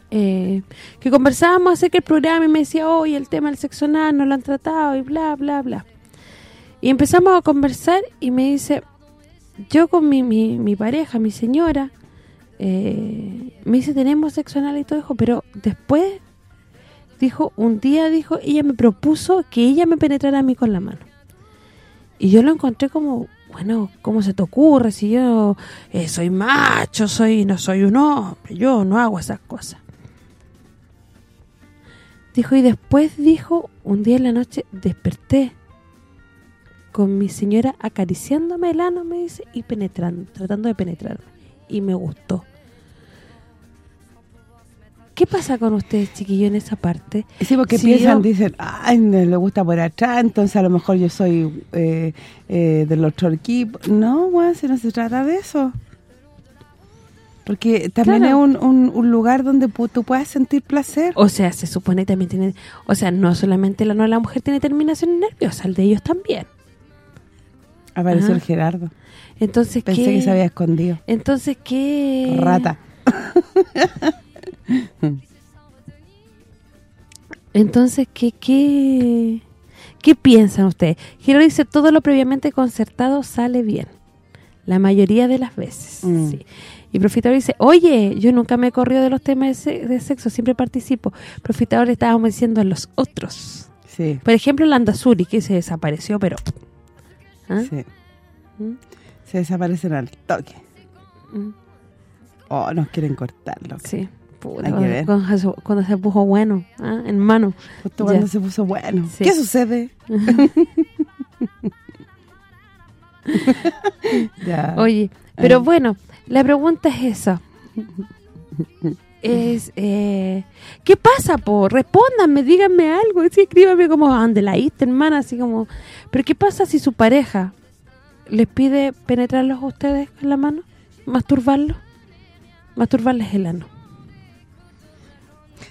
eh, que conversábamos acerca del programa y me decía, oye, el tema del sexo anal no lo han tratado y bla, bla, bla. Y empezamos a conversar y me dice, yo con mi, mi, mi pareja, mi señora, eh, me dice, tenemos sexo anal y todo eso, pero después, dijo, un día, dijo, ella me propuso que ella me penetrara a mí con la mano. Y yo lo encontré como, bueno, ¿cómo se te ocurre si yo eh, soy macho, soy no soy un hombre, yo no hago esas cosas? Dijo, y después dijo, un día en la noche desperté con mi señora acariciándome el ano, me dice, y penetrando, tratando de penetrarme. Y me gustó. ¿Qué pasa con ustedes, chiquillos, en esa parte? Sí, porque Si piensan, yo- dicen, ay, no le gusta por atrás, entonces a lo mejor yo soy eh, eh, del otro equipo. No, weón, si no se trata de eso. Porque también Claro. es un, un, un lugar donde tú puedes sentir placer. O sea, se supone también tiene... O sea, no solamente la no la mujer tiene terminación nerviosa, el de ellos también. Apareció Ajá. el Gerardo. Entonces, Pensé ¿qué? que se había escondido. Entonces, ¿qué? Rata. Entonces, ¿qué qué qué piensan ustedes? Giro dice, todo lo previamente concertado sale bien. La mayoría de las veces. Mm. sí. Y Profitador dice, oye, yo nunca me he corrido de los temas de, se- de sexo, siempre participo. Profitador estábamos diciendo a los otros. Sí, Por ejemplo, la Andazuri, que se desapareció, pero... ¿Ah? sí. ¿Mm? Se desaparecen al toque. Mm. Oh, nos quieren cortarlo. Sí. Puta, que cuando, se, cuando se puso bueno, ¿ah? en mano. Justo cuando se puso bueno. Sí. ¿Qué sucede? ya. Oye, pero Ah. bueno, la pregunta es esa. Es, eh, ¿qué pasa, po? Respóndanme, díganme algo. Sí, escríbame como ande la iste, hermana, así como... Pero ¿qué pasa si su pareja les pide penetrarlos a ustedes con la mano? ¿Masturbarlos? Masturbarles el ano.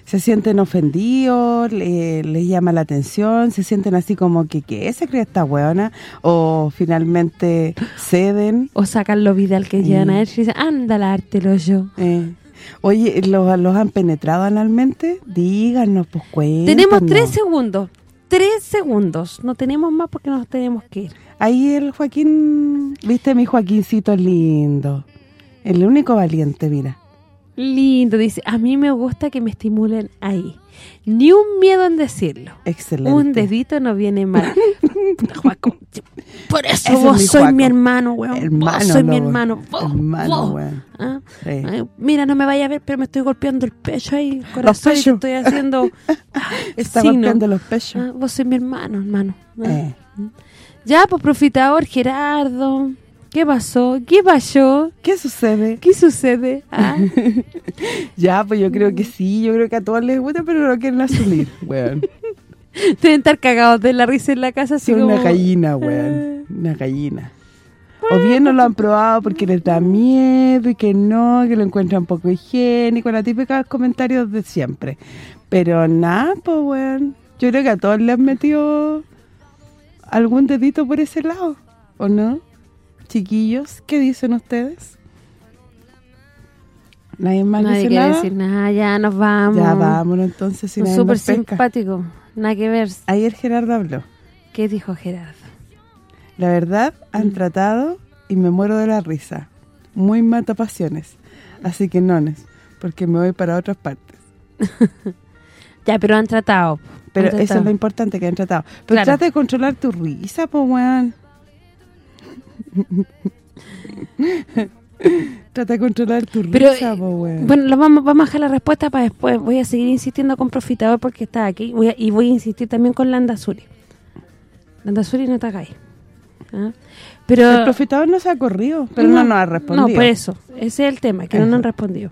se sienten ofendidos, le- les llama la atención, se sienten así como que ¿qué se cree esta weona? O finalmente ceden. O sacan lo vidal que llevan a él y dicen, anda, dártelo yo. Eh, Oye, ¿los, ¿los han penetrado analmente? Díganos, pues cuéntanos. Tenemos tres segundos. Tres segundos. No tenemos más porque nos tenemos que ir. Ahí el Joaquín, viste mi Joaquincito lindo. El único valiente, mira. Lindo, dice, a mí me gusta que me estimulen ahí. Ni un miedo en decirlo. Excelente. Un dedito no viene mal. Por eso Ese es vos mi soy mi hermano, weón. Hermano, vos soy mi hermano. Vos, Hermano, vos. weón. ¿Ah? Sí. Ay, mira, no me vaya a ver, pero me estoy golpeando el pecho ahí, corazón, y te estoy haciendo ah, Está signo. golpeando los pechos. Ah, vos soy mi hermano, hermano. Ah. Eh. Ya, pues, profitador, Gerardo. ¿Qué pasó? ¿Qué pasó? ¿Qué sucede? ¿Qué sucede? Ah. Ya, pues yo creo que sí, yo creo que a todos les gusta, pero no quieren asumir, weón. Deben estar cagados de la risa en la casa, así Son como... una gallina, weón. Una gallina. O bien no lo han probado porque les da miedo y que no, que lo encuentran poco higiénico, la típica comentarios de siempre. Pero nada, pues, weón. Yo creo que a todos les han metido algún dedito por ese lado, ¿o no? Chiquillos, ¿qué dicen ustedes? ¿Nadie más Nadie dice nada? decir nada, ya nos vamos. Ya vámonos entonces, si súper simpático. Nada que ver. Ayer Gerardo habló. ¿Qué dijo Gerardo? La verdad, han tratado y me muero de la risa. Muy mata pasiones. Así que nones, porque me voy para otras partes. Ya, pero han tratado. Pero han eso es lo importante que han tratado. Pero Claro. trata de controlar tu risa, po, weón. Trata de controlar tu Pero, risa, po, weón. Bueno, lo vamos, vamos a dejar la respuesta para después. Voy a seguir insistiendo con Profitador porque está aquí. Voy a- y voy a insistir también con Landa Suri. Landa Suri no te hagáis. ¿Ah? Pero el profitador no se ha corrido, pero no, nos ha respondido. No, por eso. Ese es el tema, que no nos han respondido.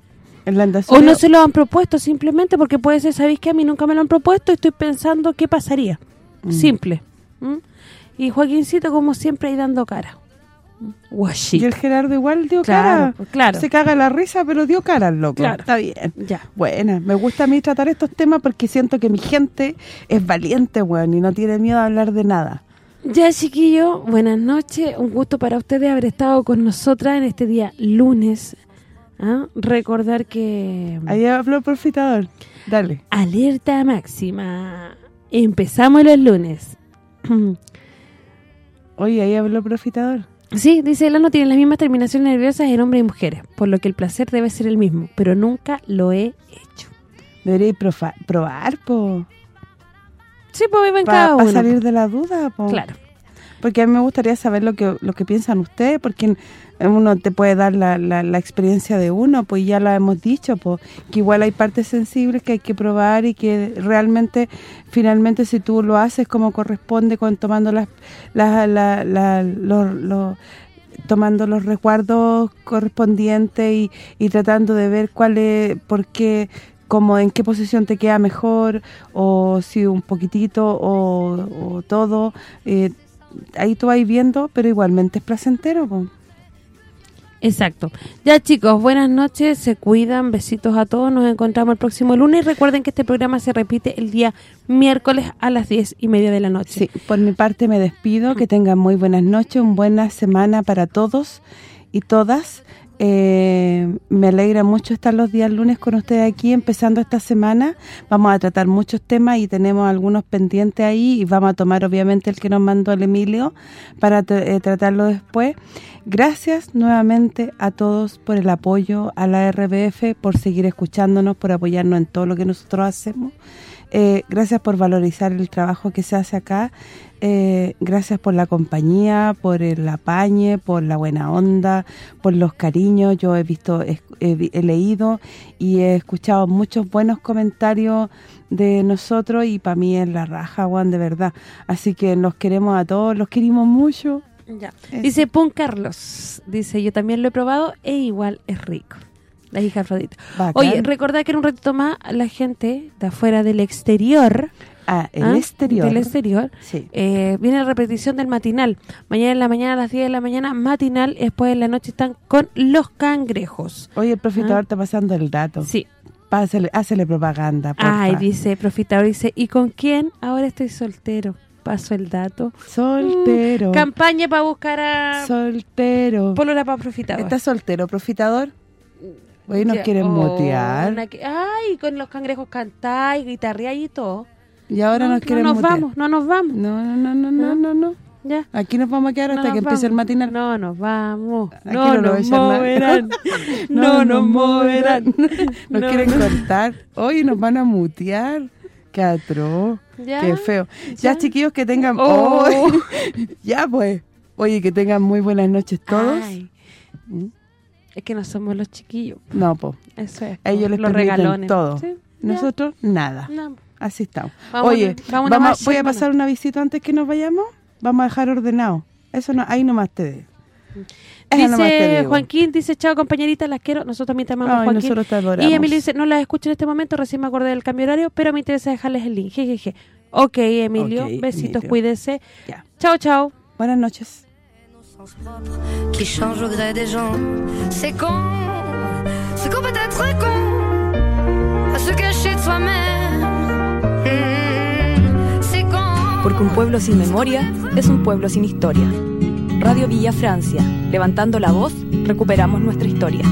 O no se lo han propuesto simplemente porque puede ser, ¿sabéis que A mí nunca me lo han propuesto y estoy pensando qué pasaría. Mm. Simple. ¿Mm? Y Joaquincito, como siempre, ahí dando cara. Y el Gerardo igual dio Claro, cara. pues, claro. Se caga la risa, pero dio cara al loco. Claro. Está bien. Ya. Buena, me gusta a mí tratar estos temas porque siento que mi gente es valiente, weón, y no tiene miedo a hablar de nada. Ya, chiquillo, buenas noches. Un gusto para ustedes haber estado con nosotras en este día lunes. ¿Ah? Recordar que... Ahí habló el profitador. Dale. Alerta máxima. Empezamos los lunes. Oye, ahí habló el profitador. Sí, dice, el ano tiene las mismas terminaciones nerviosas en hombres y mujeres, por lo que el placer debe ser el mismo, pero nunca lo he hecho. Debería profa- probar, po. Sí, pues viven Para cada uno. salir de la duda, po. Claro. Porque a mí me gustaría saber lo que lo que piensan ustedes, porque uno te puede dar la, la, la experiencia de uno, pues ya lo hemos dicho, pues que igual hay partes sensibles que hay que probar y que realmente, finalmente, si tú lo haces como corresponde, con tomando las, las la- la- los, los- tomando los resguardos correspondientes y, y tratando de ver cuál es, por qué, como en qué posición te queda mejor, o si un poquitito, o, o todo, eh, ahí tú vas viendo, pero igualmente es placentero, po. Exacto. Ya chicos, buenas noches, se cuidan, besitos a todos, nos encontramos el próximo lunes. Recuerden que este programa se repite el día miércoles a las diez y media de la noche. Sí, por mi parte me despido, que tengan muy buenas noches, una buena semana para todos y todas. Eh, me alegra mucho estar los días lunes con ustedes aquí, empezando esta semana. Vamos a tratar muchos temas y tenemos algunos pendientes ahí y vamos a tomar obviamente el que nos mandó el Emilio para eh, tratarlo después. Gracias nuevamente a todos por el apoyo, a la RBF, por seguir escuchándonos, por apoyarnos en todo lo que nosotros hacemos. Eh, gracias por valorizar el trabajo que se hace acá. Eh, gracias por la compañía, por el apañe, por la buena onda, por los cariños. Yo he visto, he, he- leído y he escuchado muchos buenos comentarios de nosotros y para mí es la raja, Juan, de verdad. Así que los queremos a todos, los queremos mucho. Ya. Dice Pun Carlos, dice, yo también lo he probado e igual es rico. La hija Afrodita. Bacán. Oye, recordad que en un ratito más la gente de afuera del exterior, Ah, el ¿ah? exterior. del exterior, Sí. eh, viene la repetición del matinal. Mañana en la mañana a las 10 de la mañana, matinal, después en la noche están con los cangrejos. Oye, el profitador está pasando el dato. Sí. Pásale, hácele propaganda, porfa. Ay, dice, profitador, dice, ¿y con quién? Ahora estoy soltero. Paso el dato. Soltero. Campaña para buscar a... Soltero. Polola para profitador. ¿Estás soltero, profitador? Hoy nos Ya, quieren oh, motear. una que- Ay, con los cangrejos cantáis, guitarreáis y todo. Y ahora no, nos quieren no nos mutear. vamos, no nos vamos. No, no, no, no, no, no, no. Ya. Aquí nos vamos a quedar hasta que empiece el matinal. No nos vamos. Aquí no nos nada. moverán. no nos moverán. Nos No. quieren cortar. Hoy nos van a mutear. Qué atroz. Ya, Qué feo. Ya, ya. chiquillos, que tengan... Oh. Oh. ya, pues. Oye, que tengan muy buenas noches todos. ¿Mm? es que no somos los chiquillos. No, pues. Eso es. Ellos les los regalones. todo. Sí, Nosotros, nada. ya. No. Así estamos. Oye, vamos, más, voy a pasar una visita antes que nos vayamos. Vamos a dejar ordenado. Eso no, ahí nomás te te Dice. Joaquín, dice, chao compañerita, las quiero. Nosotros también te amamos, Ay, Joaquín. nosotros te adoramos. Y Emilio dice, no las escucho en este momento, recién me acordé del cambio horario, pero me interesa dejarles el link. Jejeje. Ok, Emilio, Ok, besitos, Emilio. cuídense. Ya. Chao, chao. Buenas noches. sens propre qui change au gré des gens. C'est con, c'est qu'on peut être con à se cacher de soi-même. Porque un pueblo sin memoria es un pueblo sin historia. Radio Villa Francia. Levantando la voz, recuperamos nuestra historia.